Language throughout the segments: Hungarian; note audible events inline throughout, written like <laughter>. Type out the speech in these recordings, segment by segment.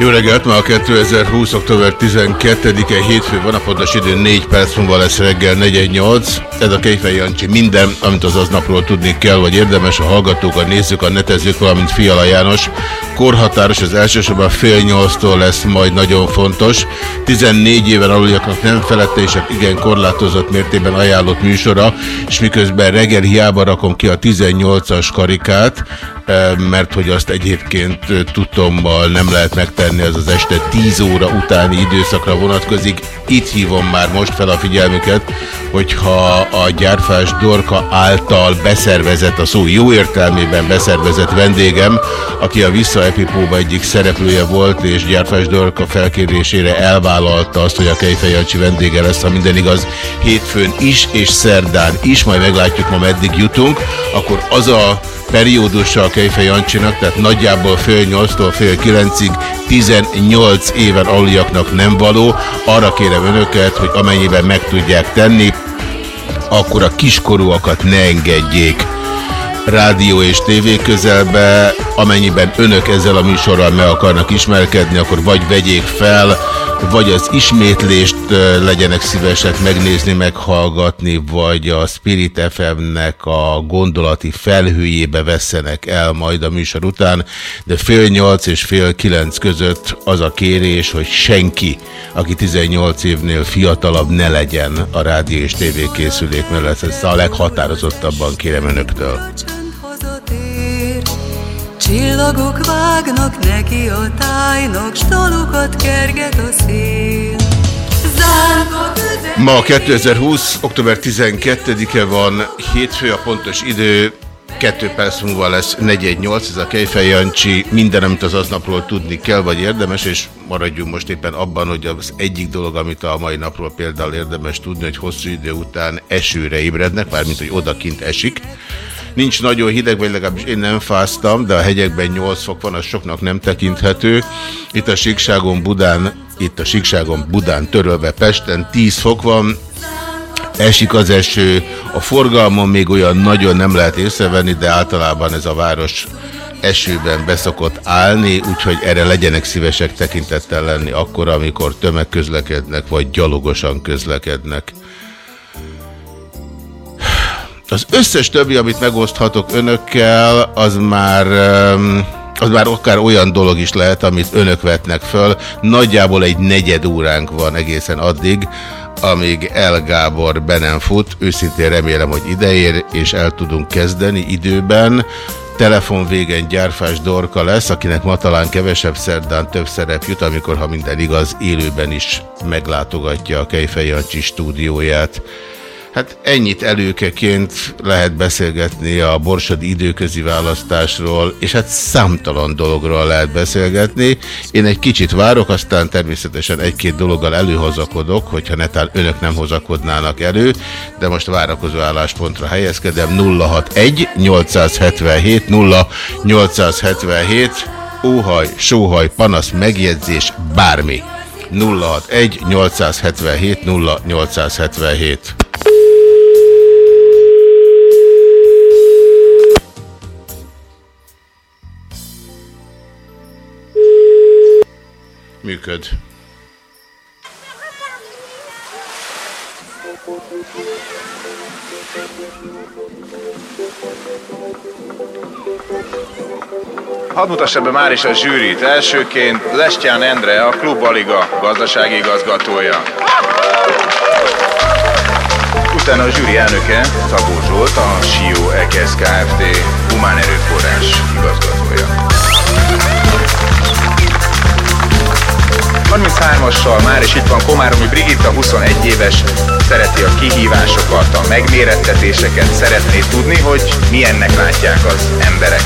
Jó reggelt, ma a 2020. október 12-e hétfő van, a pontos idő 4 perc múlva lesz reggel 418. Ez a Kejfej Jancsi minden, amit az aznapról tudni kell, vagy érdemes a hallgatók, a nézők, a netezők, valamint Fiala János. Korhatáros az elsősorban fél nyolctól lesz majd nagyon fontos. 14 éven aluljaknak nem felette és igen korlátozott mértében ajánlott műsora, és miközben reggel hiába rakom ki a 18-as karikát, mert hogy azt egyébként tudtommal nem lehet megtenni, ez az este 10 óra utáni időszakra vonatkozik. Itt hívom már most fel a figyelmüket, hogyha a gyárfás Dorka által beszervezett, a szó jó értelmében beszervezett vendégem, aki a Vissza Epipóba egyik szereplője volt, és gyárfás Dorka felkérésére elvállalta azt, hogy a Kejfej Jancsi vendége lesz, ha minden igaz, hétfőn is, és szerdán is, majd meglátjuk, ma meddig jutunk, akkor az a periódusa a Kejfej Jancsinak, tehát nagyjából fél nyolctól fél kilencig 18 éven aluljaknak nem való. Arra kérem önöket, hogy amennyiben meg tudják tenni, akkor a kiskorúakat ne engedjék rádió és tévé közelbe. Amennyiben önök ezzel a műsorral meg akarnak ismerkedni, akkor vagy vegyék fel, vagy az ismétlést legyenek szívesek megnézni, meghallgatni, vagy a Spirit FM-nek a gondolati felhőjébe vesszenek el majd a műsor után, de fél nyolc és fél kilenc között az a kérés, hogy senki, aki 18 évnél fiatalabb ne legyen a rádió és tévé készülék mellett. Ezt a leghatározottabban kérem önöktől. Csillagok vágnak neki a tájnak, stalokat kerget a szél. Ma 2020. október 12-e van, hétfő a pontos idő, kettő perc múlva lesz 418, ez a Kejfej Jancsi, minden, amit az aznapról tudni kell, vagy érdemes, és maradjunk most éppen abban, hogy az egyik dolog, amit a mai napról például érdemes tudni, hogy hosszú idő után esőre ébrednek, mármint, hogy odakint esik, Nincs nagyon hideg, vagy legalábbis én nem fáztam, de a hegyekben 8 fok van, az soknak nem tekinthető. Itt a síkságon Budán, itt a síkságon Budán törölve Pesten 10 fok van, esik az eső, a forgalmon még olyan nagyon nem lehet észrevenni, de általában ez a város esőben beszokott állni, úgyhogy erre legyenek szívesek tekintettel lenni akkor, amikor tömegközlekednek, vagy gyalogosan közlekednek. Az összes többi, amit megoszthatok önökkel, az már... az már akár olyan dolog is lehet, amit önök vetnek föl. Nagyjából egy negyed óránk van egészen addig, amíg El Gábor be nem fut. Őszintén remélem, hogy ideér, és el tudunk kezdeni időben. Telefon végen Gyárfás Dorka lesz, akinek ma talán kevesebb szerdán több szerep jut, amikor, ha minden igaz, élőben is meglátogatja a Kejfej Jancsi stúdióját. Hát ennyit előkeként lehet beszélgetni a borsodi időközi választásról, és hát számtalan dologról lehet beszélgetni. Én egy kicsit várok, aztán természetesen egy-két dologgal előhozakodok, hogyha netán önök nem hozakodnának elő, de most várakozó álláspontra helyezkedem 061 877 0877 óhaj, sóhaj, panasz, megjegyzés, bármi. 061 877 0877 Működ. Hadd mutassa be már is a zsűrit. Elsőként Lestján Endre, a Klub Aliga gazdasági igazgatója. Utána a zsűri elnöke Szabó Zsolt, a SIO EKSZ Kft. humán erőforrás igazgatója. 33-assal már, és itt van Komáromi Brigitta, 21 éves, szereti a kihívásokat, a megmérettetéseket, szeretné tudni, hogy milyennek látják az emberek.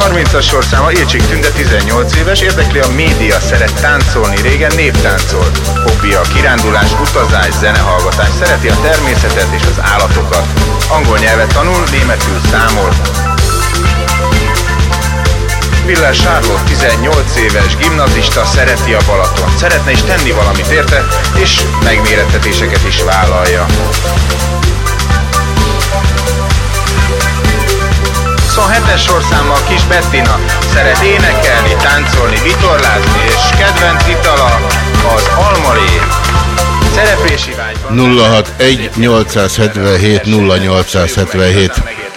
30-as sorszáma Ilcsik Tünde 18 éves, érdekli a média, szeret táncolni, régen néptáncolt. Hobbija a kirándulás, utazás, zenehallgatás, szereti a természetet és az állatokat. Angol nyelvet tanul, németül számol. Piller Charlotte 18 éves, gimnazista, szereti a Balaton. Szeretne is tenni valamit érte, és megmérettetéseket is vállalja. 27-es sorszámmal Kis Bettina szeret énekelni, táncolni, vitorlázni, és kedvenc itala az almalé. Szereplési vágyban... 061 877 0877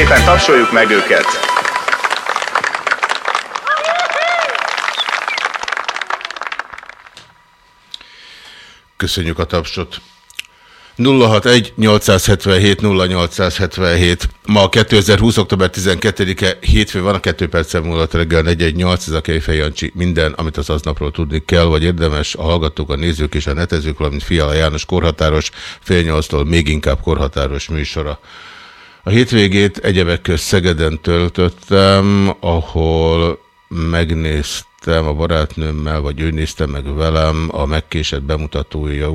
szépen, tapsoljuk meg őket! Köszönjük a tapsot. 061 877 0877. Ma 2020. október 12-e hétfő van, a 2 percen múlott reggel 418, ez a Kejfej Jancsi. Minden, amit az aznapról tudni kell, vagy érdemes, a hallgatók, a nézők és a netezők, valamint Fiala János korhatáros, fél nyolctól még inkább korhatáros műsora. A hétvégét egyebek közt Szegeden töltöttem, ahol megnéztem a barátnőmmel, vagy ő nézte meg velem a megkésett bemutatója,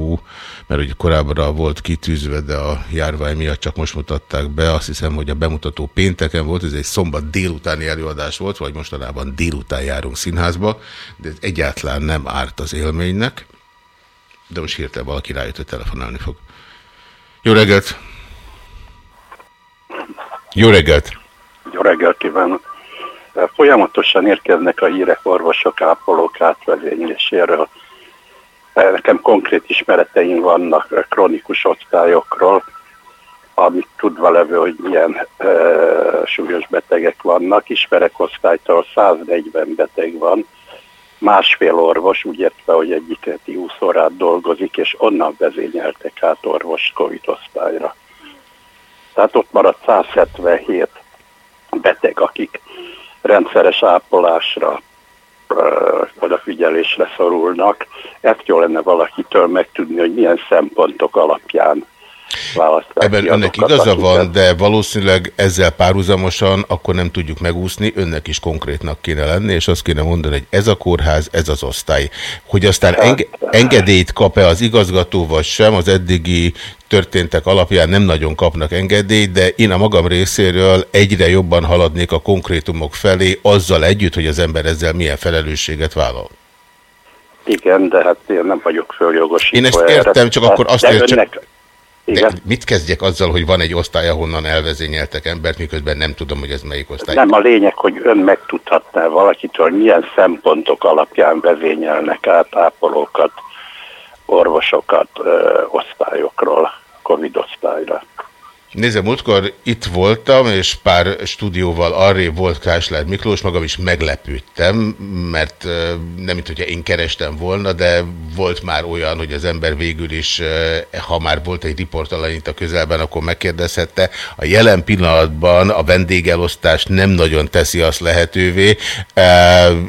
mert ugye korábban volt kitűzve, de a járvány miatt csak most mutatták be. Azt hiszem, hogy a bemutató pénteken volt, ez egy szombat délutáni előadás volt, vagy mostanában délután járunk színházba, de ez egyáltalán nem árt az élménynek. De most hirtelen valaki rájött, hogy telefonálni fog. Jó reggelt! Jó reggelt! Jó reggelt kívánok! Folyamatosan érkeznek a hírek orvosok, ápolók átvezényléséről. Nekem konkrét ismereteim vannak kronikus osztályokról, amit tudva levő, hogy milyen e, súlyos betegek vannak. Ismerek osztálytól 140 beteg van, másfél orvos, úgy értve, hogy egyik 20 órát dolgozik, és onnan vezényeltek át orvos Covid osztályra. Tehát ott maradt 177 beteg, akik rendszeres ápolásra, odafigyelésre szorulnak. Ezt jó lenne valakitől megtudni, hogy milyen szempontok alapján Ebben önnek igaza van, de valószínűleg ezzel párhuzamosan akkor nem tudjuk megúszni, önnek is konkrétnak kéne lenni, és azt kéne mondani, hogy ez a kórház, ez az osztály. Hogy aztán hát, enge engedélyt kap-e az igazgató, vagy sem, az eddigi történtek alapján nem nagyon kapnak engedélyt, de én a magam részéről egyre jobban haladnék a konkrétumok felé, azzal együtt, hogy az ember ezzel milyen felelősséget vállal. Igen, de hát én nem vagyok följogosítva. Én ezt értem, csak akkor azt értem. De mit kezdjek azzal, hogy van egy osztály, ahonnan elvezényeltek embert, miközben nem tudom, hogy ez melyik osztály? Nem a lényeg, hogy ön megtudhatná valakitől, milyen szempontok alapján vezényelnek át ápolókat, orvosokat ö, osztályokról, Covid osztályra. Nézze, múltkor itt voltam, és pár stúdióval arrébb volt Kásler Miklós, magam is meglepődtem, mert nem mint hogyha én kerestem volna, de volt már olyan, hogy az ember végül is, ha már volt egy riportalany itt a közelben, akkor megkérdezhette. A jelen pillanatban a vendégelosztás nem nagyon teszi azt lehetővé,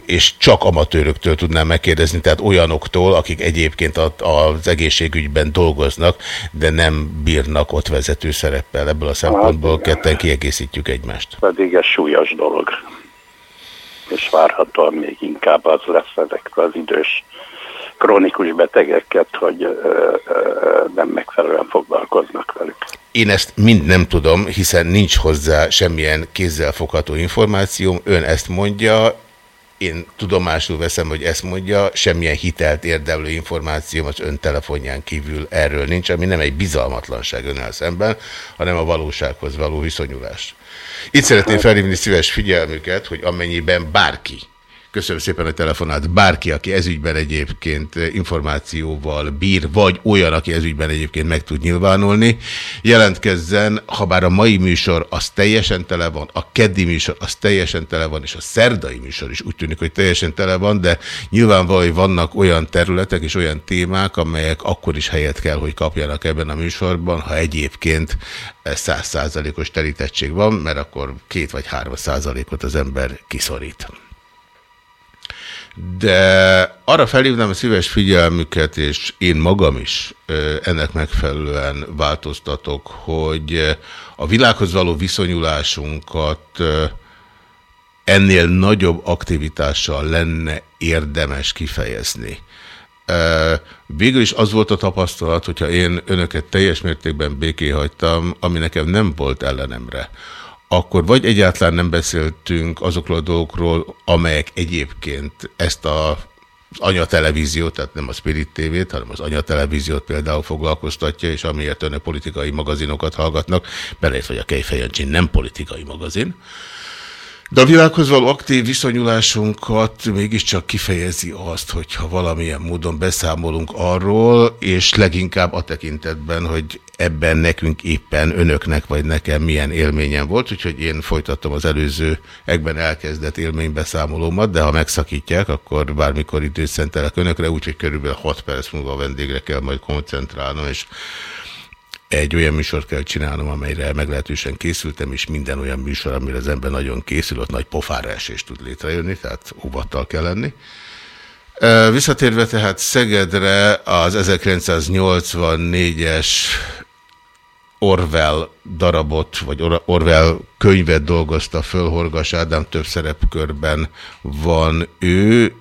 és csak amatőröktől tudnám megkérdezni, tehát olyanoktól, akik egyébként az egészségügyben dolgoznak, de nem bírnak ott vezető szereppel szerepel ebből a szempontból, hát, ketten kiegészítjük egymást. Pedig ez súlyos dolog. És várhatóan még inkább az lesz ezekre az idős krónikus betegeket, hogy ö, ö, nem megfelelően foglalkoznak velük. Én ezt mind nem tudom, hiszen nincs hozzá semmilyen kézzelfogható információm. Ön ezt mondja, én tudomásul veszem, hogy ezt mondja, semmilyen hitelt érdemlő információm az ön telefonján kívül erről nincs, ami nem egy bizalmatlanság önnel szemben, hanem a valósághoz való viszonyulás. Itt szeretném felhívni szíves figyelmüket, hogy amennyiben bárki Köszönöm szépen, hogy telefonált. Bárki, aki ezügyben egyébként információval bír, vagy olyan, aki ezügyben egyébként meg tud nyilvánulni, jelentkezzen, ha bár a mai műsor az teljesen tele van, a keddi műsor az teljesen tele van, és a szerdai műsor is úgy tűnik, hogy teljesen tele van, de nyilvánvaló, hogy vannak olyan területek és olyan témák, amelyek akkor is helyet kell, hogy kapjanak ebben a műsorban, ha egyébként százszázalékos terítettség van, mert akkor két vagy három százalékot az ember kiszorít de arra felhívnám a szíves figyelmüket, és én magam is ennek megfelelően változtatok, hogy a világhoz való viszonyulásunkat ennél nagyobb aktivitással lenne érdemes kifejezni. Végül is az volt a tapasztalat, hogyha én önöket teljes mértékben béké hagytam, ami nekem nem volt ellenemre akkor vagy egyáltalán nem beszéltünk azokról a dolgokról, amelyek egyébként ezt a az anyatelevíziót, tehát nem a Spirit TV-t, hanem az anyatelevíziót például foglalkoztatja, és amiért önök politikai magazinokat hallgatnak, beleért, hogy a Kejfejancsin nem politikai magazin. De a világhoz való aktív viszonyulásunkat mégiscsak kifejezi azt, hogyha valamilyen módon beszámolunk arról, és leginkább a tekintetben, hogy ebben nekünk éppen önöknek vagy nekem milyen élményem volt, úgyhogy én folytattam az előző ekben elkezdett élménybeszámolómat, de ha megszakítják, akkor bármikor időszentelek önökre, úgyhogy körülbelül 6 perc múlva a vendégre kell majd koncentrálnom, és egy olyan műsort kell csinálnom, amelyre meglehetősen készültem, és minden olyan műsor, amire az ember nagyon készül, ott nagy pofára esés tud létrejönni, tehát óvattal kell lenni. Visszatérve tehát Szegedre az 1984-es Orwell darabot, vagy Orwell könyvet dolgozta föl Horgas Ádám, több szerepkörben van ő,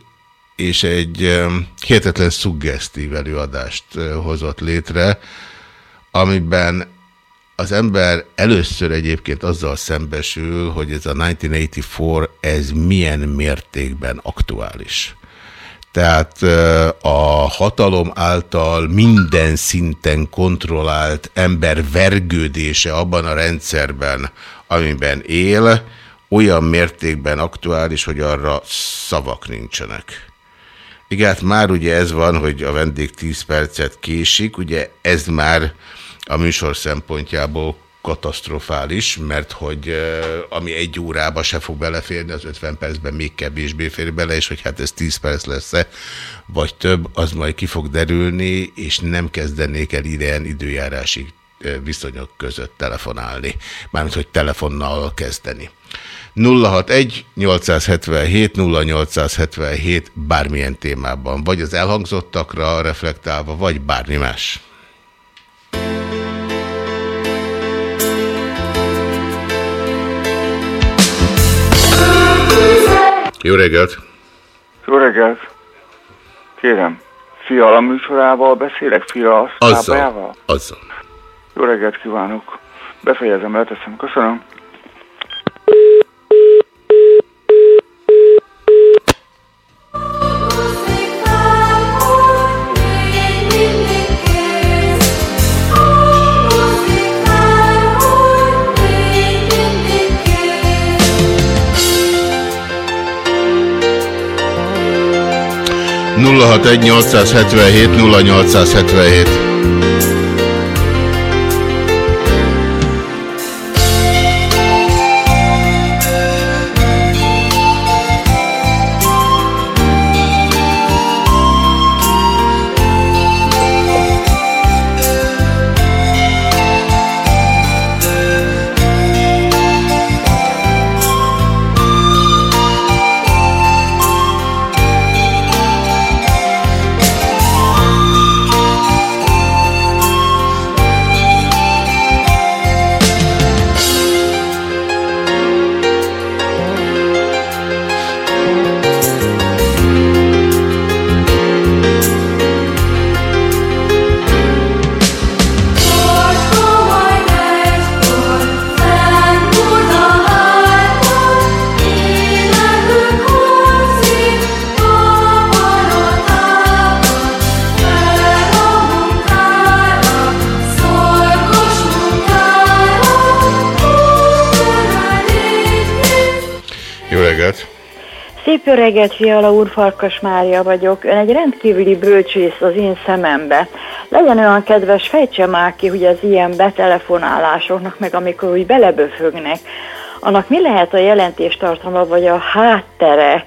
és egy hihetetlen szuggesztív előadást hozott létre, amiben az ember először egyébként azzal szembesül, hogy ez a 1984, ez milyen mértékben aktuális. Tehát a hatalom által minden szinten kontrollált ember vergődése abban a rendszerben, amiben él, olyan mértékben aktuális, hogy arra szavak nincsenek. Igen, hát már ugye ez van, hogy a vendég 10 percet késik, ugye ez már a műsor szempontjából katasztrofális, mert hogy ami egy órába se fog beleférni, az 50 percben még kevésbé fér bele, és hogy hát ez 10 perc lesz-e, vagy több, az majd ki fog derülni, és nem kezdenék el ilyen időjárási viszonyok között telefonálni. Mármint, hogy telefonnal kezdeni. 061 877 0877 bármilyen témában, vagy az elhangzottakra reflektálva, vagy bármi más. Jó reggelt! Jó reggelt! Kérem, Fiala műsorával beszélek? Fia Azzal. Azzal. Jó reggelt kívánok! Befejezem, leteszem. Köszönöm. Nulla hat egy 877 0877 Szép jó reggelt, Fiala úr, Farkas Mária vagyok. Ön egy rendkívüli bölcsész az én szemembe. Legyen olyan kedves, fejtse már ki, hogy az ilyen betelefonálásoknak, meg amikor úgy beleböfögnek, annak mi lehet a jelentéstartalma, vagy a háttere,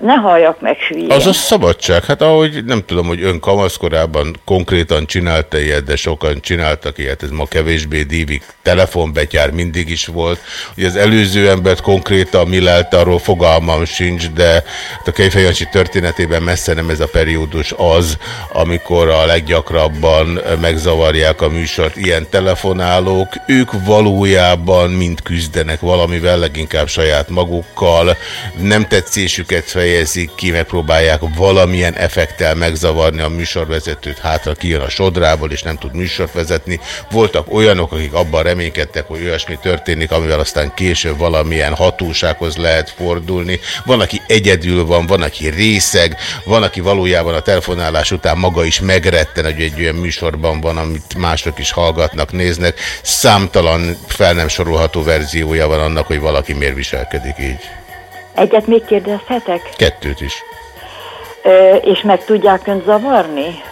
ne halljak meg hülyén. Az a szabadság. Hát ahogy nem tudom, hogy ön kamaszkorában konkrétan csinálta ilyet, de sokan csináltak ilyet, ez ma kevésbé dívik. Telefonbetyár mindig is volt. Ugye az előző embert konkrétan mi lelt, arról fogalmam sincs, de hát a Kejfejancsi történetében messze nem ez a periódus az, amikor a leggyakrabban megzavarják a műsort ilyen telefonálók. Ők valójában mind küzdenek valamivel, leginkább saját magukkal, nem tetszésüket fejezik ki, megpróbálják valamilyen effektel megzavarni a műsorvezetőt, hátra kijön a sodrából, és nem tud műsort vezetni. Voltak olyanok, akik abban reménykedtek, hogy olyasmi történik, amivel aztán később valamilyen hatósághoz lehet fordulni. Van, aki egyedül van, van, aki részeg, van, aki valójában a telefonálás után maga is megretten, hogy egy olyan műsorban van, amit mások is hallgatnak, néznek. Számtalan fel nem sorolható verziója van annak, hogy valaki miért viselkedik így. Egyet még kérdezhetek? Kettőt is. Ö, és meg tudják önt zavarni?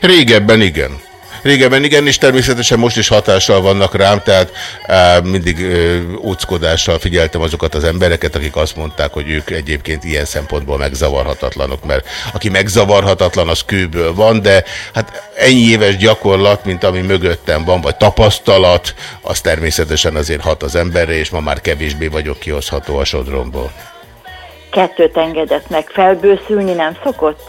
Régebben igen. Régebben igen, és természetesen most is hatással vannak rám, tehát á, mindig ö, óckodással figyeltem azokat az embereket, akik azt mondták, hogy ők egyébként ilyen szempontból megzavarhatatlanok, mert aki megzavarhatatlan, az kőből van, de hát ennyi éves gyakorlat, mint ami mögöttem van, vagy tapasztalat, az természetesen azért hat az emberre, és ma már kevésbé vagyok kihozható a sodromból. Kettőt engedett meg, felbőszülni nem szokott?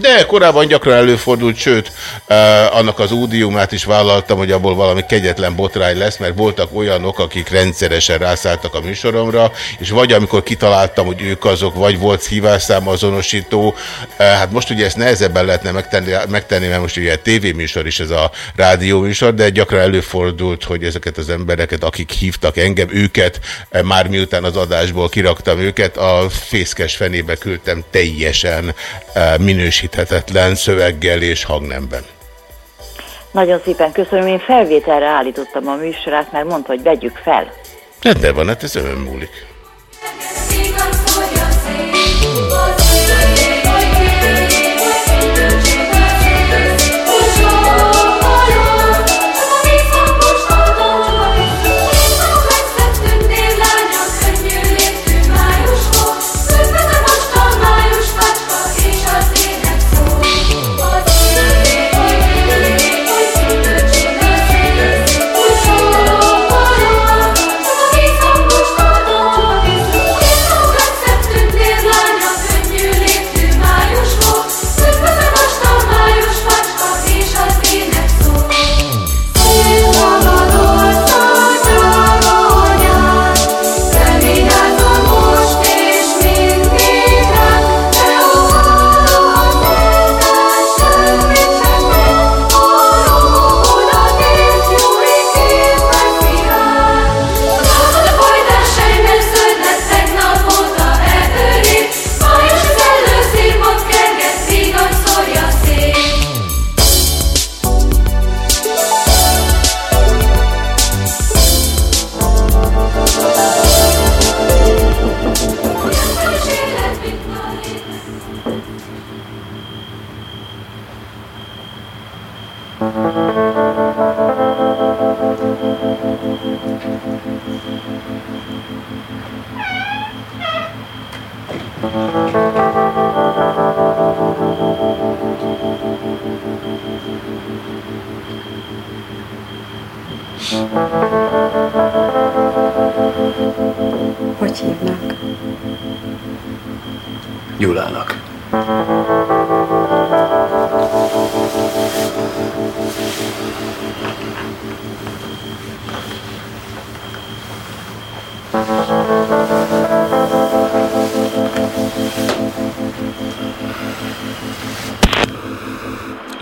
De korábban gyakran előfordult, sőt, uh, annak az údiumát is vállaltam, hogy abból valami kegyetlen botrány lesz, mert voltak olyanok, akik rendszeresen rászálltak a műsoromra, és vagy amikor kitaláltam, hogy ők azok, vagy volt hívásszám azonosító, uh, hát most ugye ezt nehezebben lehetne megtenni, megtenni, mert most ugye tévéműsor is ez a rádióműsor, de gyakran előfordult, hogy ezeket az embereket, akik hívtak engem, őket, uh, már miután az adásból kiraktam őket, a fészkes fenébe küldtem teljesen minősítő minősíthetetlen szöveggel és hangnemben. Nagyon szépen köszönöm, én felvételre állítottam a műsorát, mert mondta, hogy vegyük fel. De van, hát ez ön múlik.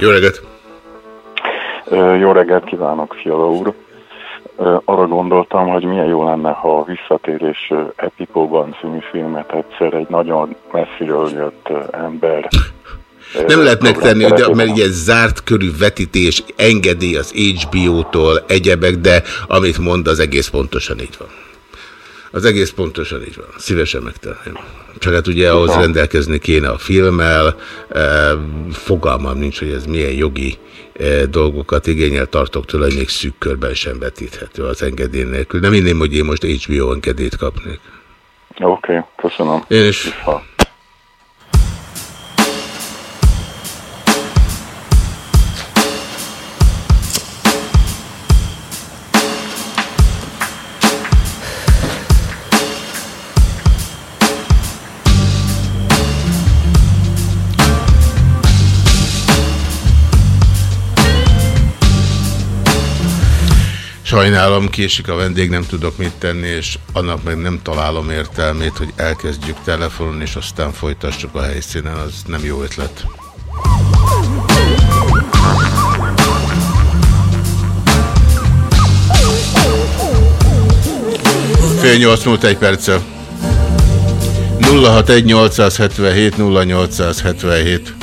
Jó reggelt! Jó reggelt kívánok, Fiala úr! Arra gondoltam, hogy milyen jó lenne, ha a visszatérés Epipóban című filmet egyszer egy nagyon messziről jött ember Nem lehet megtenni, de, mert ilyen zárt körű vetítés, engedély az HBO-tól, egyebek, de amit mond, az egész pontosan így van. Az egész pontosan így van. Szívesen megtenném. Csak hát ugye ahhoz rendelkezni kéne a filmmel, fogalmam nincs, hogy ez milyen jogi dolgokat igényel, tartok tőle, hogy még szűk körben sem vetíthető az engedély nélkül. Nem inném, hogy én most HBO engedélyt kapnék. Oké, okay, köszönöm. Én is. Sajnálom, késik a vendég, nem tudok mit tenni, és annak meg nem találom értelmét, hogy elkezdjük telefonon, és aztán folytassuk a helyszínen, az nem jó ötlet. Fél nyolc múlt egy perce. 061 877 0877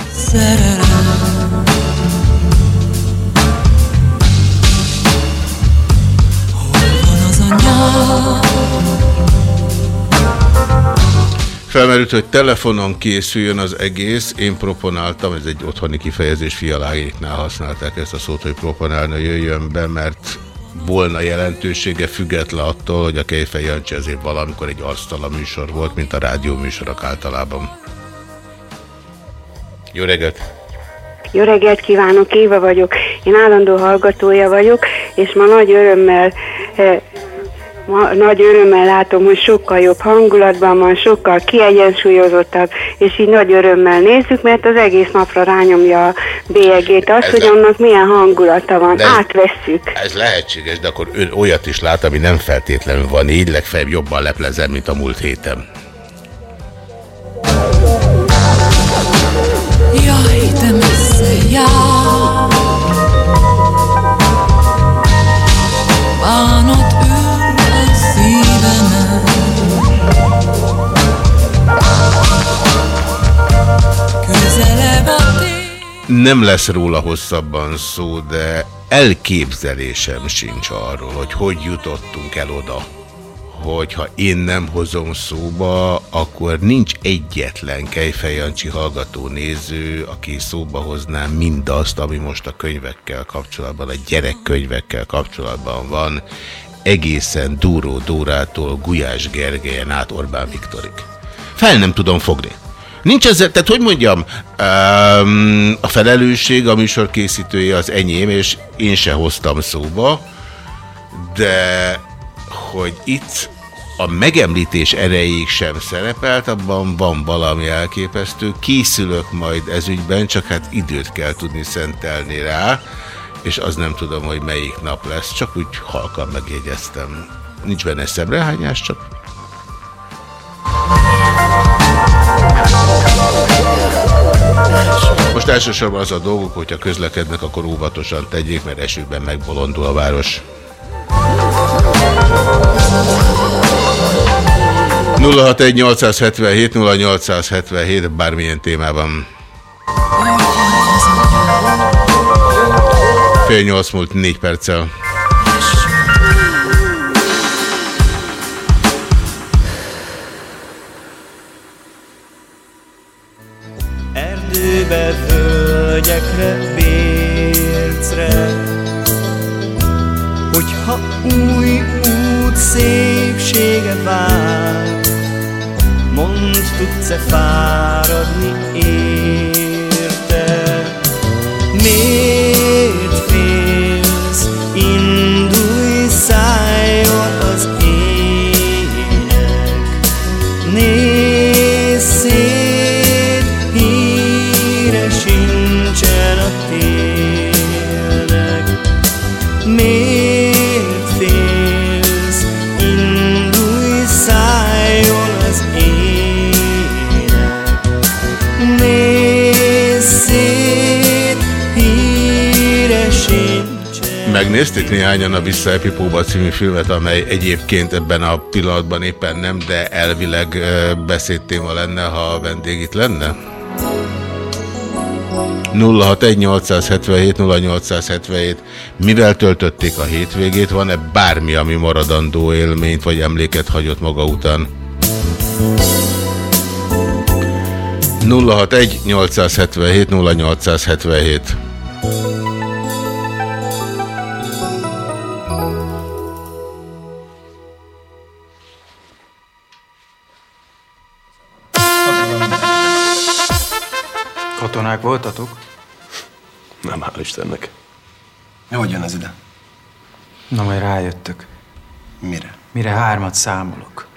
Felmerült, hogy telefonon készüljön az egész, én proponáltam, ez egy otthoni kifejezés, fialáéknál használták ezt a szót, hogy proponálna jöjjön be, mert volna jelentősége független attól, hogy a Kejfej Jancsi azért valamikor egy asztala műsor volt, mint a rádió műsorok általában. Jó reggelt! Jó reggelt kívánok, Éva vagyok. Én állandó hallgatója vagyok, és ma nagy örömmel eh, ma nagy örömmel látom, hogy sokkal jobb hangulatban van, sokkal kiegyensúlyozottabb, és így nagy örömmel nézzük, mert az egész napra rányomja a bélyegét azt, Ez hogy a- annak milyen hangulata van. De ez- Átvesszük. Ez lehetséges, de akkor ön olyat is lát, ami nem feltétlenül van így, legfeljebb jobban leplezem, mint a múlt héten. Jaj, de messze jár. Nem lesz róla hosszabban szó, de elképzelésem sincs arról, hogy hogy jutottunk el oda, hogy ha én nem hozom szóba, akkor nincs egyetlen Kejfej Jancsi hallgató néző, aki szóba hozná mindazt, ami most a könyvekkel kapcsolatban, a gyerekkönyvekkel kapcsolatban van, egészen Dúró Dórától Gulyás Gergelyen át Orbán Viktorig. Fel nem tudom fogni. Nincs ezzel, tehát hogy mondjam, um, a felelősség a műsor készítője az enyém, és én se hoztam szóba, de hogy itt a megemlítés erejéig sem szerepelt, abban van valami elképesztő. Készülök majd ezügyben, csak hát időt kell tudni szentelni rá, és az nem tudom, hogy melyik nap lesz, csak úgy halkan megjegyeztem. Nincs benne szemrehányás, csak Most elsősorban az a dolguk, hogyha közlekednek, akkor óvatosan tegyék, mert esőben megbolondul a város. 061 877 0877 bármilyen témában. Fél nyolc múlt négy perccel. Erdőbe, völgyekre, bércre Hogyha új út szépsége vár Mondd, tudsz-e fáradni érte? Miért félsz? Megnézték néhányan a Vissza Epipóba című filmet, amely egyébként ebben a pillanatban éppen nem, de elvileg beszédtéma lenne, ha a vendég itt lenne? 061 0877 Mivel töltötték a hétvégét? Van-e bármi, ami maradandó élményt vagy emléket hagyott maga után? 061 Katonák voltatok? Nem, hál' Istennek. Hogy jön ez ide? Na, majd rájöttök. Mire? Mire hármat számolok.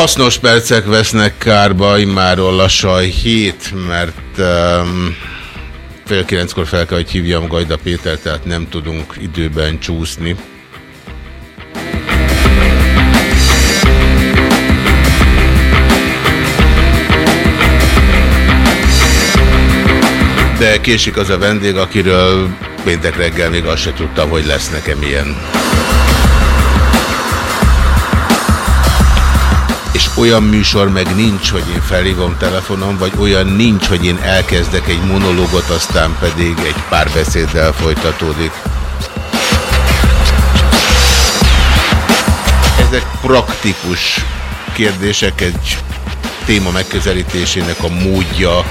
Hasznos percek vesznek kárba, immáról lassan hét, mert um, fél kilenckor fel kell, hogy hívjam Gajda Péter, tehát nem tudunk időben csúszni. De késik az a vendég, akiről péntek reggel még azt se tudtam, hogy lesz nekem ilyen. Olyan műsor meg nincs, hogy én felhívom telefonon, vagy olyan nincs, hogy én elkezdek egy monológot, aztán pedig egy pár beszéddel folytatódik. Ezek praktikus kérdések, egy téma megközelítésének a módja.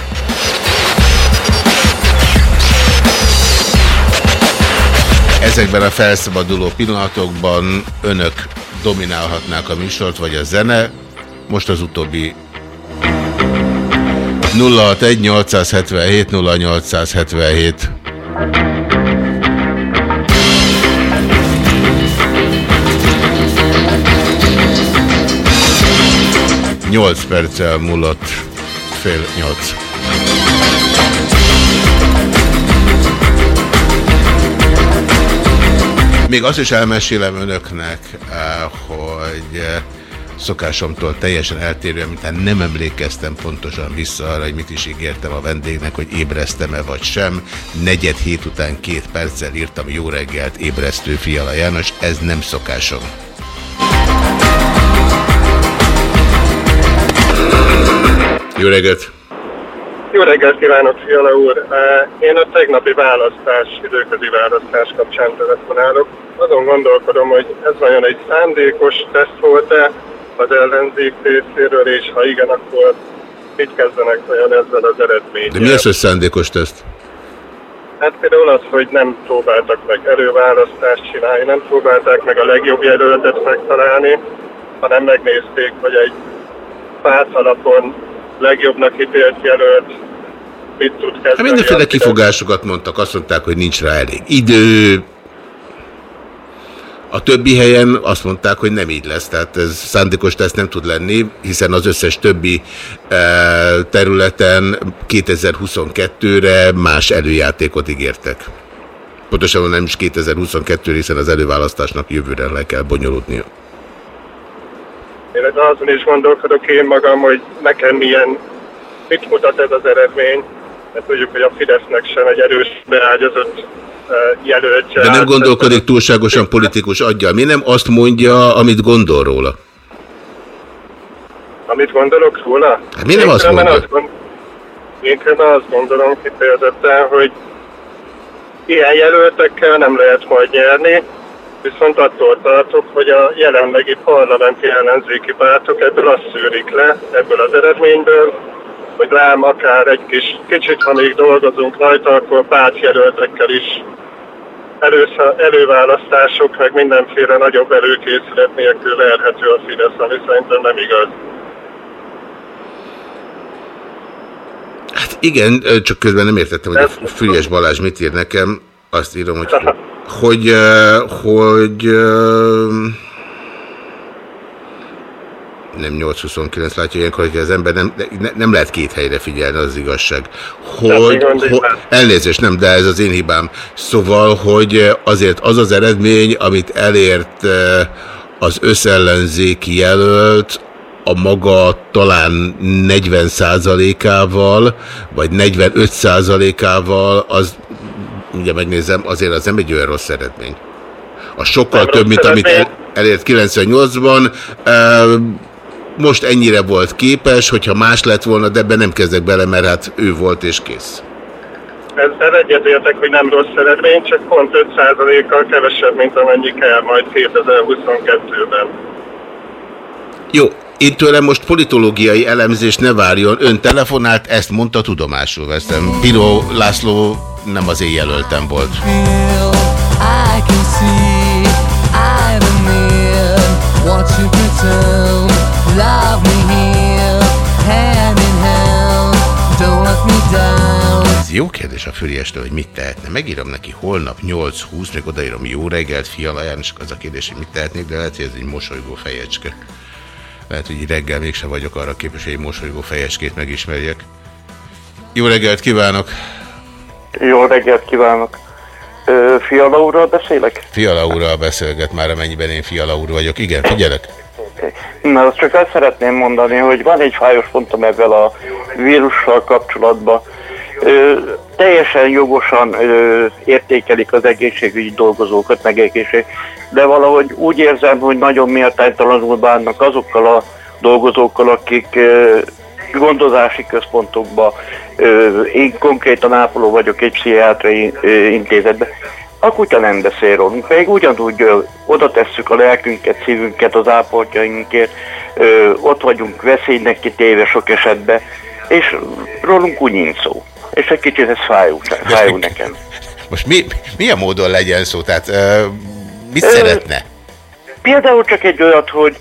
Ezekben a felszabaduló pillanatokban önök dominálhatnák a műsort, vagy a zene, most az utóbbi 061 877 0877 8 perccel múlott fél nyolc. Még azt is elmesélem önöknek, eh, hogy eh, szokásomtól teljesen eltérően, mint nem emlékeztem pontosan vissza arra, hogy mit is ígértem a vendégnek, hogy ébreztem-e vagy sem. Negyed hét után két perccel írtam jó reggelt ébresztő Fiala János, ez nem szokásom. Jó reggelt! Jó reggelt kívánok, Fiala úr! Én a tegnapi választás, időközi választás kapcsán telefonálok. Azon gondolkodom, hogy ez vajon egy szándékos teszt volt-e, az ellenzék részéről, és ha igen, akkor mit kezdenek olyan ezzel az eredménnyel? De mi az, hogy szándékos teszt? Hát például az, hogy nem próbáltak meg előválasztást csinálni, nem próbálták meg a legjobb jelöltet megtalálni, hanem megnézték, hogy egy párt alapon legjobbnak ítélt jelölt mit tud kezdeni. Hát mindenféle kifogásokat mondtak, azt mondták, hogy nincs rá elég idő, a többi helyen azt mondták, hogy nem így lesz, tehát ez szándékos tesz nem tud lenni, hiszen az összes többi e, területen 2022-re más előjátékot ígértek. Pontosan nem is 2022 hiszen az előválasztásnak jövőre le kell bonyolódnia. Én azon is gondolkodok én magam, hogy nekem milyen, mit mutat ez az eredmény, mert tudjuk, hogy a Fidesznek sem egy erős beágyazott jelöltje. De nem gondolkodik túlságosan politikus adja. Mi nem azt mondja, amit gondol róla? Amit gondolok róla? Hát mi nem én azt mondja? Azt gond... Én azt gondolom kifejezetten, hogy ilyen jelöltekkel nem lehet majd nyerni, viszont attól tartok, hogy a jelenlegi parlamenti ellenzéki pártok ebből azt szűrik le, ebből az eredményből, hogy lám akár egy kis, kicsit, ha még dolgozunk rajta, akkor pártjelöltekkel is először, előválasztások, meg mindenféle nagyobb előkészület nélkül verhető a Fidesz, ami szerintem nem igaz. Hát igen, csak közben nem értettem, hogy a Fülyes Balázs mit ír nekem. Azt írom, hogy hogy, <laughs> hogy ö, nem 8-29 látja ilyenkor, hogy az ember nem, ne, nem lehet két helyre figyelni, az, az igazság. Hogy, hogy, elnézést, nem, de ez az én hibám. Szóval, hogy azért az az eredmény, amit elért eh, az összellenzéki jelölt, a maga talán 40%-ával, vagy 45%-ával, az, ugye megnézem, azért az nem egy olyan rossz eredmény. A sokkal nem több, mint amit el, elért 98-ban. Most ennyire volt képes, hogyha más lett volna, de ebben nem kezdek bele, mert hát ő volt és kész. Ezzel egyetértek, hogy nem rossz eredmény, csak pont 5%-kal kevesebb, mint amennyi kell majd 2022-ben. Jó, én tőlem most politológiai elemzést ne várjon. Ön telefonált, ezt mondta, tudomásul veszem. Piro László nem az én jelöltem volt. I can see I'm a man, what you pretend, love me here, hand in hand, don't let me down. Ez jó kérdés a Füriestől, hogy mit tehetne. Megírom neki holnap 8-20, még odaírom jó reggelt, Fiala János, az a kérdés, hogy mit tehetnék, de lehet, hogy ez egy mosolygó fejecske. Lehet, hogy reggel mégse vagyok arra képes, hogy egy mosolygó fejecskét megismerjek. Jó reggelt kívánok! Jó reggelt kívánok! Fiala úrral beszélek? Fiala úrral beszélget már, amennyiben én Fiala úr vagyok. Igen, figyelek? Na, azt csak azt szeretném mondani, hogy van egy fájos pontom ezzel a vírussal kapcsolatban. Ö, teljesen jogosan ö, értékelik az egészségügyi dolgozókat, meg egészség, de valahogy úgy érzem, hogy nagyon méltánytalanul bánnak azokkal a dolgozókkal, akik ö, gondozási központokba, én konkrétan ápoló vagyok egy pszichiátrai intézetben, a kutya nem beszél rólunk, pedig ugyanúgy ö, oda tesszük a lelkünket, szívünket az ápoltjainkért, ö, ott vagyunk veszélynek kitéve sok esetben, és rólunk úgy nincs szó. És egy kicsit ez fájó, fájó nekem. Most mi, milyen módon legyen szó? Tehát uh, mit ö, szeretne? Például csak egy olyat, hogy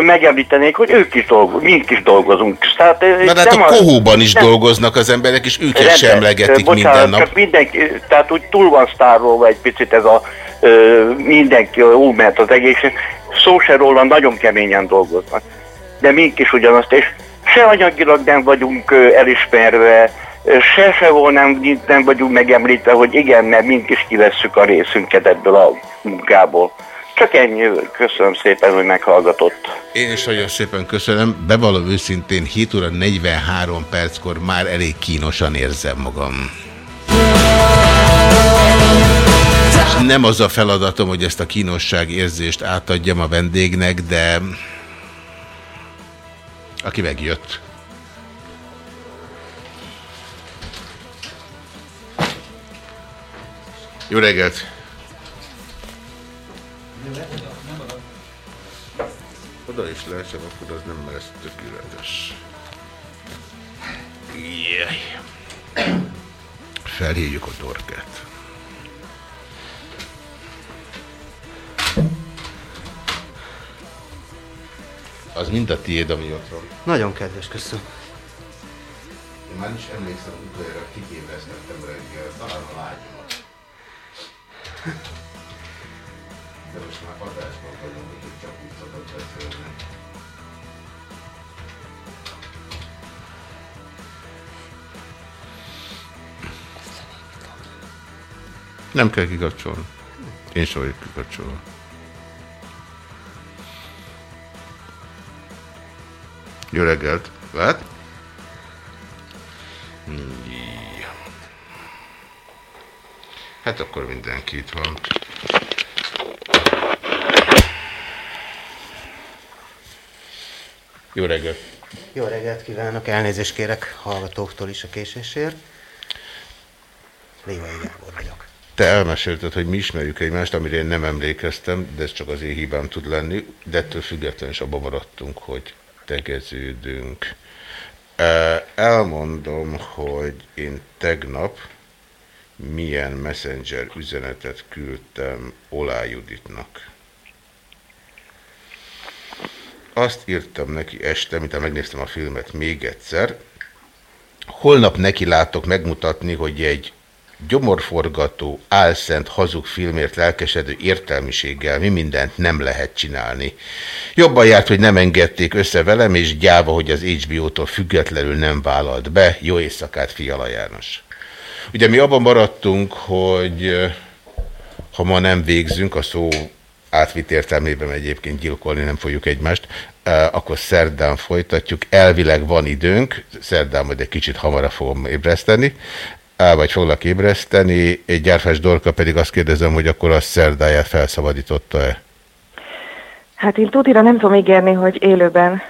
megemlítenék, hogy ők is dolgozunk, mink is dolgozunk. Tehát, Na de hát a kohóban is nem, dolgoznak az emberek, és ők is semlegetik bocsánat, minden nap. Csak mindenki, tehát úgy túl van sztárolva egy picit ez a ö, mindenki úgy mert az egész. Szó se róla, nagyon keményen dolgoznak. De mink is ugyanazt, és se anyagilag nem vagyunk elismerve, se sehol nem, nem vagyunk megemlítve, hogy igen, mert mink is kivesszük a részünket ebből a munkából. Csak ennyi, köszönöm szépen, hogy meghallgatott. Én is nagyon szépen köszönöm. Bevallom őszintén 7 óra 43 perckor már elég kínosan érzem magam. És nem az a feladatom, hogy ezt a kínosság érzést átadjam a vendégnek, de aki megjött. Jó reggelt! Oda is leesem, akkor az nem lesz tökéletes. Jaj. Felhívjuk a torkát. Az mind a tiéd, ami ott van. Nagyon kedves, köszönöm. Én már is emlékszem, utoljára kikébreztettem reggel, talán a lányomat. De most már adásban vagyunk, hogy csak úgy szabad beszélni. Nem kell kikapcsolni. Én sem vagyok kikapcsolva. Jó reggelt! Lehet? Hát akkor mindenki itt van. Jó reggelt! Jó reggelt kívánok, elnézést kérek hallgatóktól is a késésért. Lévai Gábor vagyok. Te elmesélted, hogy mi ismerjük egymást, amire én nem emlékeztem, de ez csak az én hibám tud lenni, de ettől függetlenül is abba maradtunk, hogy tegeződünk. Elmondom, hogy én tegnap milyen messenger üzenetet küldtem Olá Juditnak. Azt írtam neki este, mint megnéztem a filmet még egyszer, holnap neki látok megmutatni, hogy egy gyomorforgató, álszent, hazug filmért lelkesedő értelmiséggel mi mindent nem lehet csinálni. Jobban járt, hogy nem engedték össze velem, és gyáva, hogy az HBO-tól függetlenül nem vállalt be. Jó éjszakát, Fiala János. Ugye mi abban maradtunk, hogy eh, ha ma nem végzünk, a szó átvitt értelmében egyébként gyilkolni nem fogjuk egymást, akkor szerdán folytatjuk. Elvileg van időnk, szerdán majd egy kicsit hamarabb fogom ébreszteni, vagy foglak ébreszteni. Egy gyárfás Dorka pedig azt kérdezem, hogy akkor a szerdáját felszabadította-e? Hát én tudira nem tudom ígérni, hogy élőben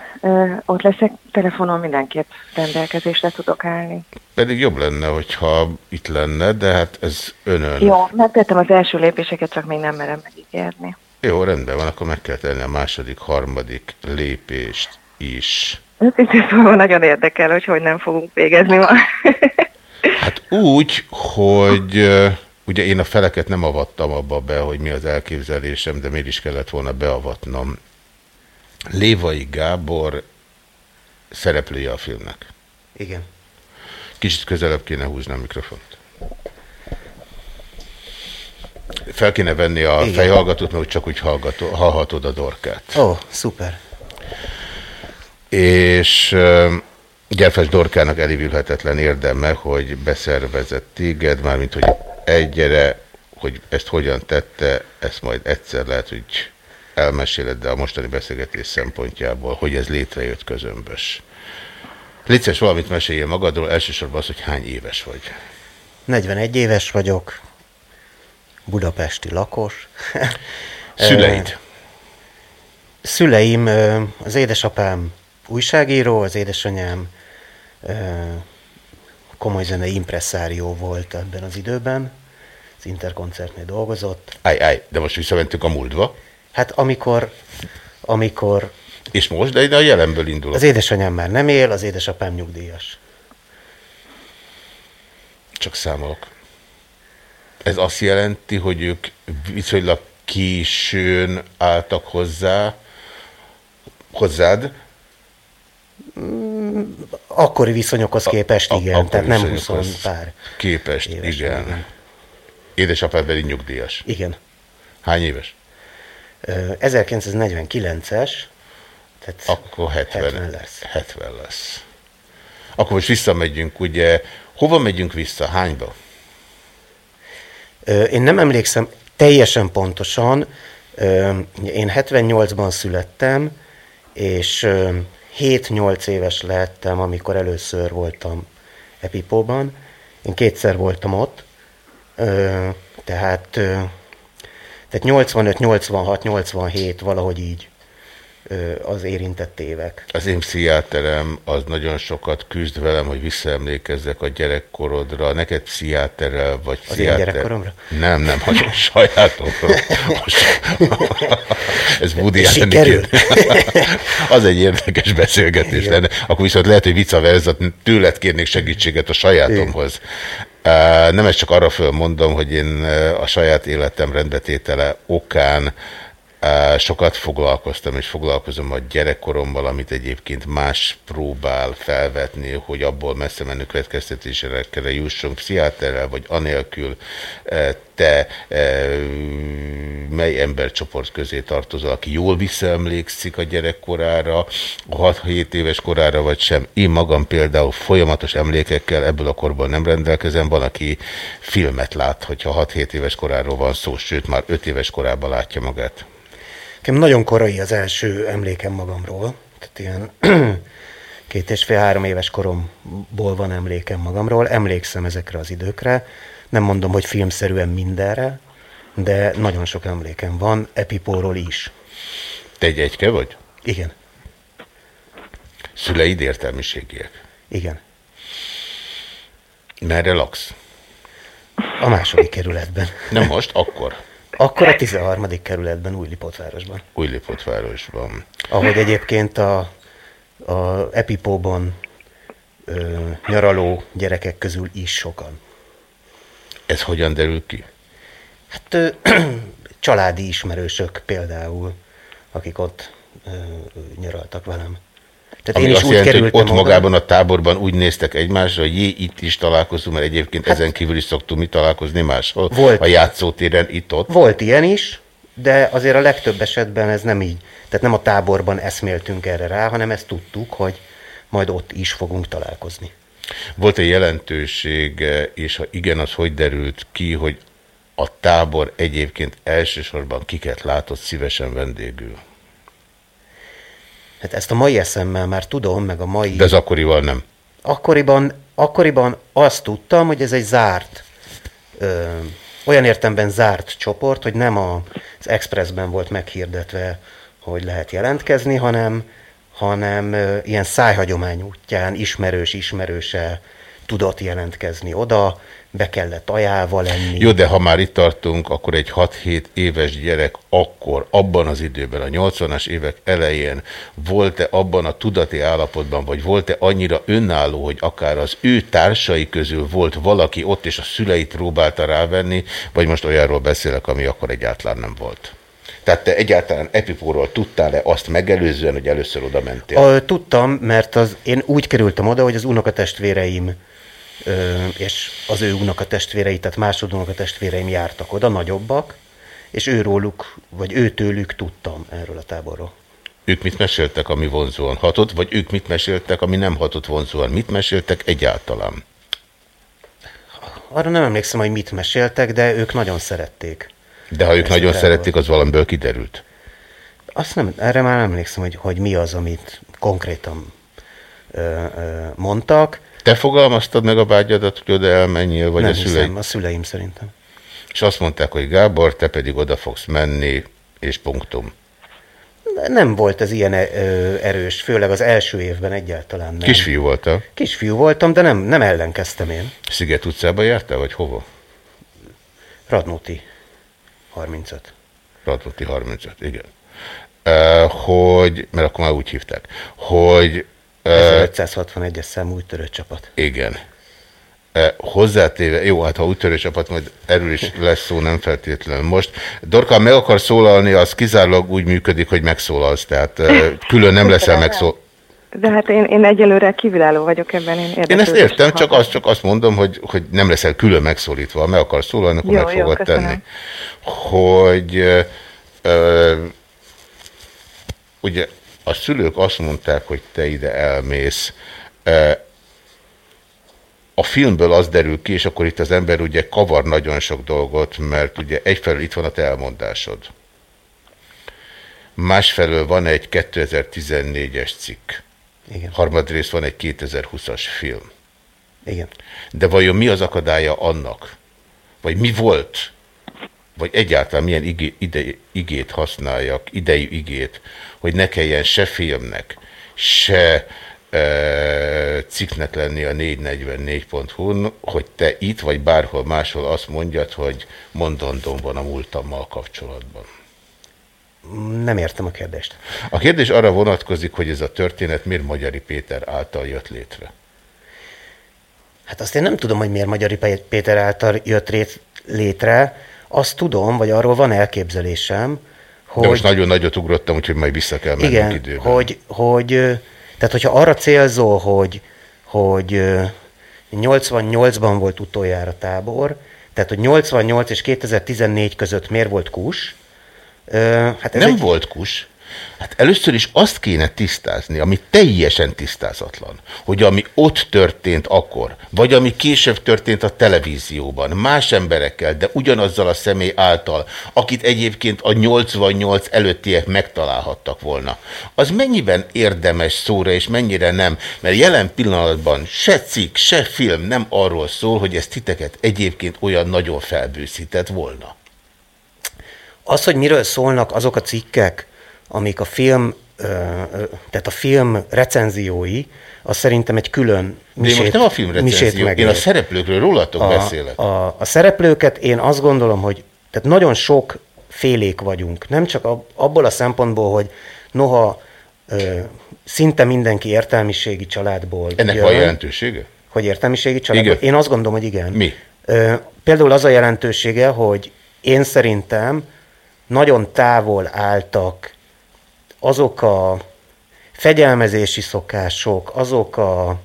ott leszek, telefonon mindenképp rendelkezésre tudok állni. Pedig jobb lenne, hogyha itt lenne, de hát ez önön. Jó, megtettem az első lépéseket, csak még nem merem megígérni. Jó, rendben van, akkor meg kell tenni a második, harmadik lépést is. Őszintén szóval nagyon érdekel, hogy hogy nem fogunk végezni ma. <laughs> Hát úgy, hogy ugye én a feleket nem avattam abba be, hogy mi az elképzelésem, de mégis kellett volna beavatnom. Lévai Gábor szereplője a filmnek. Igen. Kicsit közelebb kéne húzni a mikrofont. Fel kéne venni a Igen. fejhallgatót, mert csak úgy hallgató, hallhatod a dorkát. Ó, oh, szuper. És Gyerfes Dorkának elévülhetetlen érdeme, hogy beszervezett téged, mármint hogy egyre, hogy ezt hogyan tette, ezt majd egyszer lehet, hogy elmeséled, de a mostani beszélgetés szempontjából, hogy ez létrejött közömbös. Légy szíves, valamit meséljél magadról, elsősorban az, hogy hány éves vagy. 41 éves vagyok, budapesti lakos. <laughs> Szüleid? Szüleim, az édesapám újságíró, az édesanyám komoly zenei impresszárió volt ebben az időben, az Interkoncertnél dolgozott. Állj, állj, de most visszamentünk a múltba. Hát amikor, amikor És most, de ide a jelenből indulok. az édesanyám már nem él, az édesapám nyugdíjas. Csak számolok. Ez azt jelenti, hogy ők viszonylag későn álltak hozzá, hozzád, Mm, Akkori viszonyokhoz képest igen, akkor tehát nem viszonyokhoz 20 pár. Képest, éves, igen. igen. Édesapád pedig nyugdíjas. Igen. Hány éves? Ö, 1949-es, tehát Akkor 70, 70 lesz. 70 lesz. Akkor most visszamegyünk, ugye, hova megyünk vissza, hányba? Én nem emlékszem teljesen pontosan, én 78-ban születtem, és ö, 7-8 éves lehettem, amikor először voltam Epipóban. Én kétszer voltam ott, tehát, tehát 85, 86, 87, valahogy így az érintett évek. Az én pszichiáterem az nagyon sokat küzd velem, hogy visszaemlékezzek a gyerekkorodra. Neked pszichiáterrel vagy Az én gyerekkoromra? Nem, nem, a <laughs> sajátomról. Most, <laughs> ez Woody Allen Sikerül? <laughs> Az egy érdekes beszélgetés Igen. lenne. Akkor viszont lehet, hogy vice versa, tőled kérnék segítséget a sajátomhoz. Uh, Nem ezt csak arra fölmondom, hogy én a saját életem rendbetétele okán sokat foglalkoztam, és foglalkozom a gyerekkorommal, amit egyébként más próbál felvetni, hogy abból messze menő következtetésekre jussunk pszichiáterrel, vagy anélkül uh, te uh, mely embercsoport közé tartozol, aki jól visszaemlékszik a gyerekkorára, a 6-7 éves korára, vagy sem. Én magam például folyamatos emlékekkel ebből a korból nem rendelkezem. Van, aki filmet lát, hogyha 6-7 éves koráról van szó, sőt már 5 éves korában látja magát. Nekem nagyon korai az első emlékem magamról, tehát ilyen <clears throat> két és fél-három éves koromból van emlékem magamról, emlékszem ezekre az időkre, nem mondom, hogy filmszerűen mindenre, de nagyon sok emlékem van, Epipóról is. Te egy egyke vagy? Igen, Szüleid értelmiségiek. igen. Merre laksz? A második kerületben. Nem most, akkor. Akkor a 13. kerületben, Újlipotvárosban. Újlipotvárosban. Ahogy egyébként a, a Epipóban ö, nyaraló gyerekek közül is sokan. Ez hogyan derül ki? Hát ö, <clears throat> családi ismerősök például, akik ott ö, nyaraltak velem. Tehát Ami én is azt úgy jelenti, hogy ott oda. magában a táborban úgy néztek egymásra, hogy jé, itt is találkozunk, mert egyébként hát, ezen kívül is szoktunk mi találkozni máshol. Volt. A játszótéren, itt-ott. Volt ilyen is, de azért a legtöbb esetben ez nem így. Tehát nem a táborban eszméltünk erre rá, hanem ezt tudtuk, hogy majd ott is fogunk találkozni. Volt-e jelentőség, és ha igen, az hogy derült ki, hogy a tábor egyébként elsősorban kiket látott szívesen vendégül? Hát ezt a mai eszemmel már tudom, meg a mai... De az akkorival nem. Akkoriban, akkoriban azt tudtam, hogy ez egy zárt, ö, olyan értemben zárt csoport, hogy nem a, az Expressben volt meghirdetve, hogy lehet jelentkezni, hanem, hanem ö, ilyen szájhagyomány útján ismerős ismerőse tudott jelentkezni oda, be kellett ajánlva lenni. Jó, de ha már itt tartunk, akkor egy 6-7 éves gyerek akkor, abban az időben, a 80-as évek elején volt-e abban a tudati állapotban, vagy volt-e annyira önálló, hogy akár az ő társai közül volt valaki ott, és a szüleit próbálta rávenni, vagy most olyanról beszélek, ami akkor egyáltalán nem volt? Tehát te egyáltalán Epipóról tudtál-e azt megelőzően, hogy először oda mentél? A, tudtam, mert az, én úgy kerültem oda, hogy az unokatestvéreim és az ő unokatestvérei, tehát másod unokatestvéreim jártak oda, nagyobbak, és őróluk, vagy őtőlük tudtam erről a táborról. Ők mit meséltek, ami vonzóan hatott, vagy ők mit meséltek, ami nem hatott vonzóan? Mit meséltek egyáltalán? Arra nem emlékszem, hogy mit meséltek, de ők nagyon szerették. De ha ők Ezt nagyon a szerették, az valamiből kiderült. Azt nem, erre már emlékszem, hogy, hogy mi az, amit konkrétan ö, ö, mondtak. Te fogalmaztad meg a vágyadat, hogy oda elmenjél, vagy nem a szüleid? hiszem, a szüleim szerintem. És azt mondták, hogy Gábor, te pedig oda fogsz menni, és punktum. Nem volt ez ilyen erős, főleg az első évben egyáltalán nem. Kisfiú voltál? Kisfiú voltam, de nem, nem ellenkeztem én. Sziget utcába jártál, vagy hova? Radnóti 35. Radnóti 35, igen. Uh, hogy, mert akkor már úgy hívták, hogy... Uh, 1561-es számú úttörő csapat. Igen. Hozzátéve, jó, hát ha úttörő csapat, majd erről is lesz szó, nem feltétlenül most. Dorka, meg akar szólalni, az kizárólag úgy működik, hogy megszólalsz, tehát külön nem leszel megszól. De hát én, én egyelőre kívülálló vagyok ebben. Én, Én ezt értem, csak azt, csak azt mondom, hogy, hogy nem leszel külön megszólítva. Ha meg akarsz szólalni, akkor Jó, meg jó, fogod köszönöm. tenni. Hogy ö, ugye a szülők azt mondták, hogy te ide elmész. A filmből az derül ki, és akkor itt az ember ugye kavar nagyon sok dolgot, mert ugye egyfelől itt van a te elmondásod. Másfelől van egy 2014-es cikk. Igen. Harmadrészt van egy 2020-as film. Igen. De vajon mi az akadálya annak? Vagy mi volt? Vagy egyáltalán milyen igé, ide, igét használjak, idejű igét, hogy ne kelljen se filmnek, se e, cikknek lenni a 444.hu-n, hogy te itt vagy bárhol máshol azt mondjad, hogy mondandóm van a múltammal kapcsolatban. Nem értem a kérdést. A kérdés arra vonatkozik, hogy ez a történet miért Magyari Péter által jött létre. Hát azt én nem tudom, hogy miért Magyari Pé- Péter által jött létre. Azt tudom, vagy arról van elképzelésem, hogy... De most nagyon nagyot ugrottam, úgyhogy majd vissza kell mennünk Igen, időben. hogy, hogy, tehát hogyha arra célzol, hogy, hogy ö, 88-ban volt utoljára tábor, tehát hogy 88 és 2014 között miért volt kus, hát ez Nem egy, volt kus. Hát először is azt kéne tisztázni, ami teljesen tisztázatlan, hogy ami ott történt akkor, vagy ami később történt a televízióban, más emberekkel, de ugyanazzal a személy által, akit egyébként a 88 előttiek megtalálhattak volna, az mennyiben érdemes szóra, és mennyire nem, mert jelen pillanatban se cikk, se film nem arról szól, hogy ez titeket egyébként olyan nagyon felbőszített volna. Az, hogy miről szólnak azok a cikkek, amik a film, tehát a film recenziói, az szerintem egy külön De én most nem a film recenzió, én a szereplőkről, rólatok a, beszélek. A, a szereplőket én azt gondolom, hogy tehát nagyon sok félék vagyunk. Nem csak ab, abból a szempontból, hogy noha ö, szinte mindenki értelmiségi családból Ennek jön, van jelentősége? Hogy értelmiségi családból? Igen. Én azt gondolom, hogy igen. Mi? Ö, például az a jelentősége, hogy én szerintem nagyon távol álltak azok a fegyelmezési szokások, azok a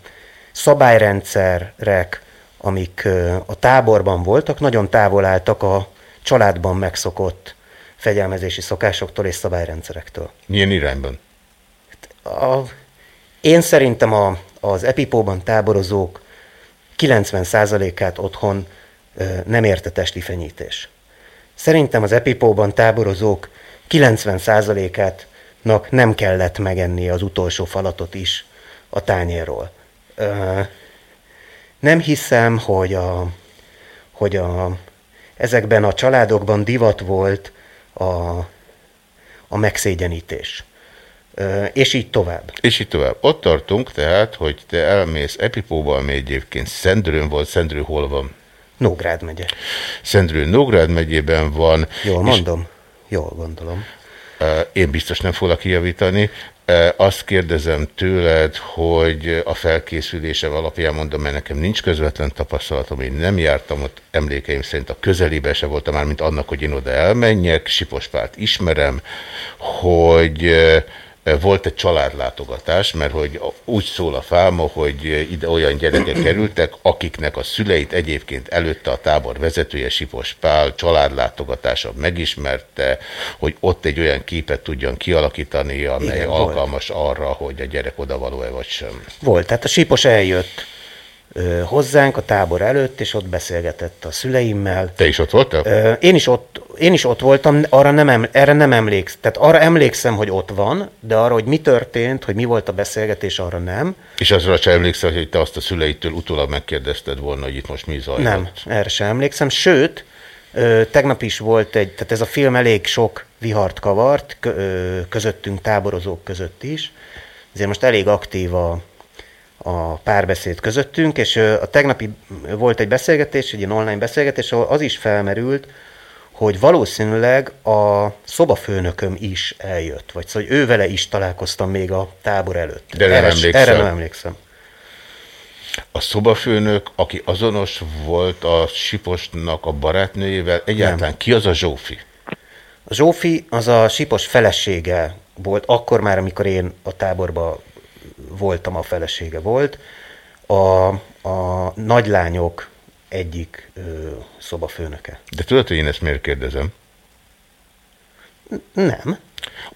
szabályrendszerek, amik a táborban voltak, nagyon távol álltak a családban megszokott fegyelmezési szokásoktól és szabályrendszerektől. Milyen irányban? A, én szerintem a, az Epipóban táborozók 90%-át otthon nem érte testi fenyítés. Szerintem az Epipóban táborozók 90%-átnak nem kellett megennie az utolsó falatot is a tányérról. Ö, nem hiszem, hogy, a, hogy a, ezekben a családokban divat volt a, a megszégyenítés. Ö, és így tovább. És így tovább. Ott tartunk tehát, hogy te elmész Epipóba, ami egyébként Szendrőn volt. Szendrő hol van? Nógrád megye. Szendrő Nógrád megyében van. Jól mondom? Jól gondolom. Ö, Én biztos nem foglak kijavítani. Ö, Azt kérdezem tőled, hogy a felkészülésem alapján mondom, mert nekem nincs közvetlen tapasztalatom, én nem jártam ott, emlékeim szerint a közelébe se voltam már, mint annak, hogy én oda elmenjek, Sipospárt ismerem, hogy ö, volt egy családlátogatás, mert hogy úgy szól a fálma, hogy ide olyan gyerekek kerültek, akiknek a szüleit egyébként előtte a tábor vezetője Sipos Pál családlátogatása megismerte, hogy ott egy olyan képet tudjon kialakítani, amely Igen, alkalmas arra, hogy a gyerek odavaló-e vagy sem. Volt, tehát a sípos eljött hozzánk a tábor előtt, és ott beszélgetett a szüleimmel. Te is ott voltál? Én, is ott, én is ott voltam, arra nem, em, erre nem emlékszem. Tehát arra emlékszem, hogy ott van, de arra, hogy mi történt, hogy mi volt a beszélgetés, arra nem. És azra sem emlékszel, hogy te azt a szüleitől utólag megkérdezted volna, hogy itt most mi zajlott? Nem, erre sem emlékszem. Sőt, tegnap is volt egy, tehát ez a film elég sok vihart kavart, közöttünk, táborozók között is. Ezért most elég aktív a, a párbeszéd közöttünk, és a tegnapi volt egy beszélgetés, egy ilyen online beszélgetés, ahol az is felmerült, hogy valószínűleg a szobafőnököm is eljött, vagy szóval, hogy ő vele is találkoztam még a tábor előtt. De nem erre, emlékszel? erre nem emlékszem. A szobafőnök, aki azonos volt a Siposnak a barátnőjével, egyáltalán Nem. ki az a Zsófi? A Zsófi az a Sipos felesége volt, akkor már, amikor én a táborban voltam, a felesége volt. A, a nagylányok egyik ö, szobafőnöke. De tudod, hogy én ezt miért kérdezem? Nem.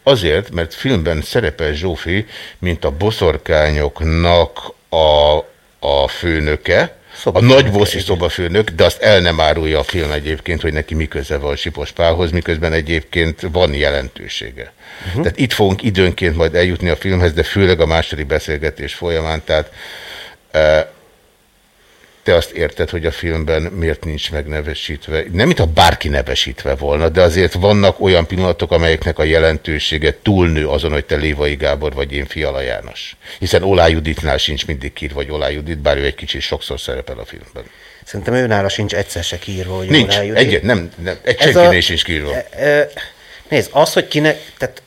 Azért, mert filmben szerepel Zsófi, mint a boszorkányoknak a, a főnöke, a nagy bosszi szobafőnök, de azt el nem árulja a film egyébként, hogy neki mi köze van Sipos Pálhoz, miközben egyébként van jelentősége. Uh-huh. Tehát itt fogunk időnként majd eljutni a filmhez, de főleg a második beszélgetés folyamán, tehát e, te azt érted, hogy a filmben miért nincs megnevesítve, nem mint a bárki nevesítve volna, de azért vannak olyan pillanatok, amelyeknek a jelentősége túlnő azon, hogy te Lévai Gábor vagy én Fiala János. Hiszen Olá Juditnál sincs mindig kír, vagy Olá Judit, bár ő egy kicsit sokszor szerepel a filmben. Szerintem őnála sincs egyszer se kiírva, hogy Nincs, Olá Judit. nem, nem, egy senkinél sincs kiírva. e- e- Nézd, az, hogy kinek, tehát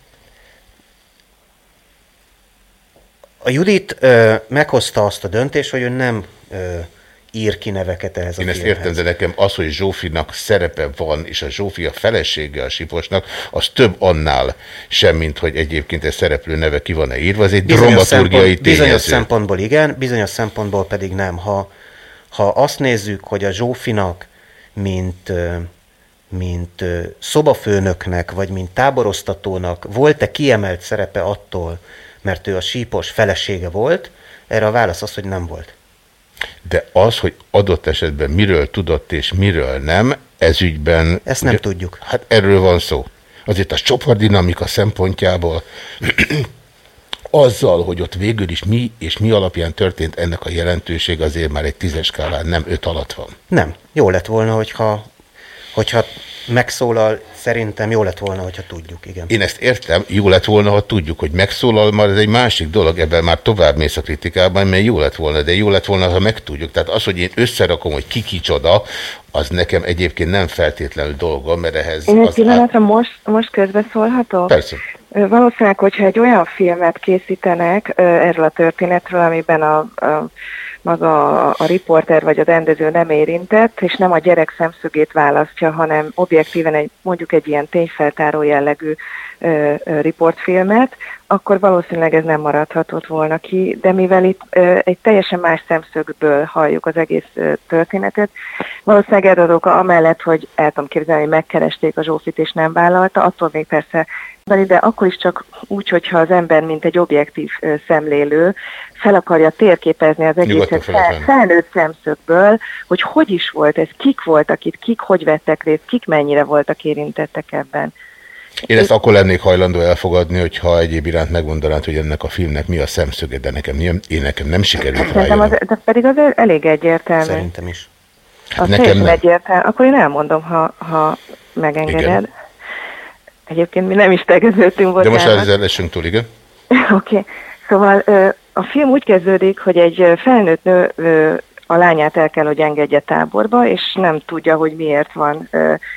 a Judit ö, meghozta azt a döntést, hogy ő nem ö, ír ki neveket ehhez a Én ezt filmhez. értem, de nekem az, hogy Zsófinak szerepe van, és a Zsófi a felesége a Siposnak, az több annál sem, mint hogy egyébként egy szereplő neve ki van-e írva, az egy dramaturgiai szempont, bizonyos tényező. szempontból igen, bizonyos szempontból pedig nem. Ha, ha azt nézzük, hogy a Zsófinak, mint, mint szobafőnöknek, vagy mint táboroztatónak volt-e kiemelt szerepe attól, mert ő a sípos felesége volt, erre a válasz az, hogy nem volt. De az, hogy adott esetben miről tudott és miről nem, ez ügyben... Ezt nem tudjuk. Hát erről van szó. Azért a csoportdinamika szempontjából <clears throat> azzal, hogy ott végül is mi és mi alapján történt ennek a jelentőség, azért már egy tízes skálán nem öt alatt van. Nem. Jó lett volna, hogyha, hogyha megszólal, szerintem jó lett volna, hogyha tudjuk, igen. Én ezt értem, jó lett volna, ha tudjuk, hogy megszólal, már ez egy másik dolog, ebben már tovább mész a kritikában, mert jó lett volna, de jó lett volna, ha megtudjuk. Tehát az, hogy én összerakom, hogy ki kicsoda, az nekem egyébként nem feltétlenül dolgom, mert ehhez... Én egy pillanatra most, most közbeszólhatok? Persze. Valószínűleg, hogyha egy olyan filmet készítenek erről a történetről, amiben a, a maga a, a riporter vagy a rendező nem érintett, és nem a gyerek szemszögét választja, hanem objektíven egy, mondjuk egy ilyen tényfeltáró jellegű riportfilmet, akkor valószínűleg ez nem maradhatott volna ki, de mivel itt egy teljesen más szemszögből halljuk az egész történetet, valószínűleg ez az oka amellett, hogy el tudom képzelni, hogy megkeresték a Zsófit és nem vállalta, attól még persze de akkor is csak úgy, hogyha az ember, mint egy objektív szemlélő, fel akarja térképezni az egészet fel, felnőtt szemszögből, hogy hogy is volt ez, kik voltak itt, kik hogy vettek részt, kik mennyire voltak érintettek ebben. Én ezt akkor lennék hajlandó elfogadni, hogyha egyéb iránt megmondanád, hogy ennek a filmnek mi a szemszöge, de nekem, nem- én nekem nem sikerült az, rájönnöm. de pedig az elég egyértelmű. Szerintem is. Az Nekem nem. egyértelmű. Akkor én elmondom, ha, ha megengeded. Igen. Egyébként mi nem is tegeződtünk, De most esünk túl, igen? <laughs> Oké. Okay. Szóval a film úgy kezdődik, hogy egy felnőtt nő a lányát el kell, hogy engedje táborba, és nem tudja, hogy miért van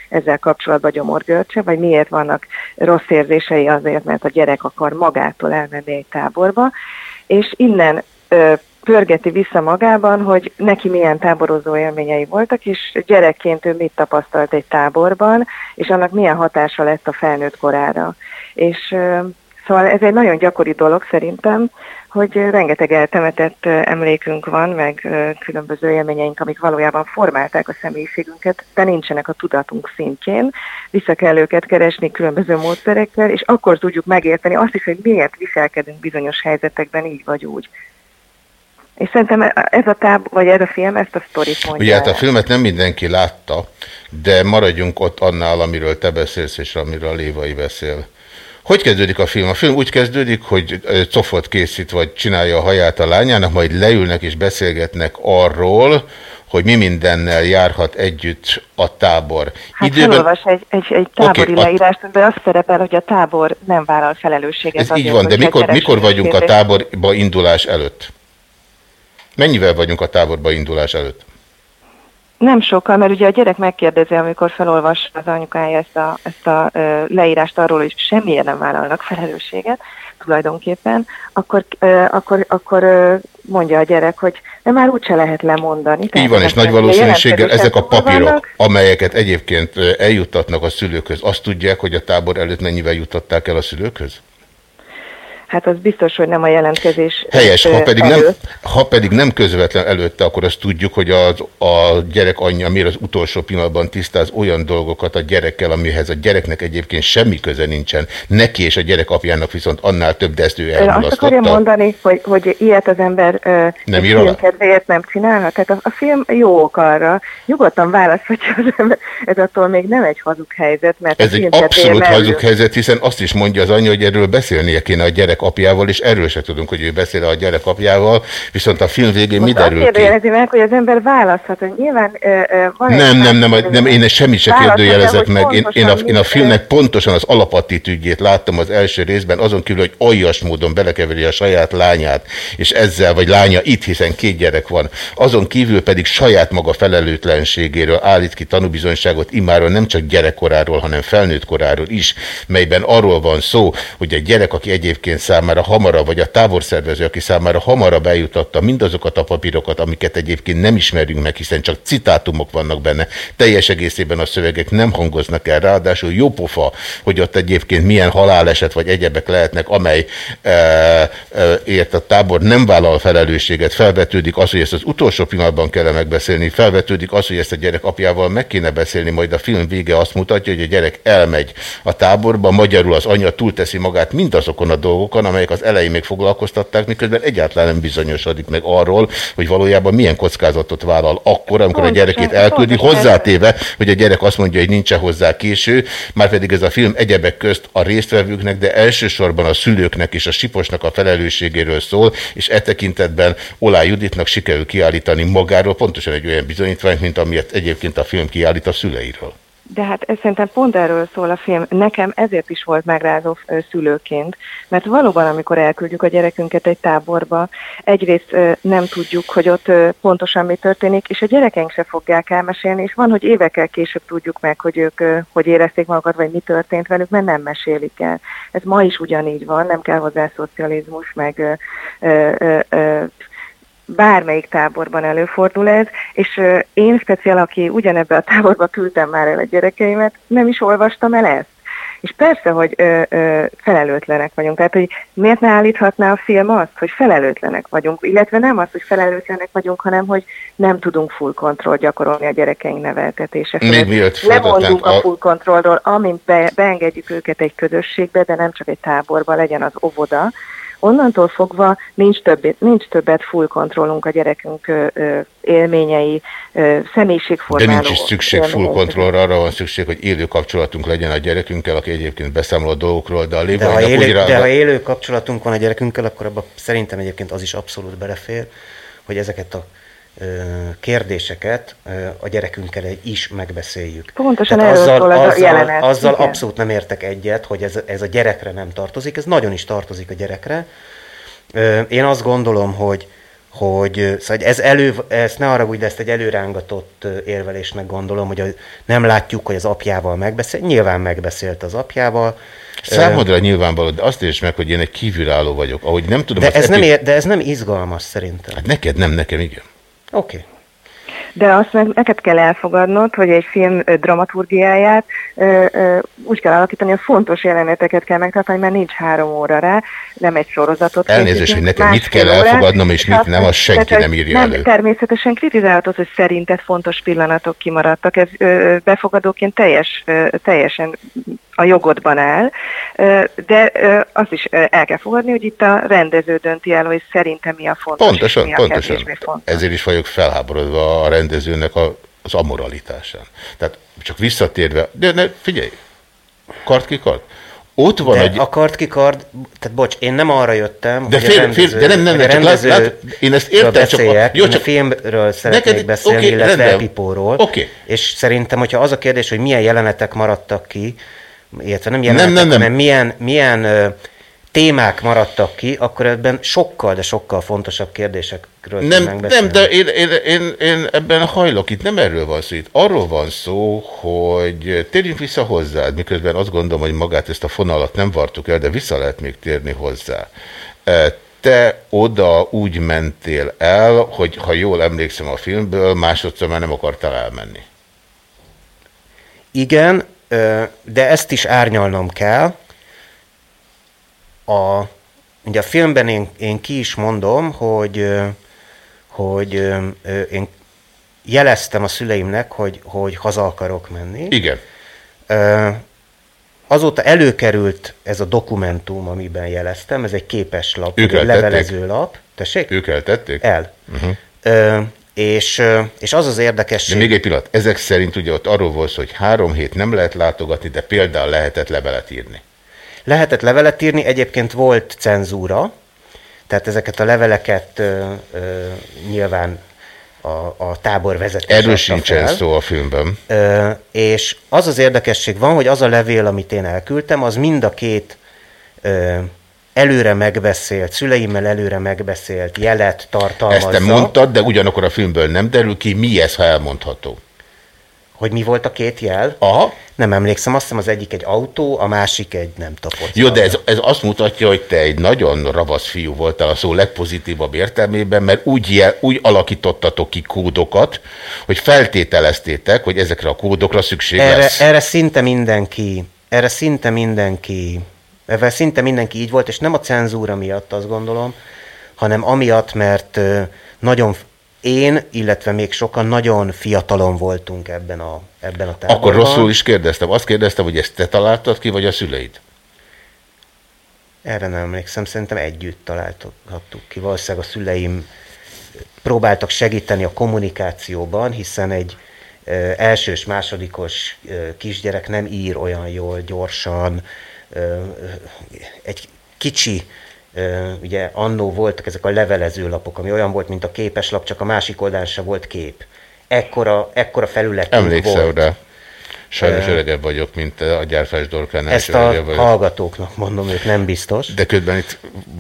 ezzel kapcsolatban gyomorgörcse, vagy miért vannak rossz érzései azért, mert a gyerek akar magától elmenni egy táborba, és innen pörgeti vissza magában, hogy neki milyen táborozó élményei voltak, és gyerekként ő mit tapasztalt egy táborban, és annak milyen hatása lett a felnőtt korára. És Szóval ez egy nagyon gyakori dolog szerintem, hogy rengeteg eltemetett emlékünk van, meg különböző élményeink, amik valójában formálták a személyiségünket, de nincsenek a tudatunk szintjén. Vissza kell őket keresni különböző módszerekkel, és akkor tudjuk megérteni azt is, hogy miért viselkedünk bizonyos helyzetekben így vagy úgy. És szerintem ez a táb, vagy ez a film ezt a sztorit mondja. Ugye hát a filmet nem mindenki látta, de maradjunk ott annál, amiről te beszélsz, és amiről a Lévai beszél. Hogy kezdődik a film? A film úgy kezdődik, hogy cofot készít, vagy csinálja a haját a lányának, majd leülnek és beszélgetnek arról, hogy mi mindennel járhat együtt a tábor. Hát Időben... felolvas egy, egy, egy tábori a- okay, leírást, amiben azt szerepel, hogy a tábor nem vállal felelősséget. Ez azért, így van, de mikor, mikor vagyunk a táborba indulás előtt? Mennyivel vagyunk a táborba indulás előtt? Nem sokkal, mert ugye a gyerek megkérdezi, amikor felolvas az anyukája ezt a, ezt a ö, leírást arról, hogy semmilyen nem vállalnak felelősséget tulajdonképpen, akkor, ö, akkor, akkor ö, mondja a gyerek, hogy de már úgyse lehet lemondani. Így van, és nagy valószínűséggel ezek a papírok, vannak. amelyeket egyébként eljuttatnak a szülőkhöz, azt tudják, hogy a tábor előtt mennyivel juttatták el a szülőkhöz? Hát az biztos, hogy nem a jelentkezés Helyes, ha pedig, nem, ha pedig nem közvetlen előtte, akkor azt tudjuk, hogy az, a gyerek anyja miért az utolsó pillanatban tisztáz olyan dolgokat a gyerekkel, amihez a gyereknek egyébként semmi köze nincsen. Neki és a gyerek apjának viszont annál több, de ezt ő Ön azt akarja elmulasztotta. mondani, hogy, hogy ilyet az ember Nem ír film kedvéért nem csinálhat? Tehát a, a film jó ok arra. Nyugodtan választhatja az ember. Ez attól még nem egy hazug helyzet, mert Ez egy abszolút merül. hazug helyzet, hiszen azt is mondja az anyja, hogy erről beszélnie kéne a gyerek apjával, és erről se tudunk, hogy ő beszél a gyerek apjával, viszont a film végén mi Most azt derül ki? kérdőjelezi meg, hogy az ember választhat, hogy nyilván ö, ö, van egy Nem, nem, nem, nem, én semmit se kérdőjelezek meg. Én, én, a, én a filmnek pontosan az alapattitűdjét láttam az első részben, azon kívül, hogy aljas módon belekeveri a saját lányát, és ezzel, vagy lánya itt, hiszen két gyerek van, azon kívül pedig saját maga felelőtlenségéről állít ki tanúbizonyságot immáron nem csak gyerekkoráról, hanem felnőtt koráról is, melyben arról van szó, hogy a gyerek, aki egyébként számára hamarabb, vagy a táborszervező, aki számára hamarabb eljutatta mindazokat a papírokat, amiket egyébként nem ismerünk meg, hiszen csak citátumok vannak benne, teljes egészében a szövegek nem hangoznak el, ráadásul jó pofa, hogy ott egyébként milyen haláleset vagy egyebek lehetnek, amely e, e, a tábor nem vállal felelősséget, felvetődik az, hogy ezt az utolsó pillanatban kell megbeszélni, felvetődik az, hogy ezt a gyerek apjával meg kéne beszélni, majd a film vége azt mutatja, hogy a gyerek elmegy a táborba, magyarul az anya túlteszi magát mindazokon a dolgokon, amelyek az elején még foglalkoztatták, miközben egyáltalán nem bizonyosodik meg arról, hogy valójában milyen kockázatot vállal akkor, amikor a Pontosan, gyerekét elküldi, pontosan. hozzátéve, hogy a gyerek azt mondja, hogy nincsen hozzá késő, már pedig ez a film egyebek közt a résztvevőknek, de elsősorban a szülőknek és a siposnak a felelősségéről szól, és e tekintetben Olá Juditnak sikerül kiállítani magáról pontosan egy olyan bizonyítványt, mint amilyet egyébként a film kiállít a szüleiről. De hát ez szerintem pont erről szól a film. Nekem ezért is volt megrázó szülőként, mert valóban, amikor elküldjük a gyerekünket egy táborba, egyrészt nem tudjuk, hogy ott pontosan mi történik, és a gyerekeink se fogják elmesélni, és van, hogy évekkel később tudjuk meg, hogy ők hogy érezték magukat, vagy mi történt velük, mert nem mesélik el. Ez ma is ugyanígy van, nem kell hozzá szocializmus, meg bármelyik táborban előfordul ez, és én speciál, aki ugyanebbe a táborba küldtem már el a gyerekeimet, nem is olvastam el ezt. És persze, hogy ö, ö, felelőtlenek vagyunk. Tehát, hogy miért ne állíthatná a film azt, hogy felelőtlenek vagyunk, illetve nem az, hogy felelőtlenek vagyunk, hanem hogy nem tudunk full kontroll gyakorolni a gyerekeink neveltetése felett. mielőtt Lemondunk folytatnánk, a full kontrollról, amint be, beengedjük őket egy közösségbe, de nem csak egy táborba, legyen az óvoda, onnantól fogva nincs, többet, nincs többet full kontrollunk a gyerekünk ö, ö, élményei, ö, De személyiségformáló nincs is szükség full kontrollra, arra van szükség, hogy élő kapcsolatunk legyen a gyerekünkkel, aki egyébként beszámol a dolgokról, de a De ha, lévajnak úgy élő, rá... de ha élő kapcsolatunk van a gyerekünkkel, akkor abban szerintem egyébként az is abszolút belefér, hogy ezeket a kérdéseket a gyerekünkkel is megbeszéljük. Pontosan Tehát erről azzal, szól ez a azzal, jelenet, azzal igen. abszolút nem értek egyet, hogy ez, ez a gyerekre nem tartozik, ez nagyon is tartozik a gyerekre. Én azt gondolom, hogy hogy szóval ez elő, ezt ne arra úgy, de ezt egy előrángatott érvelésnek gondolom, hogy a, nem látjuk, hogy az apjával megbeszél. Nyilván megbeszélt az apjával. Számodra nyilvánvaló, de azt értsd meg, hogy én egy kívülálló vagyok. Ahogy nem tudom... De ez, nem epi- ér, de ez nem izgalmas szerintem. Hát neked nem, nekem igen. Oké. Okay. De azt meg neked kell elfogadnod, hogy egy film dramaturgiáját ö, ö, úgy kell alakítani, hogy fontos jeleneteket kell megtartani, mert nincs három óra rá, nem egy sorozatot. Elnézést, hogy nekem mit kell órát, elfogadnom, és mit nem, azt senki tehát, nem írja elő. Természetesen kritizálhatod, hogy szerinted fontos pillanatok kimaradtak. Ez ö, befogadóként teljes, ö, teljesen a jogodban áll, de azt is el kell fogadni, hogy itt a rendező dönti el, hogy szerintem mi a fontos, Pontosan, mi a pontosan. fontos. Ezért is vagyok felháborodva a rendezőnek a, az amoralitásán. Tehát csak visszatérve, de ne, figyelj, kard ki kard. Ott van De egy... a kard ki kard, tehát bocs, én nem arra jöttem, De hogy fél- a rendező, fél- de nem, nem, nem, csak lát- lát- én ezt értem, csak a- beszéljek, jó, csak- a filmről szeretnék Neked- beszélni, oké, illetve rendben. Epipóról, Oké. és szerintem, hogyha az a kérdés, hogy milyen jelenetek maradtak ki, illetve nem jelenetek, nem, nem. hanem milyen, milyen ö, témák maradtak ki, akkor ebben sokkal, de sokkal fontosabb kérdésekről Nem, nem, de én, én, én, én ebben hajlok, itt nem erről van szó, itt arról van szó, hogy térjünk vissza hozzád, miközben azt gondolom, hogy magát ezt a fonalat nem vartuk el, de vissza lehet még térni hozzá. E, Te oda úgy mentél el, hogy ha jól emlékszem a filmből, másodszor már nem akartál elmenni. Igen, de ezt is árnyalnom kell. A, ugye a filmben én, én ki is mondom, hogy, hogy én jeleztem a szüleimnek, hogy, hogy haza akarok menni. Igen. Azóta előkerült ez a dokumentum, amiben jeleztem, ez egy képeslap, Ők egy levelező lap. Tessék? Ők eltették? El. Uh-huh. Ö, és, és az az De érdekesség... még egy pillanat, ezek szerint ugye ott arról volt hogy három hét nem lehet látogatni, de például lehetett levelet írni. Lehetett levelet írni, egyébként volt cenzúra, tehát ezeket a leveleket ö, ö, nyilván a, a tábor vezetés Erről sincsen fel. szó a filmben. Ö, és az az érdekesség van, hogy az a levél, amit én elküldtem, az mind a két ö, előre megbeszélt, szüleimmel előre megbeszélt jelet tartalmazza. Ezt te mondtad, de ugyanakkor a filmből nem derül ki, mi ez, ha elmondható. Hogy mi volt a két jel? Aha. Nem emlékszem, azt hiszem az egyik egy autó, a másik egy nem tapott. Jó, de ez, ez azt mutatja, hogy te egy nagyon ravasz fiú voltál a szó legpozitívabb értelmében, mert úgy, jel, úgy alakítottatok ki kódokat, hogy feltételeztétek, hogy ezekre a kódokra szükség erre, lesz. erre szinte mindenki, erre szinte mindenki, ezzel szinte mindenki így volt, és nem a cenzúra miatt azt gondolom, hanem amiatt, mert nagyon én, illetve még sokan nagyon fiatalon voltunk ebben a, ebben a táborban. Akkor rosszul is kérdeztem. Azt kérdeztem, hogy ezt te találtad ki, vagy a szüleid? Erre nem emlékszem, szerintem együtt találhattuk ki. Valószínűleg a szüleim próbáltak segíteni a kommunikációban, hiszen egy elsős, másodikos kisgyerek nem ír olyan jól, gyorsan. Egy kicsi, ugye annó voltak ezek a levelező lapok, ami olyan volt, mint a képeslap, csak a másik oldalán se volt kép. Ekkora, ekkora felület Emlékszem volt. rá. Sajnos öregebb vagyok, mint a gyárfás dorkánál. Ezt a vagyok. hallgatóknak mondom, ők nem biztos. De közben itt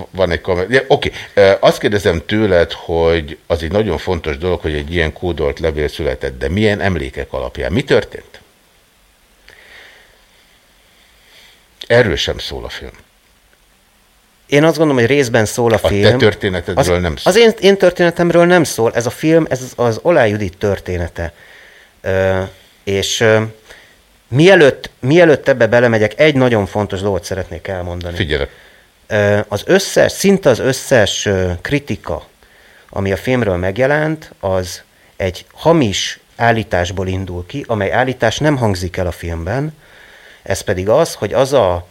van egy komment. Ja, Oké, azt kérdezem tőled, hogy az egy nagyon fontos dolog, hogy egy ilyen kódolt levél született, de milyen emlékek alapján? Mi történt? Erről sem szól a film. Én azt gondolom, hogy részben szól a A film. te történetedről az, nem szól. Az én, én történetemről nem szól. Ez a film, ez az, az Olá Judit története. Ö, és ö, Mielőtt, mielőtt ebbe belemegyek, egy nagyon fontos dolgot szeretnék elmondani. Figyelek. Ö, Az összes, szinte az összes kritika, ami a filmről megjelent, az egy hamis állításból indul ki, amely állítás nem hangzik el a filmben, ez pedig az, hogy az a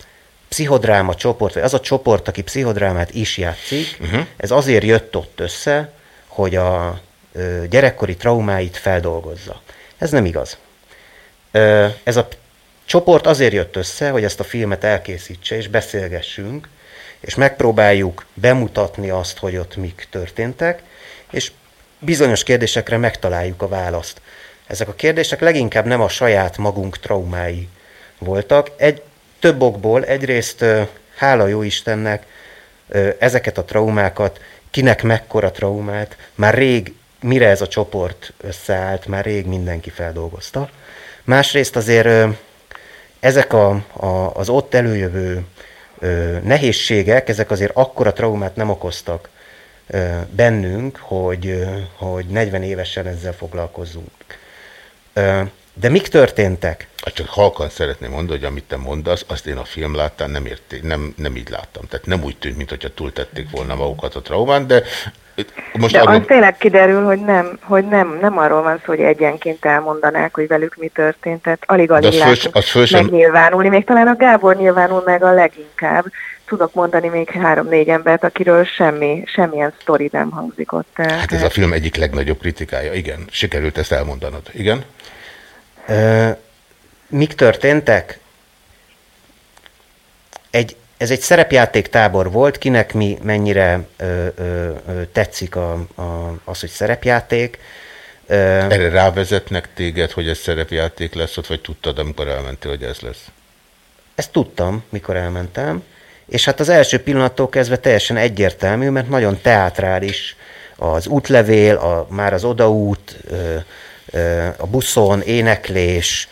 pszichodráma csoport, vagy az a csoport, aki pszichodrámát is játszik, uh-huh. ez azért jött ott össze, hogy a gyerekkori traumáit feldolgozza. Ez nem igaz. Ez a csoport azért jött össze, hogy ezt a filmet elkészítse, és beszélgessünk, és megpróbáljuk bemutatni azt, hogy ott mik történtek, és bizonyos kérdésekre megtaláljuk a választ. Ezek a kérdések leginkább nem a saját magunk traumái voltak. Egy több okból, egyrészt hála jó Istennek, ezeket a traumákat, kinek mekkora traumát, már rég, mire ez a csoport összeállt, már rég mindenki feldolgozta. Másrészt azért ezek a, a, az ott előjövő nehézségek, ezek azért akkora traumát nem okoztak bennünk, hogy, hogy 40 évesen ezzel foglalkozzunk. De mik történtek? Hát csak halkan szeretném mondani, hogy amit te mondasz, azt én a film láttán nem, érté, nem, nem így láttam. Tehát nem úgy tűnt, mintha túltették volna magukat a traumán, de most De arról, az tényleg kiderül, hogy nem, hogy nem, nem arról van szó, hogy egyenként elmondanák, hogy velük mi történt, tehát az föl- látunk az föl sem- megnyilvánulni. Még talán a Gábor nyilvánul meg a leginkább. Tudok mondani még három-négy embert, akiről semmi, semmilyen sztori nem hangzik ott hát ez a film egyik legnagyobb kritikája. Igen, sikerült ezt elmondanod. Igen? Ö, mik történtek? Egy, ez egy szerepjáték tábor volt, kinek mi mennyire ö, ö, ö, tetszik a, a, az, hogy szerepjáték. Ö, Erre rávezetnek téged, hogy ez szerepjáték lesz ott, vagy tudtad, amikor elmentél, hogy ez lesz? Ezt tudtam, mikor elmentem, és hát az első pillanattól kezdve teljesen egyértelmű, mert nagyon teátrális az útlevél, a, már az odaút, ö, a buszon, éneklés,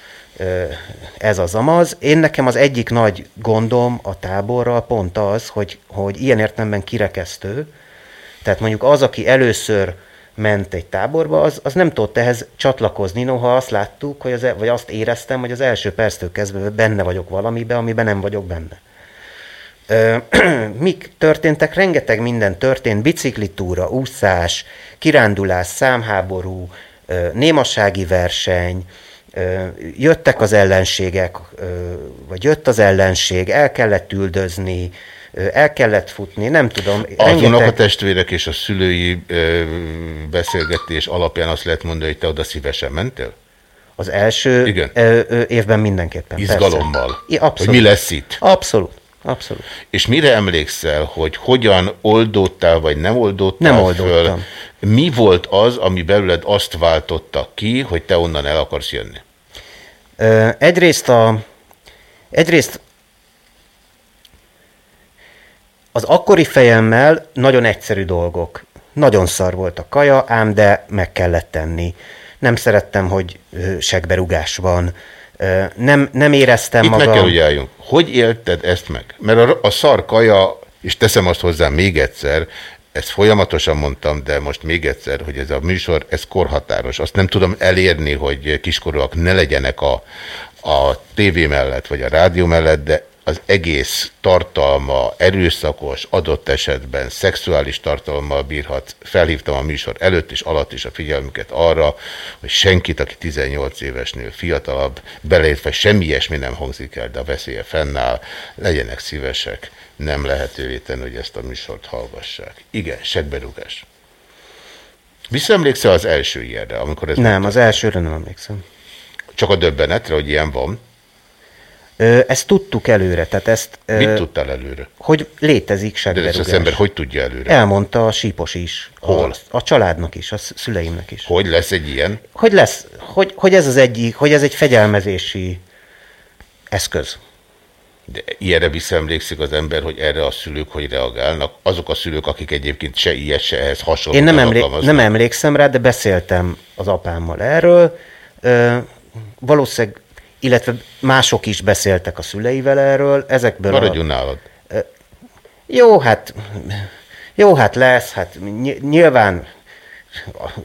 ez az amaz. Én nekem az egyik nagy gondom a táborral pont az, hogy, hogy ilyen értelemben kirekesztő, tehát mondjuk az, aki először ment egy táborba, az, az nem tudott ehhez csatlakozni, noha azt láttuk, hogy az, e- vagy azt éreztem, hogy az első perctől kezdve benne vagyok valamibe, amiben nem vagyok benne. <clears throat> Mik történtek? Rengeteg minden történt, biciklitúra, úszás, kirándulás, számháború, némasági verseny, jöttek az ellenségek, vagy jött az ellenség, el kellett üldözni, el kellett futni, nem tudom. Az unokatestvérek és a szülői beszélgetés alapján azt lehet mondani, hogy te oda szívesen mentél? Az első Igen. Évben mindenképpen. Izgalommal. Persze. Abszolút. Hogy mi lesz itt? Abszolút. Abszolút. És mire emlékszel, hogy hogyan oldódtál, vagy nem oldódtál Nem föl? Mi volt az, ami belőled azt váltotta ki, hogy te onnan el akarsz jönni? Ö, egyrészt a, egyrészt az akkori fejemmel nagyon egyszerű dolgok. Nagyon szar volt a kaja, ám de meg kellett tenni. Nem szerettem, hogy segberugás van. Nem, nem éreztem Itt magam... meg kell, hogy álljunk. Hogy élted ezt meg? Mert a, a szar kaja, és teszem azt hozzá még egyszer, ezt folyamatosan mondtam, de most még egyszer, hogy ez a műsor, ez korhatáros. Azt nem tudom elérni, hogy kiskorúak ne legyenek a, a tévé mellett, vagy a rádió mellett, de az egész tartalma erőszakos, adott esetben szexuális tartalommal bírhat. Felhívtam a műsor előtt és alatt is a figyelmüket arra, hogy senkit, aki 18 évesnél fiatalabb, beleértve semmi ilyesmi nem hangzik el, de a veszélye fennáll, legyenek szívesek, nem lehetővé tenni, hogy ezt a műsort hallgassák. Igen, segberugás. Visszaemlékszel az első ilyenre, amikor ez Nem, az elsőre nem emlékszem. Csak a döbbenetre, hogy ilyen van. Ezt tudtuk előre, tehát ezt... Mit tudtál előre? Hogy létezik De segberugás. ezt az ember hogy tudja előre? Elmondta a sípos is. Hol? A, a családnak is, a sz- szüleimnek is. Hogy lesz egy ilyen? Hogy lesz, hogy, hogy ez az egyik, hogy ez egy fegyelmezési eszköz. De ilyenre visszaemlékszik az ember, hogy erre a szülők hogy reagálnak. Azok a szülők, akik egyébként se ilyet, se ehhez hasonló. Én nem, emlé- nem emlékszem rá, de beszéltem az apámmal erről. Ö, valószínűleg, illetve mások is beszéltek a szüleivel erről. Ezekből Maradjon a, nálad. Jó, hát jó, hát lesz, hát ny- nyilván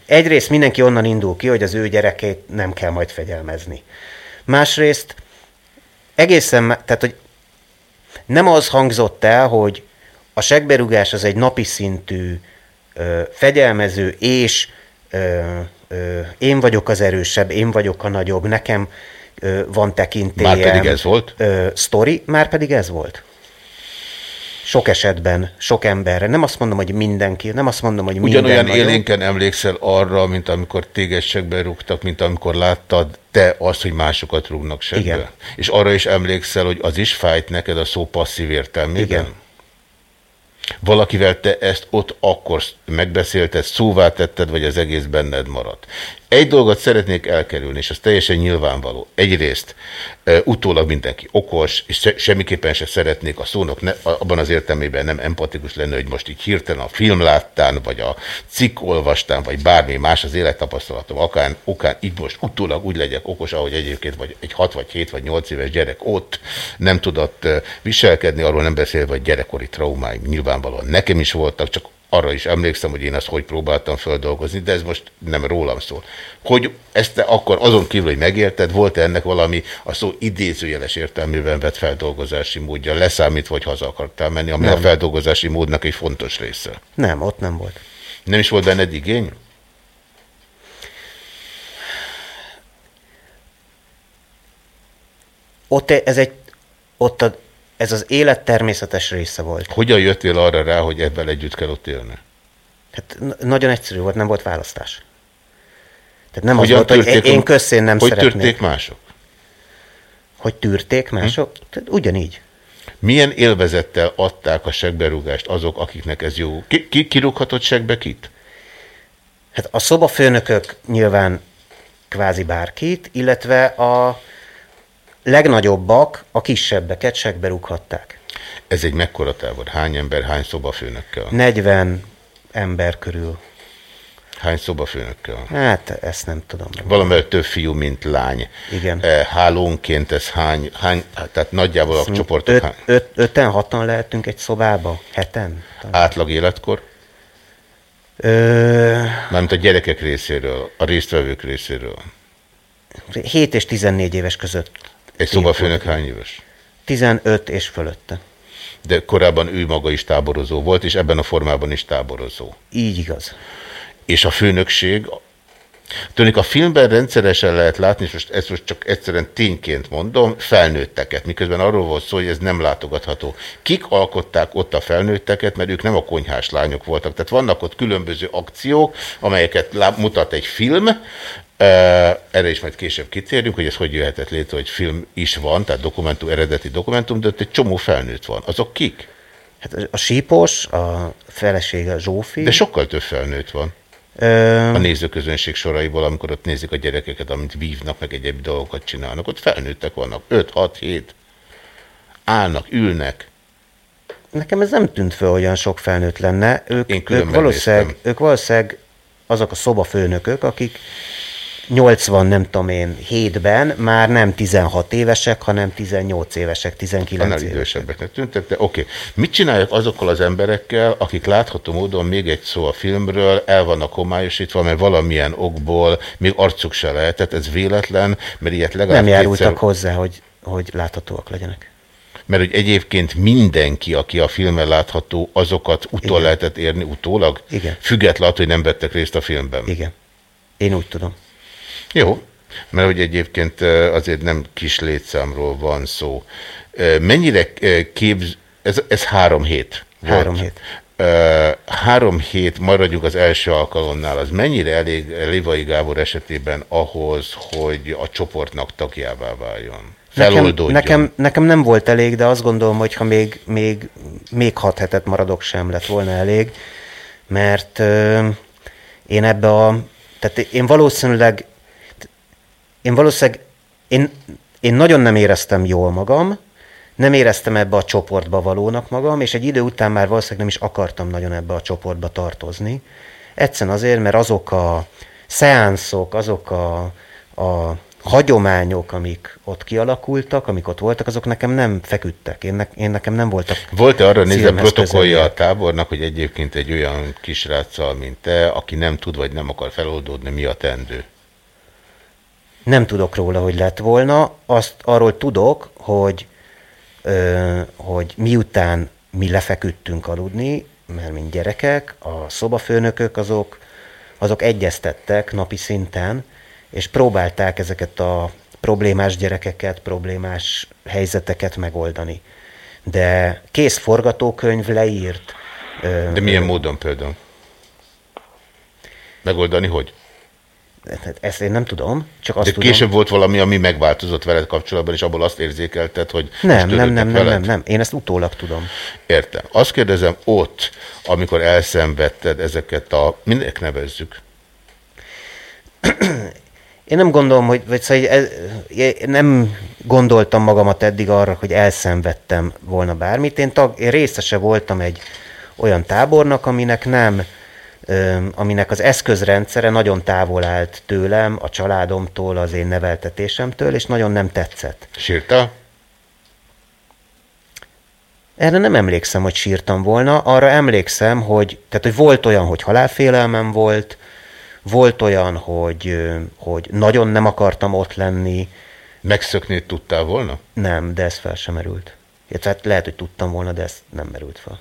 egyrészt mindenki onnan indul ki, hogy az ő gyerekét nem kell majd fegyelmezni. Másrészt egészen, tehát hogy nem az hangzott el, hogy a segberugás az egy napi szintű, ö, fegyelmező és ö, ö, én vagyok az erősebb, én vagyok a nagyobb, nekem van tekintélyem. Márpedig ez volt? Ö, sztori, már pedig ez volt. Sok esetben, sok emberre. Nem azt mondom, hogy mindenki, nem azt mondom, hogy minden Ugyanolyan nagyon. élénken emlékszel arra, mint amikor téged segbe rúgtak, mint amikor láttad te azt, hogy másokat rúgnak segbe. Igen. És arra is emlékszel, hogy az is fájt neked a szó passzív értelmében? Igen. Valakivel te ezt ott akkor megbeszélted, szóvá tetted, vagy az egész benned maradt. Egy dolgot szeretnék elkerülni, és az teljesen nyilvánvaló. Egyrészt utólag mindenki okos, és se, semmiképpen se szeretnék a szónak ne, abban az értelmében nem empatikus lenni, hogy most így hirtelen a film láttán, vagy a cikk olvastán, vagy bármi más az élettapasztalatom akár, okán így most utólag úgy legyek okos, ahogy egyébként vagy egy 6 vagy 7 vagy 8 éves gyerek ott nem tudott viselkedni, arról nem beszélve, hogy gyerekkori traumáim nyilvánvalóan nekem is voltak, csak arra is emlékszem, hogy én azt hogy próbáltam feldolgozni, de ez most nem rólam szól. Hogy ezt te akkor azon kívül, hogy megérted, volt -e ennek valami a szó idézőjeles értelmében vett feldolgozási módja, leszámítva, hogy haza akartál menni, ami Nem. a feldolgozási módnak egy fontos része. Nem, ott nem volt. Nem is volt benned igény? Ott ez egy, ott a, ez az élet természetes része volt. Hogyan jöttél arra rá, hogy ebben együtt kell ott élni? Hát nagyon egyszerű volt, nem volt választás. Tehát nem Hogyan az volt, hogy én közszén nem hogy szeretnék. törték mások? Hogy tűrték mások? Hm? Tehát ugyanígy. Milyen élvezettel adták a segberúgást azok, akiknek ez jó? Ki, ki kirúghatott segbe kit? Hát a szobafőnökök nyilván kvázi bárkit, illetve a legnagyobbak a kisebbeket segbe rúghatták. Ez egy mekkora tábor? Hány ember, hány szobafőnökkel? 40 ember körül. Hány szobafőnökkel? Hát ezt nem tudom. Valamivel több fiú, mint lány. Igen. Eh, Hálónként ez hány, hány tehát nagyjából a csoportok öt, hány? öt, öten, hatan lehetünk egy szobába? Heten? Átlag életkor? Ö, Mármint a gyerekek részéről, a résztvevők részéről. 7 és 14 éves között. Egy szobafőnök hány éves? 15 és fölötte. De korábban ő maga is táborozó volt, és ebben a formában is táborozó. Így igaz. És a főnökség, Tűnik a filmben rendszeresen lehet látni, és most ezt most csak egyszerűen tényként mondom, felnőtteket, miközben arról volt szó, hogy ez nem látogatható. Kik alkották ott a felnőtteket, mert ők nem a konyhás lányok voltak. Tehát vannak ott különböző akciók, amelyeket mutat egy film, erre is majd később kitérünk, hogy ez hogy jöhetett létre, hogy film is van, tehát dokumentum, eredeti dokumentum, de ott egy csomó felnőtt van. Azok kik? Hát a sípos, a felesége Zsófi. De sokkal több felnőtt van. Ö... A nézőközönség soraiból, amikor ott nézik a gyerekeket, amint vívnak, meg egyéb dolgokat csinálnak. Ott felnőttek vannak. 5, 6, 7. Állnak, ülnek. Nekem ez nem tűnt föl, olyan sok felnőtt lenne. Ők, Én ők, valószínűleg, ők valószínűleg azok a szobafőnökök, akik 80, nem tudom én, 7-ben már nem 16 évesek, hanem 18 évesek, 19 Annál évesek. idősebbeknek tűntek, de oké. Mit csinálják azokkal az emberekkel, akik látható módon még egy szó a filmről, el vannak homályosítva, mert valamilyen okból még arcuk se lehetett, ez véletlen, mert ilyet legalább Nem járultak kétszer- hozzá, hogy, hogy láthatóak legyenek. Mert hogy egyébként mindenki, aki a filmen látható, azokat utol Igen. lehetett érni utólag? Igen. Függetlenül, hogy nem vettek részt a filmben? Igen. Én úgy tudom. Jó, mert hogy egyébként azért nem kis létszámról van szó. Mennyire képz... Ez, ez három hét volt. Három hét. Három hét, maradjunk az első alkalomnál, az mennyire elég Livai Gábor esetében ahhoz, hogy a csoportnak tagjává váljon? Nekem, Feloldódjon? nekem, nekem nem volt elég, de azt gondolom, hogy ha még, még, még hat hetet maradok, sem lett volna elég, mert ö, én ebbe a... Tehát én valószínűleg... Én valószínűleg... Én, én nagyon nem éreztem jól magam, nem éreztem ebbe a csoportba valónak magam, és egy idő után már valószínűleg nem is akartam nagyon ebbe a csoportba tartozni. Egyszerűen azért, mert azok a szeánszok, azok a, a hagyományok, amik ott kialakultak, amik ott voltak, azok nekem nem feküdtek. Én, ne, én nekem nem voltak Volt-e arra nézve protokollja a tábornak, hogy egyébként egy olyan kisráccal, mint te, aki nem tud vagy nem akar feloldódni, mi a tendő? Nem tudok róla, hogy lett volna. Azt arról tudok, hogy, ö, hogy miután mi lefeküdtünk aludni, mert mint gyerekek, a szobafőnökök azok, azok egyeztettek napi szinten, és próbálták ezeket a problémás gyerekeket, problémás helyzeteket megoldani. De kész forgatókönyv leírt. De milyen módon például? Megoldani hogy? Hát Ezt én nem tudom, csak azt De tudom. később volt valami, ami megváltozott veled kapcsolatban, és abból azt érzékelted, hogy Nem, nem, nem, nem, nem, nem. Én ezt utólag tudom. Értem. Azt kérdezem, ott, amikor elszenvedted ezeket a, mindenek nevezzük, Én nem gondolom, hogy, vagy szóval ez, nem gondoltam magamat eddig arra, hogy elszenvedtem volna bármit. Én, tag, én részese voltam egy olyan tábornak, aminek nem, aminek az eszközrendszere nagyon távol állt tőlem, a családomtól, az én neveltetésemtől, és nagyon nem tetszett. sírtál? Erre nem emlékszem, hogy sírtam volna, arra emlékszem, hogy, tehát, hogy volt olyan, hogy halálfélelmem volt, volt olyan, hogy, hogy nagyon nem akartam ott lenni. Megszökni tudtál volna? Nem, de ez fel sem merült. Illetve hát lehet, hogy tudtam volna, de ez nem merült fel.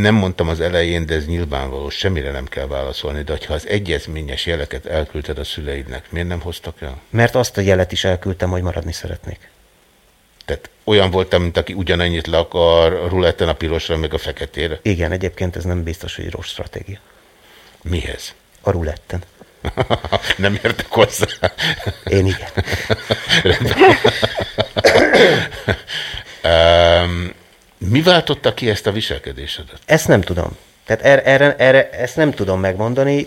Nem mondtam az elején, de ez nyilvánvaló, semmire nem kell válaszolni, de ha az egyezményes jeleket elküldted a szüleidnek, miért nem hoztak el? Mert azt a jelet is elküldtem, hogy maradni szeretnék. Tehát olyan voltam, mint aki ugyanannyit le akar ruletten a pirosra, meg a feketére. Igen, egyébként ez nem biztos, hogy rossz stratégia. Mihez? A ruletten. <laughs> nem értek hozzá. Én igen. <laughs> um, <laughs> mi váltotta ki ezt a viselkedésedet? Ezt nem tudom. Tehát erre, erre, erre ezt nem tudom megmondani.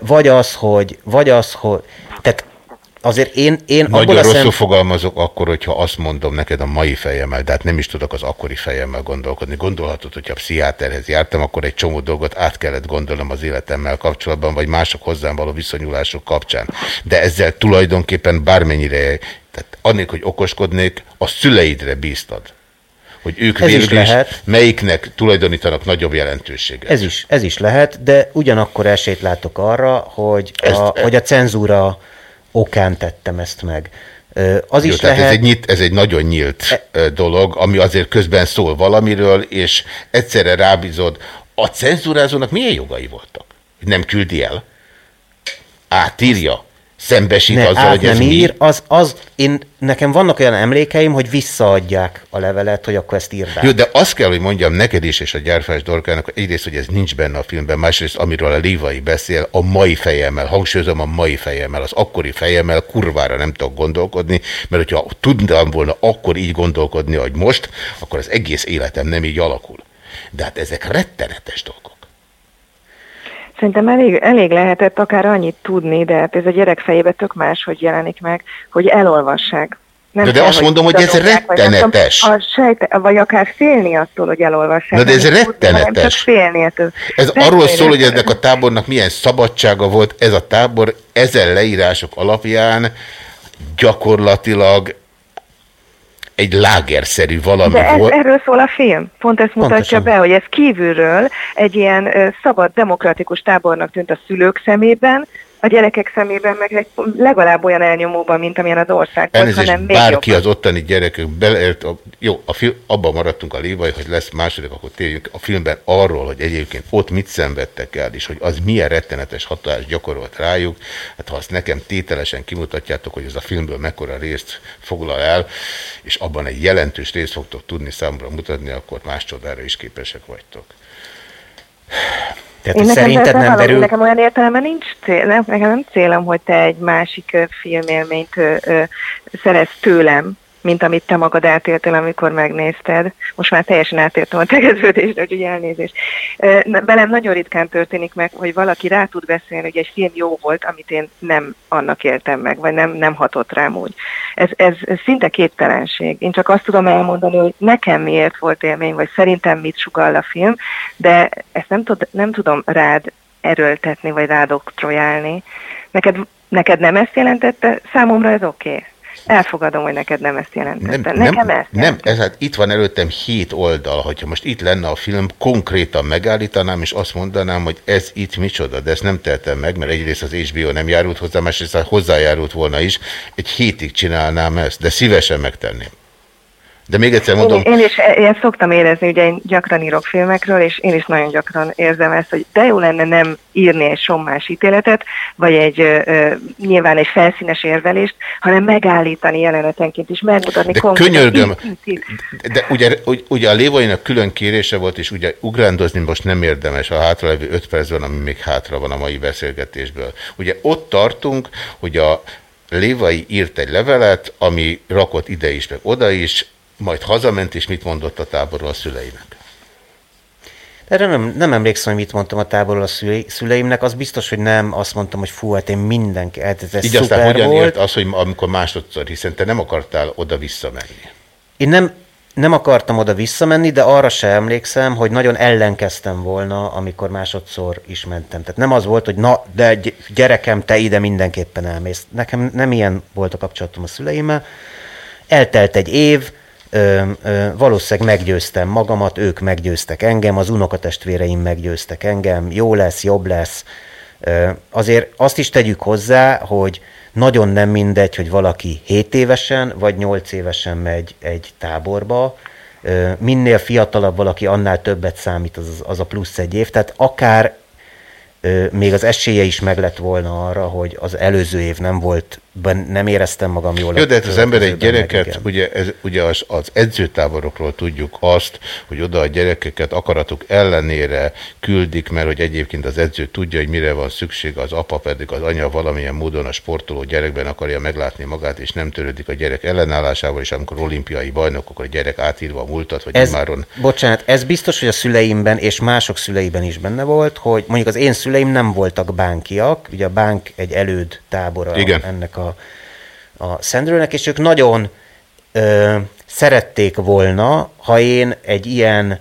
Vagy az, hogy, vagy az, hogy, tehát azért én, én abból Nagyon a rosszul szem... fogalmazok akkor, hogyha azt mondom neked a mai fejemmel, de hát nem is tudok az akkori fejemmel gondolkodni. Gondolhatod, hogyha pszichiáterhez jártam, akkor egy csomó dolgot át kellett gondolnom az életemmel kapcsolatban, vagy mások hozzám való viszonyulások kapcsán. De ezzel tulajdonképpen bármennyire, tehát annélkül, hogy okoskodnék, a szüleidre bíztad. Hogy ők Ez is végül is lehet. melyiknek tulajdonítanak nagyobb jelentőséget. Ez is, ez is lehet, de ugyanakkor esélyt látok arra, hogy a, Ezt- hogy a cenzúra okán tettem ezt meg. Az Jó, is tehát lehet... ez egy, nyit, ez egy nagyon nyílt e... dolog, ami azért közben szól valamiről, és egyszerre rábízod. A cenzúrázónak milyen jogai voltak? Nem küldi el? Átírja? Szembesít ne, azzal, hogy ez nem mi? ír, az, az, én, nekem vannak olyan emlékeim, hogy visszaadják a levelet, hogy akkor ezt írd át. Jó, de azt kell, hogy mondjam neked is, és a gyárfás dorkának, egyrészt, hogy ez nincs benne a filmben, másrészt, amiről a Lévai beszél, a mai fejemmel, hangsúlyozom a mai fejemmel, az akkori fejemmel kurvára nem tudok gondolkodni, mert hogyha tudnám volna akkor így gondolkodni, hogy most, akkor az egész életem nem így alakul. De hát ezek rettenetes dolgok. Szerintem elég, elég lehetett akár annyit tudni, de hát ez a gyerek fejébe tök más, hogy jelenik meg, hogy elolvassák. De- de kell, azt mondom, hogy ez tudatozzák, vagy nem rettenetes. A sejte, vagy akár félni attól, hogy elolvassák. Na de ez Nem rettenetes. Csak félni ettől. Ez Persze, arról szól, hogy rettenetes. ennek a tábornak milyen szabadsága volt, ez a tábor ezen leírások alapján gyakorlatilag egy lágerszerű valami De ez, volt. erről szól a film. Pont ezt mutatja Pontosan. be, hogy ez kívülről egy ilyen szabad, demokratikus tábornak tűnt a szülők szemében, a gyerekek szemében meg legalább olyan elnyomóban, mint amilyen az ország volt, Elnézést, hanem még bárki jobban. az ottani gyerekek, beleért, a, jó, a film, abban maradtunk a lévaj, hogy lesz második, akkor térjünk a filmben arról, hogy egyébként ott mit szenvedtek el, és hogy az milyen rettenetes hatást gyakorolt rájuk. Hát ha azt nekem tételesen kimutatjátok, hogy ez a filmből mekkora részt foglal el, és abban egy jelentős részt fogtok tudni számomra mutatni, akkor más csodára is képesek vagytok. Tehát, Én nekem, szerinted nem derül... nekem olyan értelemben nincs cél, nem, nekem nem célom, hogy te egy másik filmélményt ö, ö, szerez tőlem, mint amit te magad átéltél, amikor megnézted. Most már teljesen átértem a tegeződést, úgyhogy elnézést. Ö, na, Velem nagyon ritkán történik meg, hogy valaki rá tud beszélni, hogy egy film jó volt, amit én nem annak éltem meg, vagy nem, nem hatott rám úgy. Ez, ez, ez szinte képtelenség. Én csak azt tudom elmondani, hogy nekem miért volt élmény, vagy szerintem mit sugall a film, de ezt nem, tud, nem tudom rád erőltetni, vagy rád oktrojálni. Neked, neked nem ezt jelentette? Számomra ez oké. Okay. Elfogadom, hogy neked nem ezt jelentette. Nem, Nekem nem, ezt nem ez, hát itt van előttem hét oldal, hogyha most itt lenne a film, konkrétan megállítanám, és azt mondanám, hogy ez itt micsoda, de ezt nem tehetem meg, mert egyrészt az HBO nem járult hozzá, másrészt ha hozzájárult volna is, egy hétig csinálnám ezt, de szívesen megtenném. De még egyszer mondom, Én, én is én szoktam érezni, ugye én gyakran írok filmekről, és én is nagyon gyakran érzem ezt, hogy de jó lenne nem írni egy sommás ítéletet, vagy egy ö, nyilván egy felszínes érvelést, hanem megállítani jelenetenként is, megmutatni De konkrétan, könyörgöm. itt, itt, itt. De ugye, ugy- ugye a Lévainak külön kérése volt, és ugye ugrándozni most nem érdemes a hátralévő öt percben, ami még hátra van a mai beszélgetésből. Ugye ott tartunk, hogy a Lévai írt egy levelet, ami rakott ide is, meg oda is, majd hazament, és mit mondott a táborról a szüleinek. Erre nem, nem emlékszem, hogy mit mondtam a táborról a szülei, szüleimnek, az biztos, hogy nem azt mondtam, hogy fú, hát én mindenki, hát ez, ez Így aztán hogyan volt. ért az, hogy amikor másodszor, hiszen te nem akartál oda-vissza menni. Én nem, nem akartam oda visszamenni, de arra se emlékszem, hogy nagyon ellenkeztem volna, amikor másodszor is mentem. Tehát nem az volt, hogy na, de gy- gyerekem, te ide mindenképpen elmész. Nekem nem ilyen volt a kapcsolatom a szüleimmel. Eltelt egy év, ö, ö, valószínűleg meggyőztem magamat, ők meggyőztek engem, az unokatestvéreim meggyőztek engem, jó lesz, jobb lesz. Ö, azért azt is tegyük hozzá, hogy nagyon nem mindegy, hogy valaki 7 évesen vagy 8 évesen megy egy táborba. Minél fiatalabb valaki, annál többet számít az, az a plusz egy év. Tehát akár még az esélye is meg lett volna arra, hogy az előző év nem volt, ben- nem éreztem magam jól. Jó, de hát az ember egy meg gyereket, igen. ugye, ez, ugye az, az edzőtáborokról tudjuk azt, hogy oda a gyerekeket akaratuk ellenére küldik, mert hogy egyébként az edző tudja, hogy mire van szüksége, az apa pedig az anya valamilyen módon a sportoló gyerekben akarja meglátni magát, és nem törődik a gyerek ellenállásával, és amikor olimpiai bajnok, akkor a gyerek átírva a múltat, vagy Ez, immáron bocsánat, ez biztos, hogy a szüleimben és mások szüleiben is benne volt, hogy mondjuk az én szüleim nem voltak bánkiak, ugye a bánk egy előd tábora Igen. ennek a, a Szendrőnek, és ők nagyon ö, szerették volna, ha én egy ilyen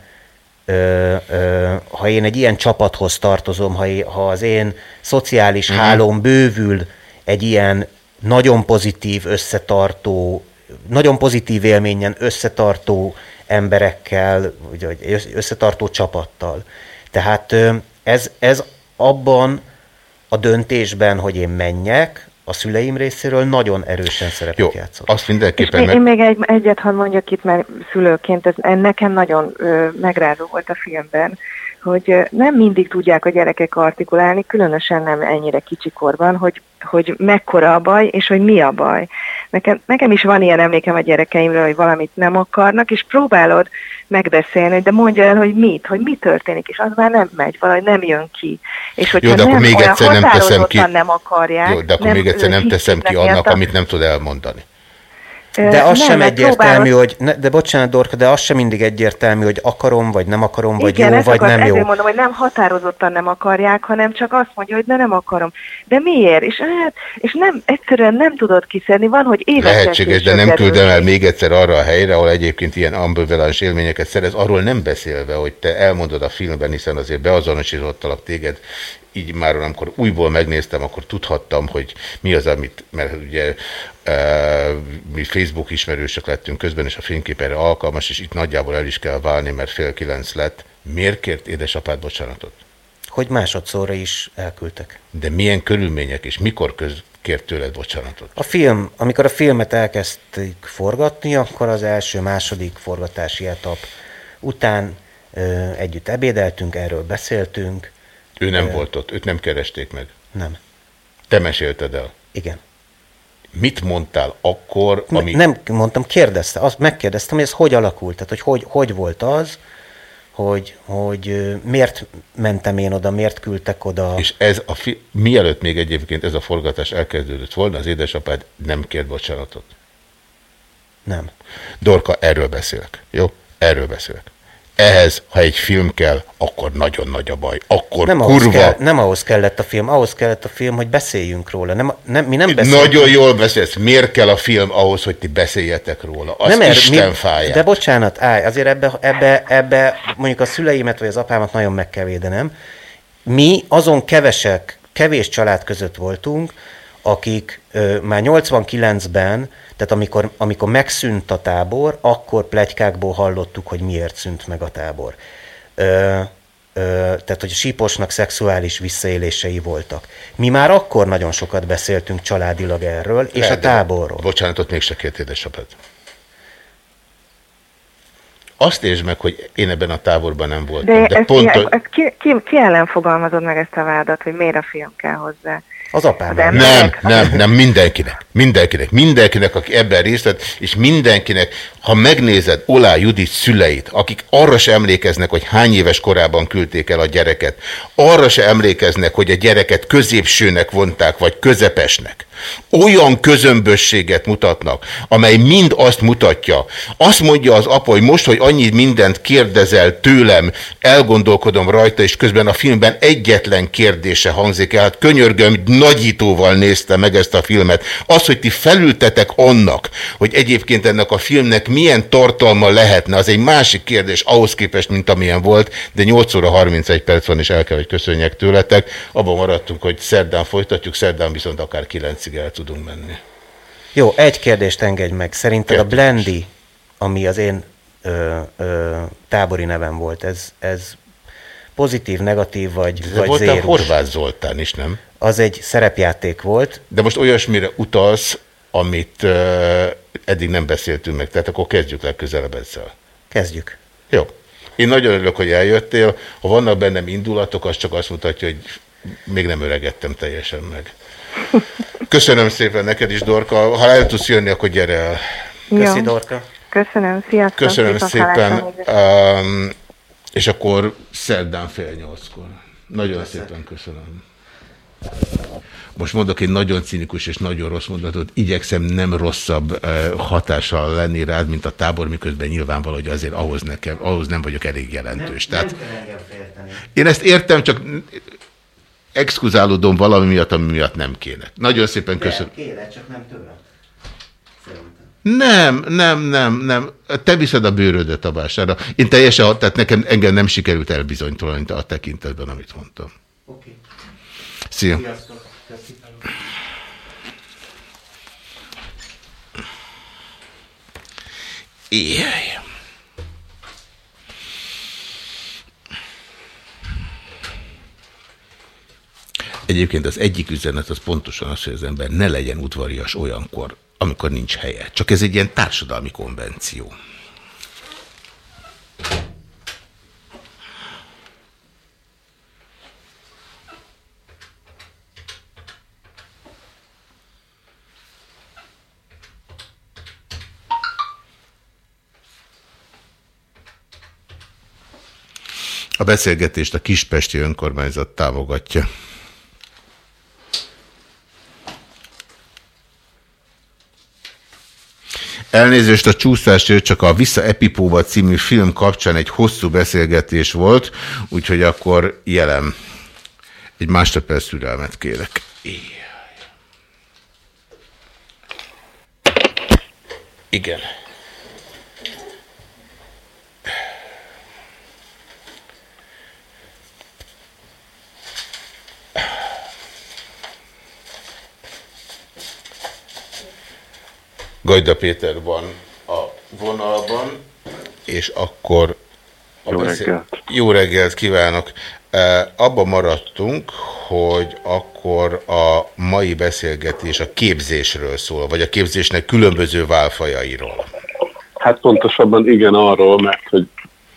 ö, ö, ha én egy ilyen csapathoz tartozom, ha, én, ha az én szociális Mhm. hálóm bővül egy ilyen nagyon pozitív, összetartó, nagyon pozitív élményen összetartó emberekkel, vagy vagy össz- összetartó csapattal. Tehát ez, ez abban a döntésben, hogy én menjek, a szüleim részéről nagyon erősen szerepet Jó, játszott. azt És mindenképpen én, én még egy, egyet hadd mondjak itt, mert szülőként ez nekem nagyon ö, megrázó volt a filmben, hogy ö, nem mindig tudják a gyerekek artikulálni, különösen nem ennyire kicsikorban, hogy, hogy mekkora a baj, és hogy mi a baj. Nekem, nekem is van ilyen emlékem a gyerekeimről, hogy valamit nem akarnak, és próbálod megbeszélni, hogy de mondja el, hogy mit, hogy mi történik, és az már nem megy, valahogy nem jön ki. És hogyha Jó, de akkor nem, még egyszer nem teszem ki. nem akarják. Jó, de akkor még egyszer nem teszem ki annak, ilyet, amit nem tud elmondani. De az nem, sem mert egyértelmű, próbálod- hogy, ne, de bocsánat, Dorka, de az sem mindig egyértelmű, hogy akarom, vagy nem akarom, vagy Igen, jó, ezt vagy akart, nem jó. Ezért mondom, hogy nem határozottan nem akarják, hanem csak azt mondja, hogy de nem akarom. De miért? És, hát, és nem, egyszerűen nem tudod kiszedni. Van, hogy évekkel Lehetséges, de nem derül küldem ki. el még egyszer arra a helyre, ahol egyébként ilyen ambivalens élményeket szerez, arról nem beszélve, hogy te elmondod a filmben, hiszen azért beazonosítottalak téged, így már amikor újból megnéztem, akkor tudhattam, hogy mi az, amit, mert ugye e, mi Facebook ismerősök lettünk közben, és a fénykép erre alkalmas, és itt nagyjából el is kell válni, mert fél kilenc lett. Miért kért édesapád bocsánatot? Hogy másodszorra is elküldtek. De milyen körülmények és mikor köz kért tőled bocsánatot? A film, amikor a filmet elkezdték forgatni, akkor az első, második forgatási etap után ö, együtt ebédeltünk, erről beszéltünk. Ő nem Ö, volt ott, őt nem keresték meg. Nem. Te mesélted el. Igen. Mit mondtál akkor, Ami... Nem mondtam, kérdezte, azt megkérdeztem, hogy ez hogy alakult, tehát hogy hogy, hogy volt az, hogy, hogy miért mentem én oda, miért küldtek oda. És ez a fi... mielőtt még egyébként ez a forgatás elkezdődött volna, az édesapád nem kért bocsánatot. Nem. Dorka, erről beszélek. Jó? Erről beszélek. Ehhez, ha egy film kell, akkor nagyon nagy a baj. Akkor Nem ahhoz, kurva... kell, nem ahhoz kellett a film, ahhoz kellett a film, hogy beszéljünk róla. Nem, nem, mi nem beszélünk. Nagyon jól beszélsz. Miért kell a film ahhoz, hogy ti beszéljetek róla? Az nem Isten mi- fáját. De bocsánat, állj, azért ebbe, ebbe, ebbe mondjuk a szüleimet vagy az apámat nagyon meg kell védenem. Mi azon kevesek, kevés család között voltunk, akik ö, már 89-ben, tehát amikor, amikor megszűnt a tábor, akkor plegykákból hallottuk, hogy miért szűnt meg a tábor. Ö, ö, tehát, hogy a síposnak szexuális visszaélései voltak. Mi már akkor nagyon sokat beszéltünk családilag erről, és Lehet, a táborról. Bocsánat, ott mégse kért édesapád. Azt értsd meg, hogy én ebben a táborban nem voltam. De, De, pont, ki, ki, ki ellen fogalmazod meg ezt a vádat, hogy miért a film kell hozzá? Az apám. Nem, emberek- nem, nem, mindenkinek. Mindenkinek. Mindenkinek, aki ebben részt vett, és mindenkinek, ha megnézed Olá Judit szüleit, akik arra se emlékeznek, hogy hány éves korában küldték el a gyereket, arra se emlékeznek, hogy a gyereket középsőnek vonták, vagy közepesnek. Olyan közömbösséget mutatnak, amely mind azt mutatja. Azt mondja az apa, hogy most, hogy annyi mindent kérdezel tőlem, elgondolkodom rajta, és közben a filmben egyetlen kérdése hangzik el. Hát könyörgöm, nagyítóval nézte meg ezt a filmet. Az, hogy ti felültetek annak, hogy egyébként ennek a filmnek milyen tartalma lehetne, az egy másik kérdés ahhoz képest, mint amilyen volt, de 8 óra 31 perc van, és el kell, hogy köszönjek tőletek. Abban maradtunk, hogy szerdán folytatjuk, szerdán viszont akár 9-ig el tudunk menni. Jó, egy kérdést engedj meg. Szerinted a Kérdés. Blendi, ami az én ö, ö, tábori nevem volt, ez, ez pozitív, negatív, vagy, De vagy voltál zérus? Horváth Zoltán is, nem? Az egy szerepjáték volt. De most olyasmire utalsz, amit eddig nem beszéltünk meg, tehát akkor kezdjük legközelebb ezzel. Kezdjük. Jó. Én nagyon örülök, hogy eljöttél. Ha vannak bennem indulatok, az csak azt mutatja, hogy még nem öregettem teljesen meg. Köszönöm szépen neked is, Dorka. Ha el tudsz jönni, akkor gyere el. Köszi, Jó. Dorka. Köszönöm, sziasztok. Köszönöm szépen. Um, és akkor szerdán fél nyolckor. Nagyon szépen köszönöm. Most mondok egy nagyon cinikus és nagyon rossz mondatot, igyekszem nem rosszabb uh, hatással lenni rád, mint a tábor, miközben nyilvánvaló, hogy azért ahhoz, nekem, ahhoz nem vagyok elég jelentős. Tehát én ezt értem, csak exkuzálódom valami miatt, ami miatt nem kéne. Nagyon szépen köszönöm. Kéne, csak nem tőlem. Nem, nem, nem, nem. Te viszed a bőrödet a vására. Én teljesen, tehát nekem engem nem sikerült elbizonytalanítani a tekintetben, amit mondtam. Oké. Szia. Sziasztok. Köszi. Éjjj. Egyébként az egyik üzenet az pontosan az, hogy az ember ne legyen udvarias olyankor, amikor nincs helye. Csak ez egy ilyen társadalmi konvenció. A beszélgetést a Kispesti önkormányzat támogatja. Elnézést a csúszásért, csak a Vissza Epipóba című film kapcsán egy hosszú beszélgetés volt, úgyhogy akkor jelem. Egy másodperc türelmet kérek. Igen. Gajda Péter van a vonalban, és akkor... Jó beszél- reggelt. Jó reggelt kívánok! Eh, Abba maradtunk, hogy akkor a mai beszélgetés a képzésről szól, vagy a képzésnek különböző válfajairól. Hát pontosabban igen arról, mert hogy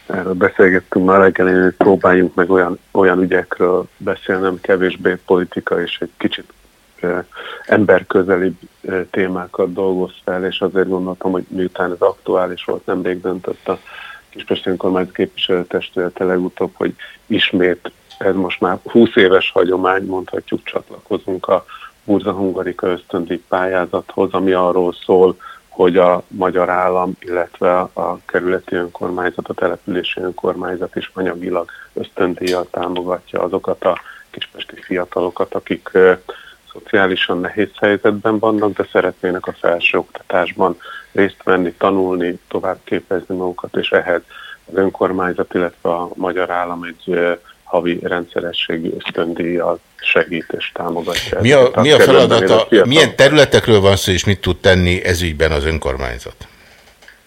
erről beszélgettünk már reggelén, hogy próbáljunk meg olyan, olyan ügyekről beszélni, ami kevésbé politika és egy kicsit emberközelibb témákat fel, és azért gondoltam, hogy miután ez aktuális volt, nemrég döntött a Kispesti Önkormányzat képviselőtestülete legutóbb, hogy ismét, ez most már 20 éves hagyomány, mondhatjuk, csatlakozunk a Burza Hungarika ösztöndíj pályázathoz, ami arról szól, hogy a magyar állam, illetve a kerületi önkormányzat, a települési önkormányzat is anyagilag ösztöndíjjal támogatja azokat a kispesti fiatalokat, akik szociálisan nehéz helyzetben vannak, de szeretnének a felsőoktatásban részt venni, tanulni, tovább képezni magukat, és ehhez az önkormányzat, illetve a magyar állam egy havi rendszerességi ösztöndíjjal segít és támogatja. Mi a, mi a feladata, milyen területekről van szó, és mit tud tenni ezügyben az önkormányzat?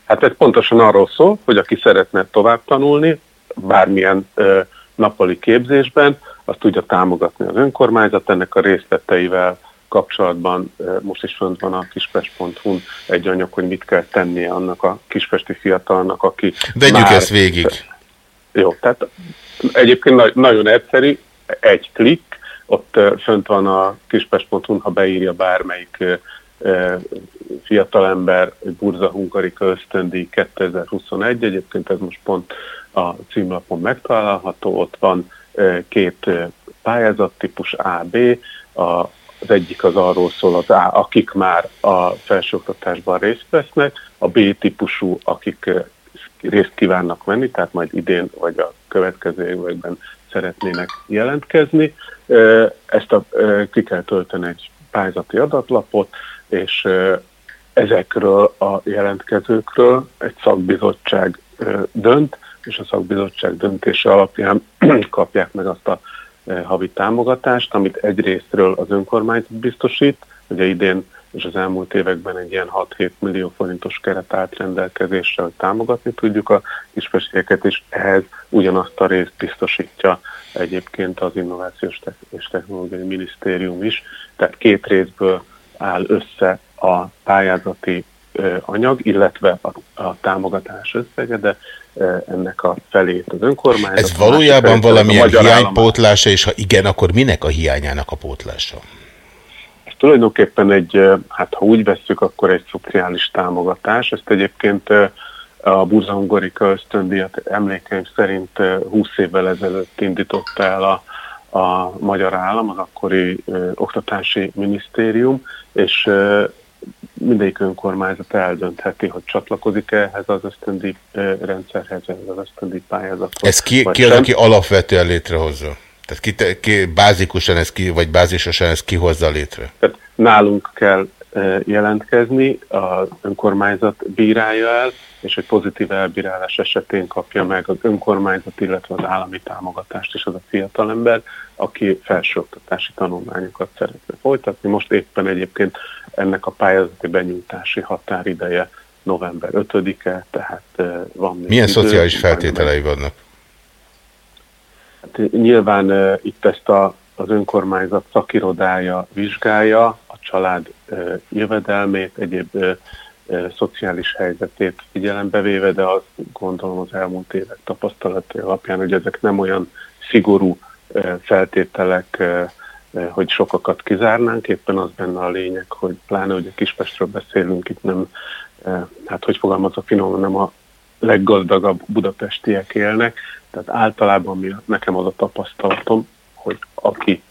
Hát ez pontosan arról szól, hogy aki szeretne tovább tanulni, bármilyen ö, nappali képzésben, azt tudja támogatni az önkormányzat, ennek a részleteivel kapcsolatban most is fönt van a kispest.hu egy anyag, hogy mit kell tennie annak a kispesti fiatalnak, aki Vegyük már... ezt végig. Jó, tehát egyébként nagyon egyszerű, egy klik, ott fönt van a kispest.hu, ha beírja bármelyik fiatalember, Burza Hungarika ösztöndi 2021, egyébként ez most pont a címlapon megtalálható, ott van két pályázattípus A, B, a az egyik az arról szól, az A, akik már a felsőoktatásban részt vesznek, a B típusú, akik részt kívánnak venni, tehát majd idén vagy a következő években szeretnének jelentkezni. Ezt a, ki kell tölteni egy pályázati adatlapot, és ezekről a jelentkezőkről egy szakbizottság dönt, és a szakbizottság döntése alapján <clears throat> kapják meg azt a havi támogatást, amit egyrésztről az önkormányzat biztosít, ugye idén és az elmúlt években egy ilyen 6-7 millió forintos keret állt rendelkezésre, hogy támogatni tudjuk a kispességeket, és ehhez ugyanazt a részt biztosítja egyébként az Innovációs és Technológiai Minisztérium is. Tehát két részből áll össze a pályázati anyag, illetve a, a támogatás összege, de ennek a felét az önkormányzat. Ez valójában valamilyen hiánypótlása, és ha igen, akkor minek a hiányának a pótlása? Ez tulajdonképpen egy, hát ha úgy vesszük, akkor egy szociális támogatás. Ezt egyébként a Burzangorika ösztöndíjat emlékeim szerint 20 évvel ezelőtt indította el a, a magyar állam, az akkori ö, oktatási minisztérium, és ö, mindegyik önkormányzat eldöntheti, hogy csatlakozik -e ehhez az ösztöndi rendszerhez, ehhez az ösztöndi pályázathoz. Ez ki, ki az, aki alapvetően létrehozza? Tehát ki, ki bázikusan ez ki, vagy bázisosan ez kihozza létre? Tehát nálunk kell jelentkezni, az önkormányzat bírálja el, és egy pozitív elbírálás esetén kapja meg az önkormányzat, illetve az állami támogatást is az a fiatalember, aki felsőoktatási tanulmányokat szeretne folytatni. Most éppen egyébként ennek a pályázati benyújtási határideje november 5-e, tehát van még Milyen idő, szociális feltételei vannak? Hát, nyilván uh, itt ezt a, az önkormányzat szakirodája vizsgálja, a család uh, jövedelmét, egyéb uh, szociális helyzetét figyelembe véve, de azt gondolom az elmúlt évek tapasztalatai alapján, hogy ezek nem olyan szigorú feltételek, hogy sokakat kizárnánk, éppen az benne a lényeg, hogy pláne, hogy a Kispestről beszélünk, itt nem, hát hogy fogalmazok finoman, nem a leggazdagabb budapestiek élnek, tehát általában mi, nekem az a tapasztalatom, hogy aki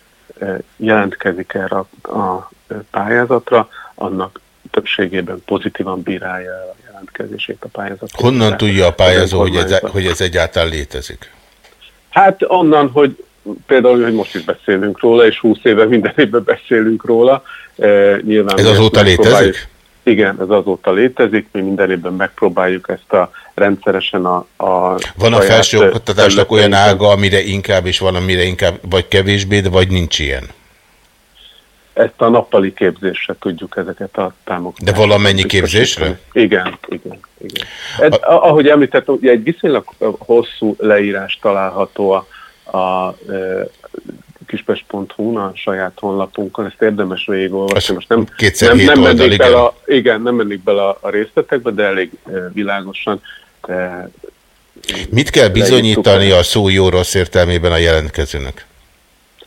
jelentkezik erre a pályázatra, annak többségében pozitívan bírálja el a jelentkezését a pályázat. Honnan tudja a pályázó, hogy ez, hogy ez egyáltalán létezik? Hát onnan, hogy például, hogy most is beszélünk róla, és 20 éve minden évben beszélünk róla. E, nyilván ez azóta létezik? Igen, ez azóta létezik, mi minden évben megpróbáljuk ezt a rendszeresen a... a van a felsőoktatásnak olyan ága, amire inkább, és van, amire inkább, vagy kevésbé, de vagy nincs ilyen? Ezt a nappali képzésre tudjuk ezeket a támogatásokat. De valamennyi képzésre? Igen, igen. igen. Ez, a... Ahogy említettem, ugye egy viszonylag hosszú leírás található a, a, a kispest.hu-n, a saját honlapunkon, ezt érdemes végigolvasni. Most nem, nem, nem mennék igen. bele, a, igen, nem mennék bele a, a részletekbe, de elég világosan Mit kell bizonyítani a szó jó-rossz értelmében a jelentkezőnek?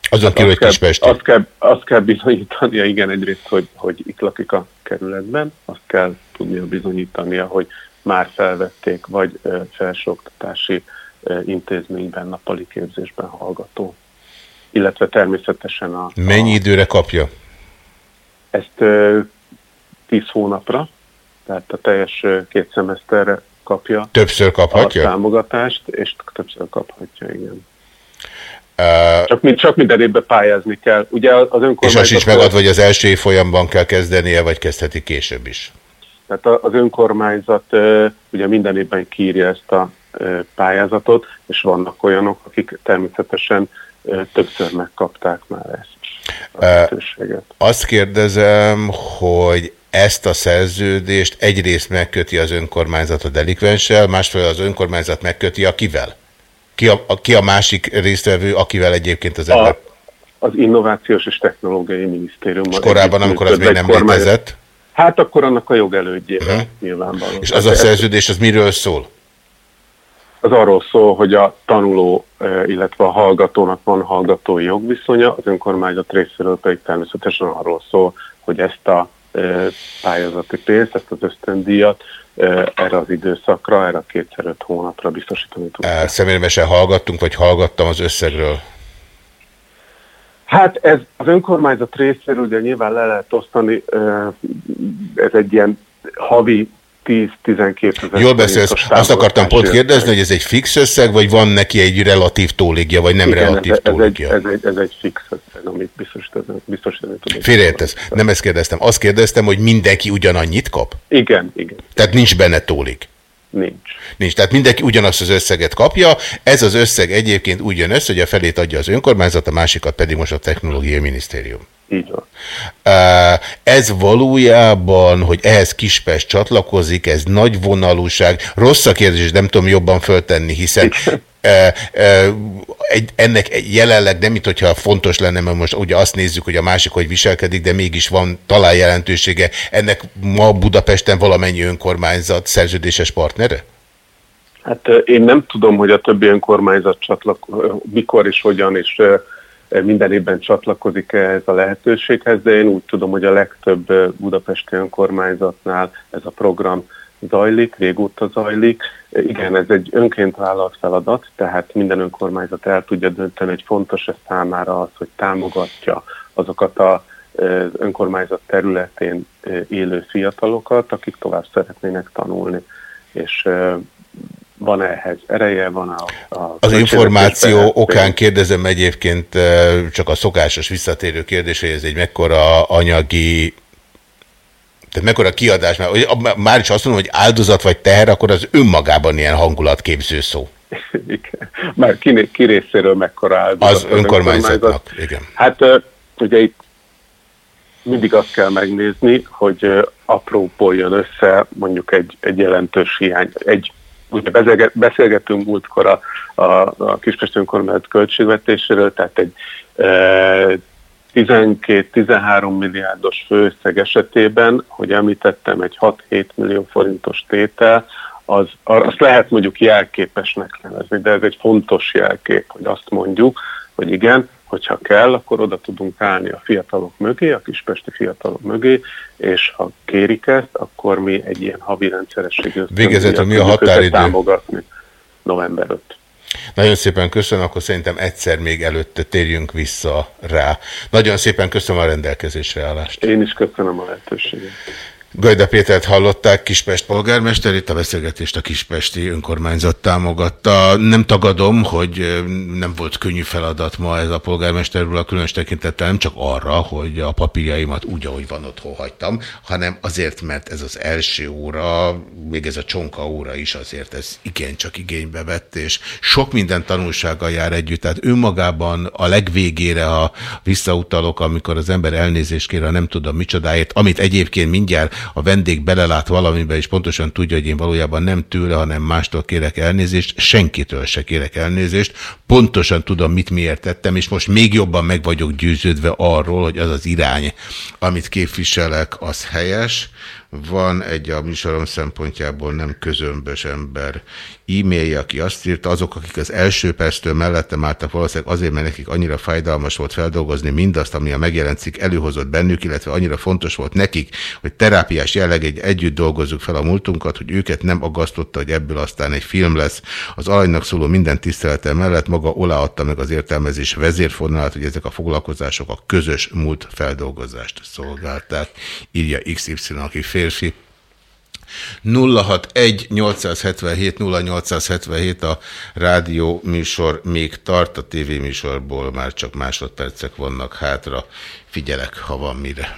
Azon kívül, hogy Kispesti. Azt kell, azt kell bizonyítania, igen, egyrészt, hogy, hogy itt lakik a kerületben, azt kell tudnia bizonyítania, hogy már felvették, vagy felsőoktatási intézményben, nappali képzésben hallgató. Illetve természetesen a... Mennyi a, időre kapja? Ezt 10 hónapra, tehát a teljes két szemeszterre kapja. Többször kaphatja? A támogatást, és többször kaphatja, igen. Csak, mind, csak minden évben pályázni kell. Ugye az önkormányzat... És az sincs megadva, hogy az első folyamban kell kezdenie, vagy kezdheti később is? Tehát az önkormányzat ugye minden évben kírja ezt a pályázatot, és vannak olyanok, akik természetesen többször megkapták már ezt a lehetőséget. Azt kérdezem, hogy ezt a szerződést egyrészt megköti az önkormányzat a delikvenssel, másfél az önkormányzat megköti a kivel? Ki a, a, ki a másik résztvevő, akivel egyébként az ember... A, az Innovációs és Technológiai Minisztérium. És korábban, amikor az még nem kormány... létezett? Hát akkor annak a jogelődjével uh mhm. -huh. nyilvánvalóan. És az a szerződés, az miről szól? Az arról szól, hogy a tanuló, illetve a hallgatónak van hallgatói jogviszonya, az önkormányzat részéről pedig természetesen arról szól, hogy ezt a pályázati pénzt, ezt az ösztöndíjat erre az időszakra, erre a kétszer öt hónapra biztosítani tudjuk. Személyesen hallgattunk, vagy hallgattam az összegről? Hát ez az önkormányzat részéről ugye nyilván le lehet osztani, ez egy ilyen havi 10-12 ezer. Jól beszélsz, azt akartam pont kérdezni, hogy ez egy fix összeg, vagy van neki egy relatív tóligja, vagy nem Igen, relatív ez? Ez egy, ez, egy, ez egy fix összeg, amit biztosítani, biztosítani tudom. Félreértesz, nem ezt kérdeztem. Azt kérdeztem, hogy mindenki ugyanannyit kap? Igen, igen. Tehát nincs benne tólig? Nincs. Nincs. Tehát mindenki ugyanazt az összeget kapja. Ez az összeg egyébként úgy jön össze, hogy a felét adja az önkormányzat, a másikat pedig most a Technológiai Minisztérium. Így van. Ez valójában, hogy ehhez Kispest csatlakozik, ez nagy vonalúság. Rossz a kérdés, nem tudom jobban föltenni, hiszen egy, ennek jelenleg nem, mint hogyha fontos lenne, mert most ugye azt nézzük, hogy a másik hogy viselkedik, de mégis van talán jelentősége. Ennek ma Budapesten valamennyi önkormányzat szerződéses partnere? Hát én nem tudom, hogy a többi önkormányzat csatlakozik, mikor és hogyan, és minden évben csatlakozik ehhez a lehetőséghez, de én úgy tudom, hogy a legtöbb budapesti önkormányzatnál ez a program zajlik, régóta zajlik. Igen, ez egy önként vállalt feladat, tehát minden önkormányzat el tudja dönteni, hogy fontos ez számára az, hogy támogatja azokat a az önkormányzat területén élő fiatalokat, akik tovább szeretnének tanulni. És van ehhez ereje, van a... a az információ okán kérdezem egyébként csak a szokásos visszatérő kérdés, hogy ez egy mekkora anyagi tehát mekkora kiadás, mert már is azt mondom, hogy áldozat vagy teher, akkor az önmagában ilyen hangulatképző szó. <laughs> Igen. Már ki, ki részéről mekkora áldozat. Az, az önkormányzatnak, önkormányzat. igen. Hát ugye itt mindig azt kell megnézni, hogy apróból jön össze mondjuk egy, egy jelentős hiány, egy ugye beszélgettünk múltkor a, a, a Kispest önkormányzat költségvetéséről, tehát egy e, 12-13 milliárdos főösszeg esetében, hogy említettem, egy 6-7 millió forintos tétel, az, azt lehet mondjuk jelképesnek nevezni, de ez egy fontos jelkép, hogy azt mondjuk, hogy igen, hogyha kell, akkor oda tudunk állni a fiatalok mögé, a kispesti fiatalok mögé, és ha kérik ezt, akkor mi egy ilyen havi rendszerességű Végezetül mi a határidő? támogatni november 5. Nagyon szépen köszönöm, akkor szerintem egyszer még előtte térjünk vissza rá. Nagyon szépen köszönöm a rendelkezésre állást. Én is köszönöm a lehetőséget. Gajda Pétert hallották, Kispest polgármester, itt a beszélgetést a Kispesti önkormányzat támogatta. Nem tagadom, hogy nem volt könnyű feladat ma ez a polgármesterről a különös tekintettel, nem csak arra, hogy a papírjaimat úgy, ahogy van otthon hagytam, hanem azért, mert ez az első óra, még ez a csonka óra is azért ez igencsak igénybe vett, és sok minden tanulsággal jár együtt. Tehát önmagában a legvégére, ha visszautalok, amikor az ember elnézést kér, nem tudom micsodáért, amit egyébként mindjárt a vendég belelát valamiben, és pontosan tudja, hogy én valójában nem tőle, hanem mástól kérek elnézést, senkitől se kérek elnézést, pontosan tudom, mit miért tettem, és most még jobban meg vagyok győződve arról, hogy az az irány, amit képviselek, az helyes, van egy a műsorom szempontjából nem közömbös ember e-mailje, aki azt írta, azok, akik az első perctől mellettem álltak valószínűleg azért, mert nekik annyira fájdalmas volt feldolgozni mindazt, ami a megjelent előhozott bennük, illetve annyira fontos volt nekik, hogy terápiás jelleg egy együtt dolgozzuk fel a múltunkat, hogy őket nem aggasztotta, hogy ebből aztán egy film lesz. Az alanynak szóló minden tiszteletem mellett maga oláadta meg az értelmezés vezérfonalát, hogy ezek a foglalkozások a közös múlt feldolgozást szolgálták, írja XY, aki fél férfi. 061-877-0877 a rádió műsor még tart, a tévéműsorból már csak másodpercek vannak hátra. Figyelek, ha van mire.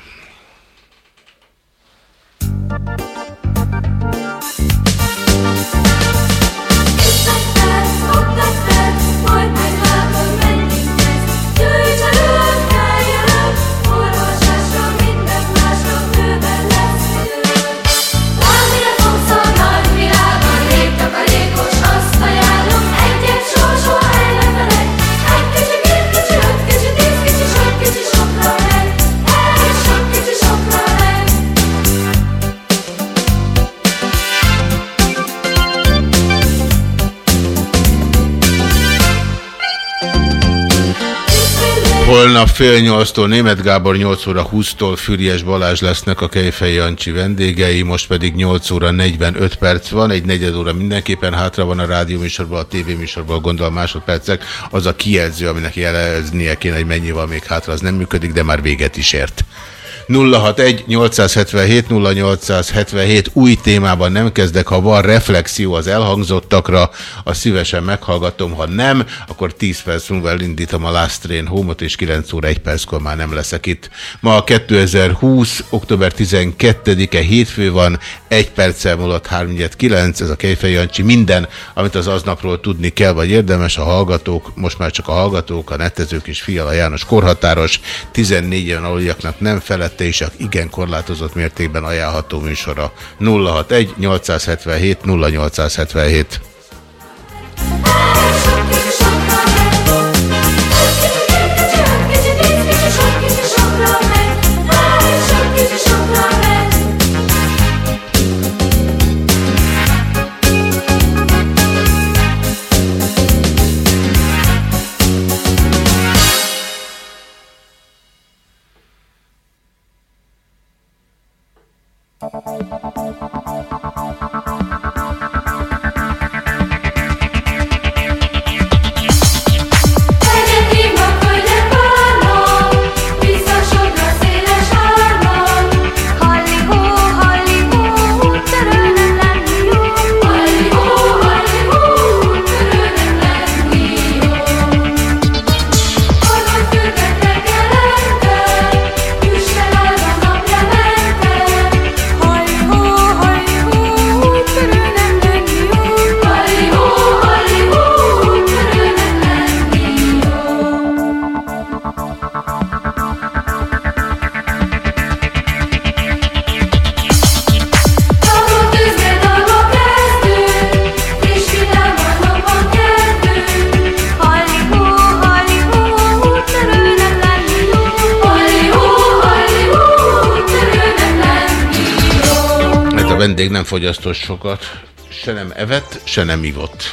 Holnap fél nyolctól Német Gábor 8 óra 20-tól Füriás Balázs lesznek a Kejfej Jancsi vendégei, most pedig 8 óra 45 perc van, egy negyed óra mindenképpen hátra van a rádióműsorban, a tévéműsorban, gondolom másodpercek, az a kijelző, aminek jeleznie kéne, hogy mennyi van még hátra, az nem működik, de már véget is ért. 061 877 0877 új témában nem kezdek, ha van reflexió az elhangzottakra, azt szívesen meghallgatom, ha nem, akkor 10 perc múlva elindítom a Last Train Home-ot, és 9 óra 1 perckor már nem leszek itt. Ma a 2020. október 12-e hétfő van, 1 perccel múlott 3-9, ez a Kejfej Jancsi. Minden, amit az aznapról tudni kell, vagy érdemes, a hallgatók, most már csak a hallgatók, a netezők és Fiala János korhatáros, 14 éven aluljaknak nem felett mellette is csak igen korlátozott mértékben ajánlható műsora. 061 877 0877 fogyasztott sokat, se nem evett, se nem ivott.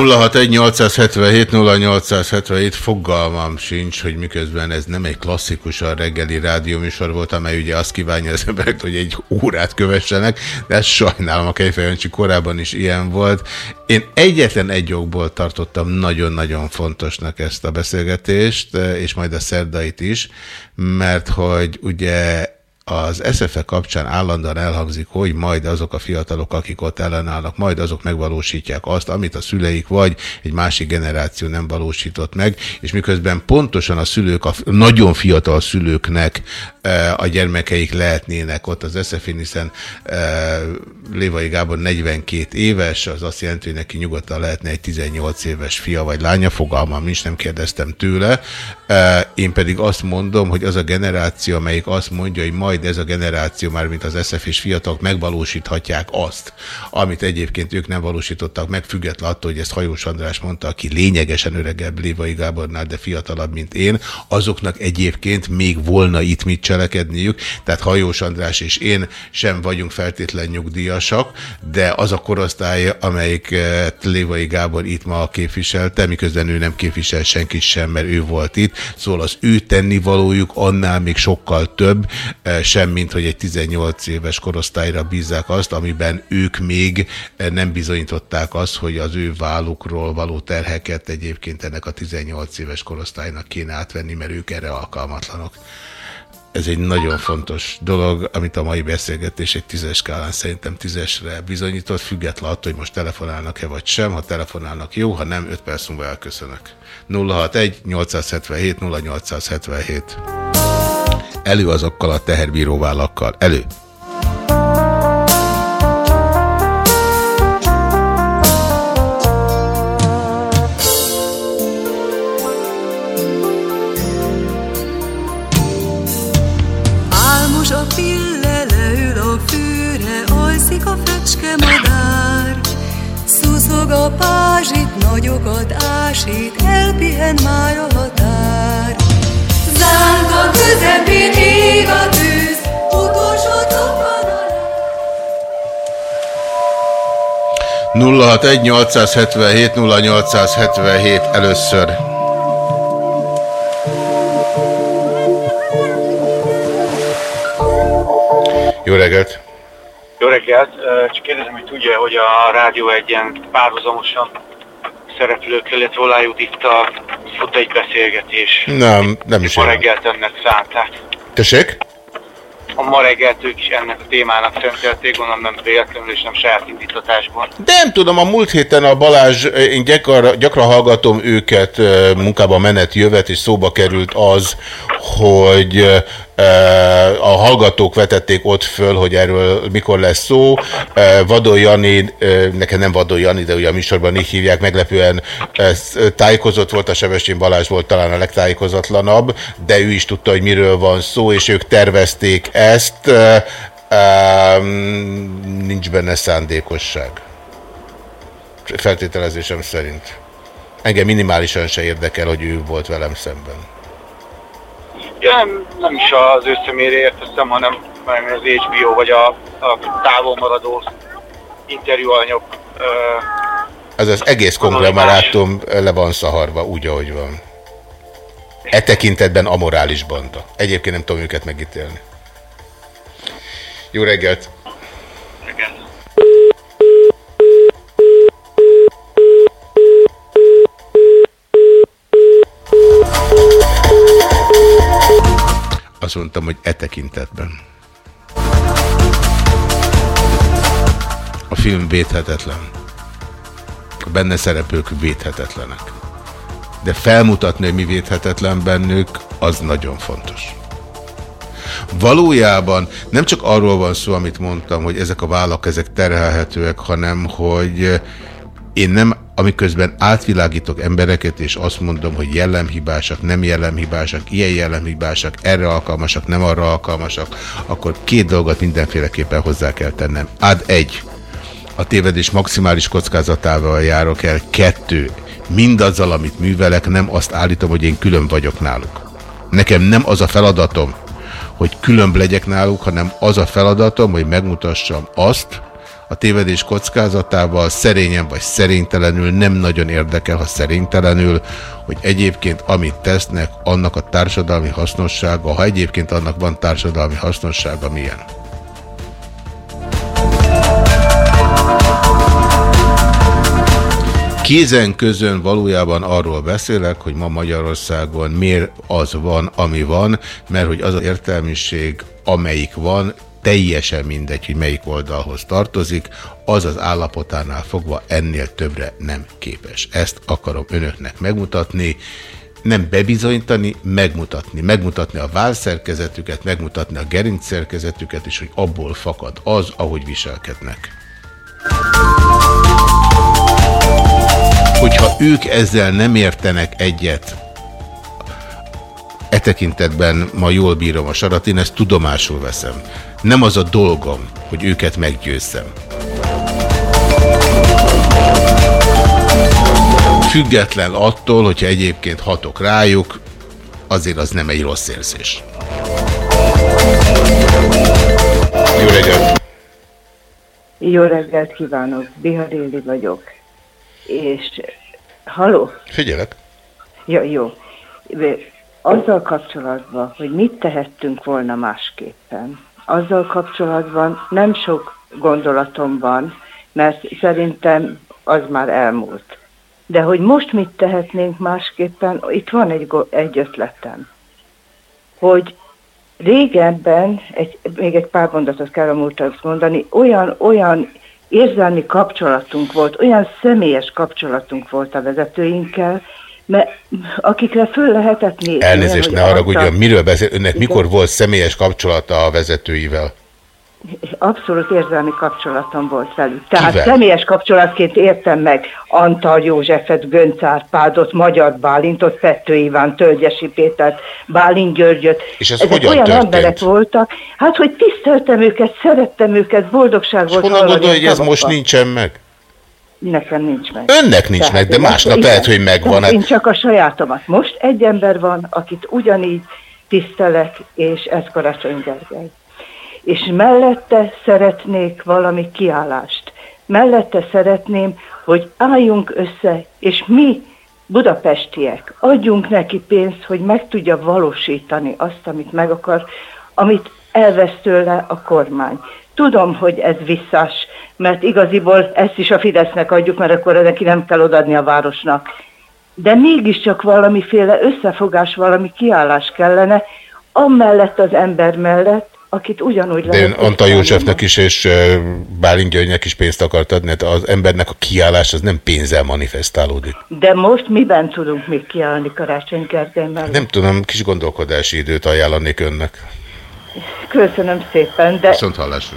061-877-0877 fogalmam sincs, hogy miközben ez nem egy klasszikusan reggeli rádióműsor volt, amely ugye azt kívánja az emberek, hogy egy órát kövessenek, de sajnálom, a Kejfejancsi korábban is ilyen volt. Én egyetlen egy jogból tartottam nagyon-nagyon fontosnak ezt a beszélgetést, és majd a szerdait is, mert hogy ugye az SZFE kapcsán állandóan elhangzik, hogy majd azok a fiatalok, akik ott ellenállnak, majd azok megvalósítják azt, amit a szüleik vagy egy másik generáció nem valósított meg, és miközben pontosan a szülők, a nagyon fiatal szülőknek e, a gyermekeik lehetnének ott az SZFE-n, hiszen e, Lévai Gábor 42 éves, az azt jelenti, hogy neki nyugodtan lehetne egy 18 éves fia vagy lánya, fogalmam nincs, nem kérdeztem tőle. E, én pedig azt mondom, hogy az a generáció, amelyik azt mondja, hogy majd majd ez a generáció, már mint az SF és fiatalok megvalósíthatják azt, amit egyébként ők nem valósítottak meg, függetlenül attól, hogy ezt Hajós András mondta, aki lényegesen öregebb Lévai Gábornál, de fiatalabb, mint én, azoknak egyébként még volna itt mit cselekedniük, tehát Hajós András és én sem vagyunk feltétlen nyugdíjasak, de az a korosztály, amelyik Lévai Gábor itt ma képviselte, miközben ő nem képvisel senki sem, mert ő volt itt, szóval az ő tennivalójuk annál még sokkal több, sem, mint hogy egy 18 éves korosztályra bízzák azt, amiben ők még nem bizonyították azt, hogy az ő vállukról való terheket egyébként ennek a 18 éves korosztálynak kéne átvenni, mert ők erre alkalmatlanok. Ez egy nagyon fontos dolog, amit a mai beszélgetés egy tízes skálán szerintem tízesre bizonyított, független attól, hogy most telefonálnak-e vagy sem. Ha telefonálnak, jó, ha nem, 5 perc múlva elköszönök. 061 877 0877 Elő azokkal a teherbíróvállakkal. Elő! Álmos a pille, leül a fűre, alszik a fecske madár. Szuszog a pázsit, nagyokat ásít, elpihen már a határ. Lánka közepén ég a tűz, utolsó toppan a 061 877 0877 először. Jó reggelt! Jó reggelt! Csak kérdezem, hogy tudja, hogy a Rádió egyen párhuzamosan szereplőkkel, illetve Olá Judittal fut egy beszélgetés. Nem, nem is Ma reggelt ennek szánták. Tessék? A ma reggelt ők is ennek a témának szentelték, gondolom nem véletlenül és nem saját indítatásból. De nem tudom, a múlt héten a Balázs, én gyakran, gyakran hallgatom őket ö, munkában menet jövet, és szóba került az, hogy ö, a hallgatók vetették ott föl, hogy erről mikor lesz szó. Ö, Vadon Jani, ö, nekem nem Vadon Jani, de ugye a műsorban így hívják, meglepően tájékozott volt, a Sebestyén Balázs volt talán a legtájékozatlanabb, de ő is tudta, hogy miről van szó, és ők tervezték ezt. Nincs benne szándékosság feltételezésem szerint. Engem minimálisan se érdekel, hogy ő volt velem szemben. Ja, nem, nem is az ő személyre érteztem, hanem az HBO vagy a, a távol maradó interjúanyag. Ö, Ez az egész konglomerátum le van szaharva, úgy, ahogy van. E tekintetben amorális banda. Egyébként nem tudom őket megítélni. Jó reggelt! Azt mondtam, hogy e tekintetben. A film védhetetlen. A benne szereplők védhetetlenek. De felmutatni, hogy mi védhetetlen bennük, az nagyon fontos. Valójában nem csak arról van szó, amit mondtam, hogy ezek a vállak, ezek terhelhetőek, hanem hogy én nem, amiközben átvilágítok embereket, és azt mondom, hogy jellemhibásak, nem jellemhibásak, ilyen jellemhibásak, erre alkalmasak, nem arra alkalmasak, akkor két dolgot mindenféleképpen hozzá kell tennem. Ad egy, a tévedés maximális kockázatával járok el. Kettő, mindazzal, amit művelek, nem azt állítom, hogy én külön vagyok náluk. Nekem nem az a feladatom, hogy különb legyek náluk, hanem az a feladatom, hogy megmutassam azt, a tévedés kockázatával szerényen vagy szerénytelenül nem nagyon érdekel, ha szerénytelenül, hogy egyébként amit tesznek, annak a társadalmi hasznossága, ha egyébként annak van társadalmi hasznossága, milyen. Kézen közön valójában arról beszélek, hogy ma Magyarországon miért az van, ami van, mert hogy az az értelmiség, amelyik van, teljesen mindegy, hogy melyik oldalhoz tartozik, az az állapotánál fogva ennél többre nem képes. Ezt akarom önöknek megmutatni, nem bebizonyítani, megmutatni. Megmutatni a válszerkezetüket, megmutatni a gerincszerkezetüket, és hogy abból fakad az, ahogy viselkednek. Hogyha ők ezzel nem értenek egyet, e tekintetben ma jól bírom a sarat, én ezt tudomásul veszem. Nem az a dolgom, hogy őket meggyőzzem. Független attól, hogyha egyébként hatok rájuk, azért az nem egy rossz érzés. Jó reggelt! Jó reggelt kívánok, Bihar vagyok. És, haló? Figyelek. Ja, jó. Azzal kapcsolatban, hogy mit tehettünk volna másképpen, azzal kapcsolatban nem sok gondolatom van, mert szerintem az már elmúlt. De hogy most mit tehetnénk másképpen, itt van egy, egy ötletem. Hogy régebben, egy, még egy pár mondatot kell a múltat mondani, olyan, olyan érzelmi kapcsolatunk volt, olyan személyes kapcsolatunk volt a vezetőinkkel, mert akikre föl lehetett nézni. Elnézést, ne haragudjon, miről beszél? Önnek Igen. mikor volt személyes kapcsolata a vezetőivel? Abszolút érzelmi kapcsolatom volt velük. Tehát Kivel? személyes kapcsolatként értem meg Antal Józsefet, Gönc Árpádot, Magyar Bálintot, Pettő Iván, Tölgyesi Pétert, Bálint Györgyöt. És ez Ezek hogyan olyan történt? emberek voltak, hát hogy tiszteltem őket, szerettem őket, boldogság volt Honnan gondolja, hogy ez most nincsen meg? Nekem nincs meg. Önnek nincs Tehát meg, de másnap most- lehet, igen. hogy megvan. Hát Én csak a sajátomat. Most egy ember van, akit ugyanígy tisztelet, és ez Karácsony Gergely. És mellette szeretnék valami kiállást. Mellette szeretném, hogy álljunk össze, és mi budapestiek, adjunk neki pénzt, hogy meg tudja valósítani azt, amit meg akar, amit elvesz tőle a kormány. Tudom, hogy ez visszás, mert igaziból ezt is a Fidesznek adjuk, mert akkor neki nem kell odadni a városnak. De mégiscsak valamiféle összefogás, valami kiállás kellene, amellett az ember mellett, akit ugyanúgy De én Antal Józsefnek is és Bálint Györgynek is pénzt akart adni, hát az embernek a kiállás az nem pénzzel manifestálódik. De most miben tudunk még kiállni Karácsony Gergely mellett? Nem tudom, kis gondolkodási időt ajánlanék önnek. Köszönöm szépen, de... Viszont hallásra.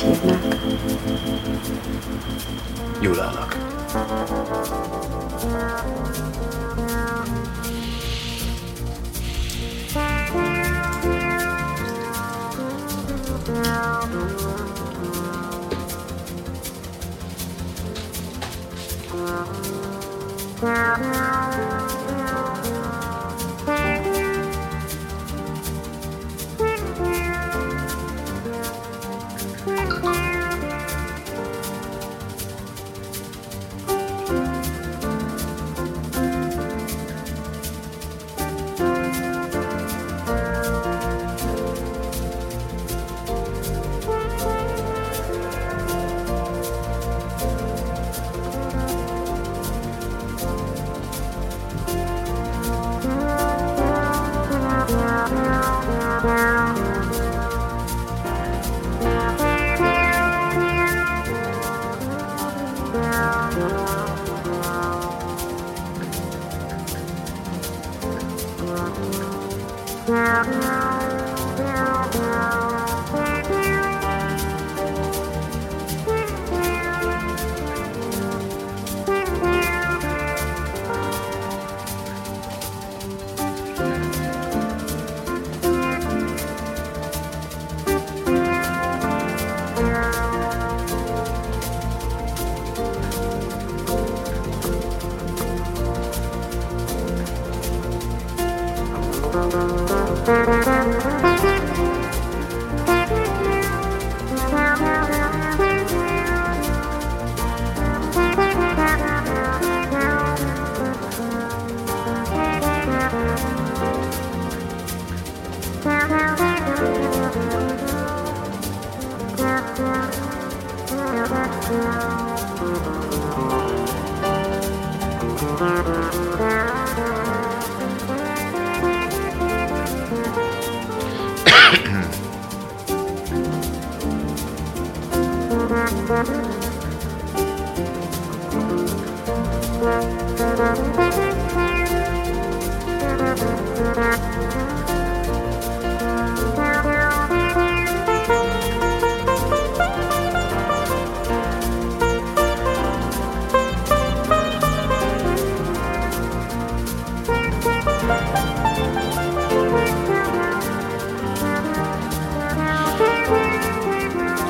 Hogy hívnak? Gyulának.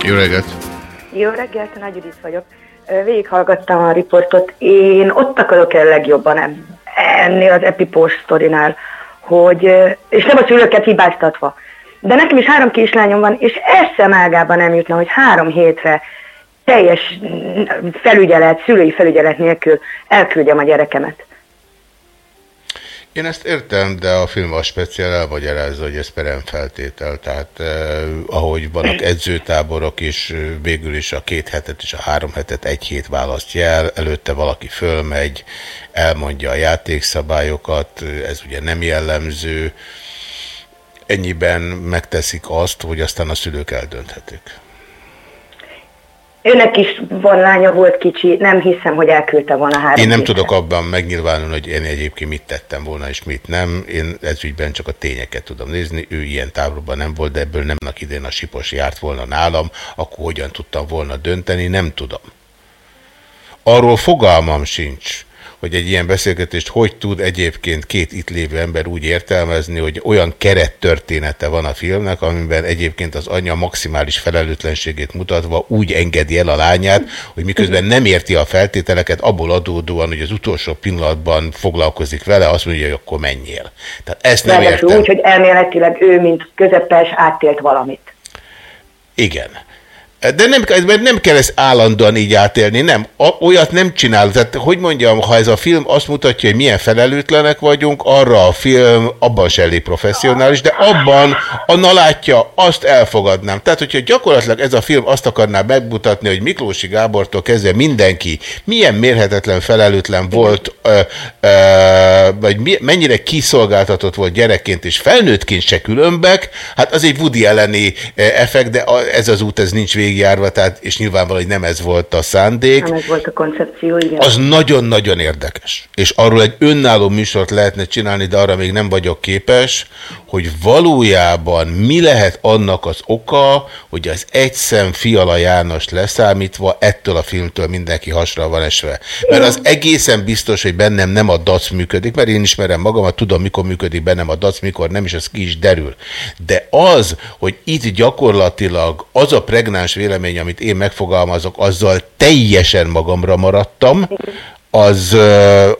Jó reggelt! Jó reggelt, Nagy Judit vagyok. Végighallgattam a riportot. Én ott akarok el legjobban ennél az epipós sztorinál, hogy, és nem a szülőket hibáztatva, de nekem is három kislányom van, és eszem ágában nem jutna, hogy három hétre teljes mm, felügyelet, szülői felügyelet nélkül elküldjem a gyerekemet. Én ezt értem, de a film a speciál elmagyarázza, hogy ez peremfeltétel, tehát eh, ahogy vannak <clears throat> edzőtáborok is, eh, végül is a két hetet és a három hetet egy hét választja el, előtte valaki fölmegy, elmondja a játékszabályokat, eh, ez ugye nem jellemző, ennyiben megteszik azt, hogy aztán a szülők eldönthetik. Őnek is van lánya, volt kicsi, nem hiszem, hogy elküldte volna három Én nem évet. tudok abban megnyilvánulni, hogy én egyébként mit tettem volna, és mit nem. Én ez ügyben csak a tényeket tudom nézni. Ő ilyen távolban nem volt, de ebből nem idén a sipos járt volna nálam, akkor hogyan tudtam volna dönteni, nem tudom. Arról fogalmam sincs, hogy egy ilyen beszélgetést hogy tud egyébként két itt lévő ember úgy értelmezni, hogy olyan kerettörténete van a filmnek, amiben egyébként az anyja maximális felelőtlenségét mutatva úgy engedi el a lányát, hogy miközben nem érti a feltételeket, abból adódóan, hogy az utolsó pillanatban foglalkozik vele, azt mondja, hogy akkor menjél. Tehát ezt nem Ráadásul értem. úgy, hogy elméletileg ő, mint közepes, átélt valamit. Igen. De nem, mert nem kell ezt állandóan így átélni, nem. A, olyat nem csinál. Tehát, hogy mondjam, ha ez a film azt mutatja, hogy milyen felelőtlenek vagyunk, arra a film abban se elég professzionális, de abban a látja, azt elfogadnám. Tehát, hogyha gyakorlatilag ez a film azt akarná megmutatni, hogy Miklósi Gábortól kezdve mindenki milyen mérhetetlen felelőtlen volt, ö, ö, vagy mi, mennyire kiszolgáltatott volt gyerekként és felnőttként se különbek, hát az egy Woody elleni effekt, de ez az út ez nincs végigjárva, tehát, és nyilvánvaló, hogy nem ez volt a szándék. Nem ez volt a koncepció, igen. Az nagyon-nagyon érdekes. És arról egy önálló műsort lehetne csinálni, de arra még nem vagyok képes, hogy valójában mi lehet annak az oka, hogy az egyszem Fiala János leszámítva ettől a filmtől mindenki hasra van esve. Mert az egészen biztos, hogy bennem nem a dac működik, mert én ismerem magamat, tudom, mikor működik bennem a dac, mikor nem, és ez ki is derül. De az, hogy itt gyakorlatilag az a pregnáns vélemény, amit én megfogalmazok, azzal teljesen magamra maradtam, az,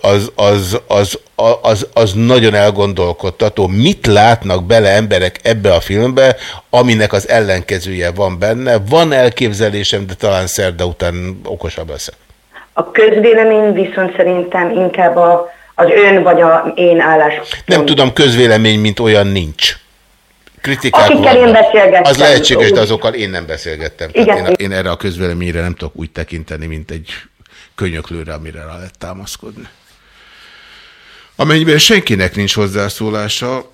az, az, az, az, az nagyon elgondolkodtató. Mit látnak bele emberek ebbe a filmbe, aminek az ellenkezője van benne? Van elképzelésem, de talán szerda után okosabb leszek. A közvélemény viszont szerintem inkább a, az ön vagy a én állás. Nem tudom, közvélemény, mint olyan nincs. Kritikák Akikkel én vannak. beszélgettem. Az lehetséges, de azokkal én nem beszélgettem. Igen. Tehát én, én erre a közvéleményre nem tudok úgy tekinteni, mint egy könyöklőre, amire rá lehet támaszkodni. Amennyiben senkinek nincs hozzászólása,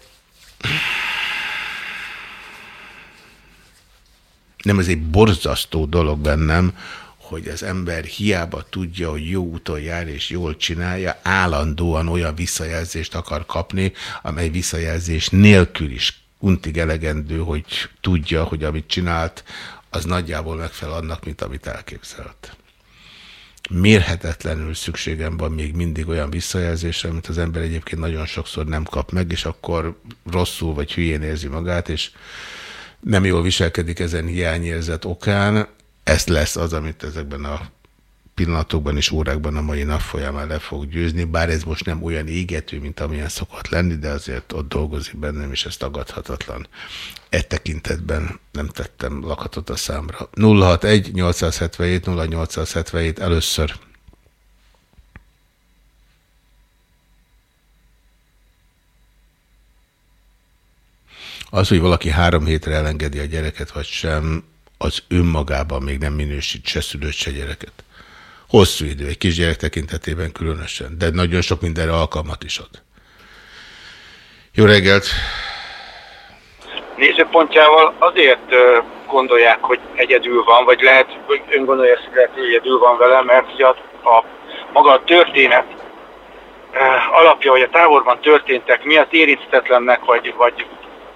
nem ez egy borzasztó dolog bennem, hogy az ember hiába tudja, hogy jó úton jár és jól csinálja, állandóan olyan visszajelzést akar kapni, amely visszajelzés nélkül is untig elegendő, hogy tudja, hogy amit csinált, az nagyjából megfelel annak, mint amit elképzelt. Mérhetetlenül szükségem van még mindig olyan visszajelzésre, amit az ember egyébként nagyon sokszor nem kap meg, és akkor rosszul vagy hülyén érzi magát, és nem jól viselkedik ezen hiányérzet okán. Ez lesz az, amit ezekben a pillanatokban és órákban a mai nap folyamán le fog győzni, bár ez most nem olyan égető, mint amilyen szokott lenni, de azért ott dolgozik bennem, és ez tagadhatatlan. E tekintetben nem tettem lakatot a számra. 061 877 0877 először. Az, hogy valaki három hétre elengedi a gyereket, vagy sem, az önmagában még nem minősít se szülőt, se gyereket. Hosszú idő, egy kisgyerek tekintetében különösen, de nagyon sok mindenre alkalmat is ad. Jó reggelt! Nézőpontjával azért gondolják, hogy egyedül van, vagy lehet, hogy ön gondolja, hogy egyedül van vele, mert ugye a, a maga a történet alapja, hogy a táborban történtek miatt érintetlennek, vagy, vagy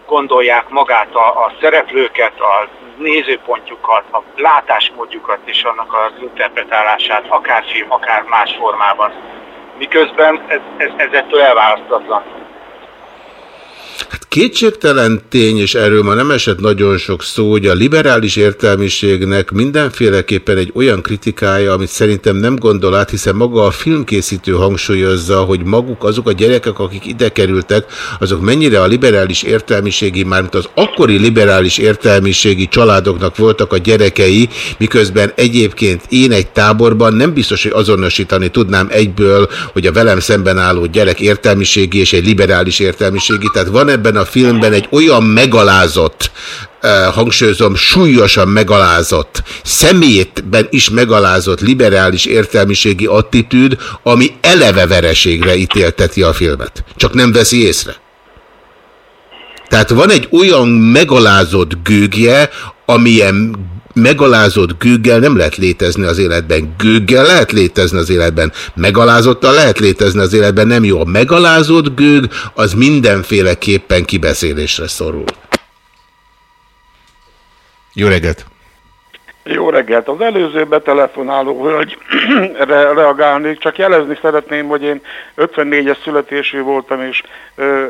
gondolják magát a, a szereplőket, a nézőpontjukat, a látásmódjukat és annak az interpretálását, akár film, akár más formában. Miközben ez, ez, ez ettől elválasztatlan. Kétségtelen tény, és erről ma nem esett nagyon sok szó, hogy a liberális értelmiségnek mindenféleképpen egy olyan kritikája, amit szerintem nem gondol át, hiszen maga a filmkészítő hangsúlyozza, hogy maguk azok a gyerekek, akik ide kerültek, azok mennyire a liberális értelmiségi, mármint az akkori liberális értelmiségi családoknak voltak a gyerekei, miközben egyébként én egy táborban nem biztos, hogy azonosítani tudnám egyből, hogy a velem szemben álló gyerek értelmiségi és egy liberális értelmiségi, tehát van ebben a filmben egy olyan megalázott, hangsúlyozom, súlyosan megalázott, személyetben is megalázott liberális értelmiségi attitűd, ami eleve vereségre ítélteti a filmet. Csak nem veszi észre. Tehát van egy olyan megalázott gőgje, amilyen megalázott gőggel nem lehet létezni az életben. Gőggel lehet létezni az életben. Megalázottal lehet létezni az életben. Nem jó. A megalázott gőg az mindenféleképpen kibeszélésre szorul. Jó reggelt! Jó reggelt! Az előző betelefonáló hölgyre <clears throat> reagálnék, csak jelezni szeretném, hogy én 54-es születésű voltam, és ö,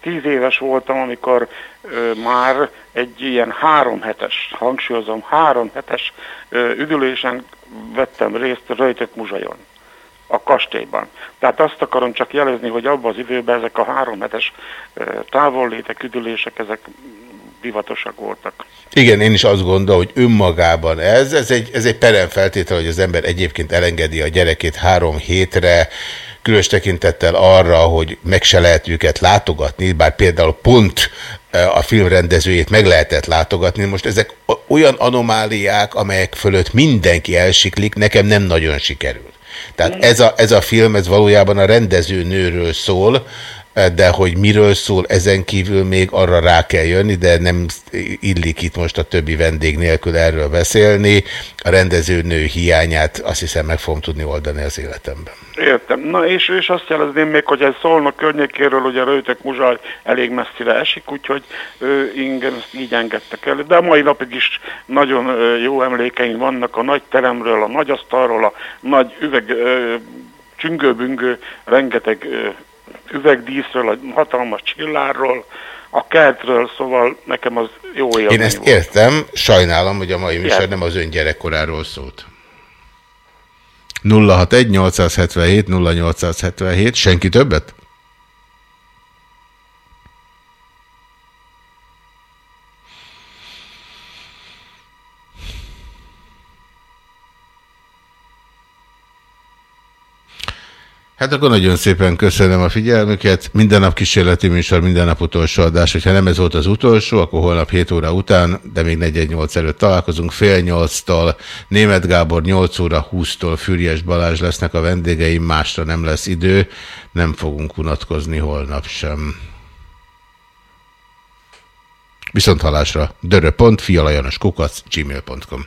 10 éves voltam, amikor ö, már egy ilyen három hetes, hangsúlyozom, három hetes ö, üdülésen vettem részt Röjtök Muzsajon a kastélyban. Tehát azt akarom csak jelezni, hogy abban az időben ezek a három hetes távollétek, üdülések, ezek divatosak voltak. Igen, én is azt gondolom, hogy önmagában ez, ez egy, ez egy perem feltétel, hogy az ember egyébként elengedi a gyerekét három hétre, különös tekintettel arra, hogy meg se lehet őket látogatni, bár például pont e, a filmrendezőjét meg lehetett látogatni. Most ezek olyan anomáliák, amelyek fölött mindenki elsiklik, nekem nem nagyon sikerül. Tehát ez a, ez a film, ez valójában a rendezőnőről szól, de hogy miről szól ezen kívül még arra rá kell jönni, de nem illik itt most a többi vendég nélkül erről beszélni. A rendezőnő hiányát azt hiszem meg fogom tudni oldani az életemben. Értem. Na és, és azt jelezném még, hogy ez szólna környékéről, ugye Röjtök Muzsaj elég messzire esik, úgyhogy ő, igen, ezt így engedtek el. De a mai napig is nagyon jó emlékeim vannak a nagy teremről, a nagy asztalról, a nagy üveg csüngőbüngő, rengeteg üvegdíszről, a hatalmas csillárról, a kertről, szóval nekem az jó élmény Én ezt volt. értem, sajnálom, hogy a mai műsor nem az ön gyerekkoráról szólt. 061 877 0877, senki többet? Hát akkor nagyon szépen köszönöm a figyelmüket. Minden nap kísérleti műsor, minden nap utolsó adás. Hogyha nem ez volt az utolsó, akkor holnap 7 óra után, de még 418 előtt találkozunk. Fél 8-tól Német Gábor 8 óra 20-tól Füriyes Balázs lesznek a vendégeim, másra nem lesz idő. Nem fogunk unatkozni holnap sem. Viszont halásra dörö.fialajanoskukac gmail.com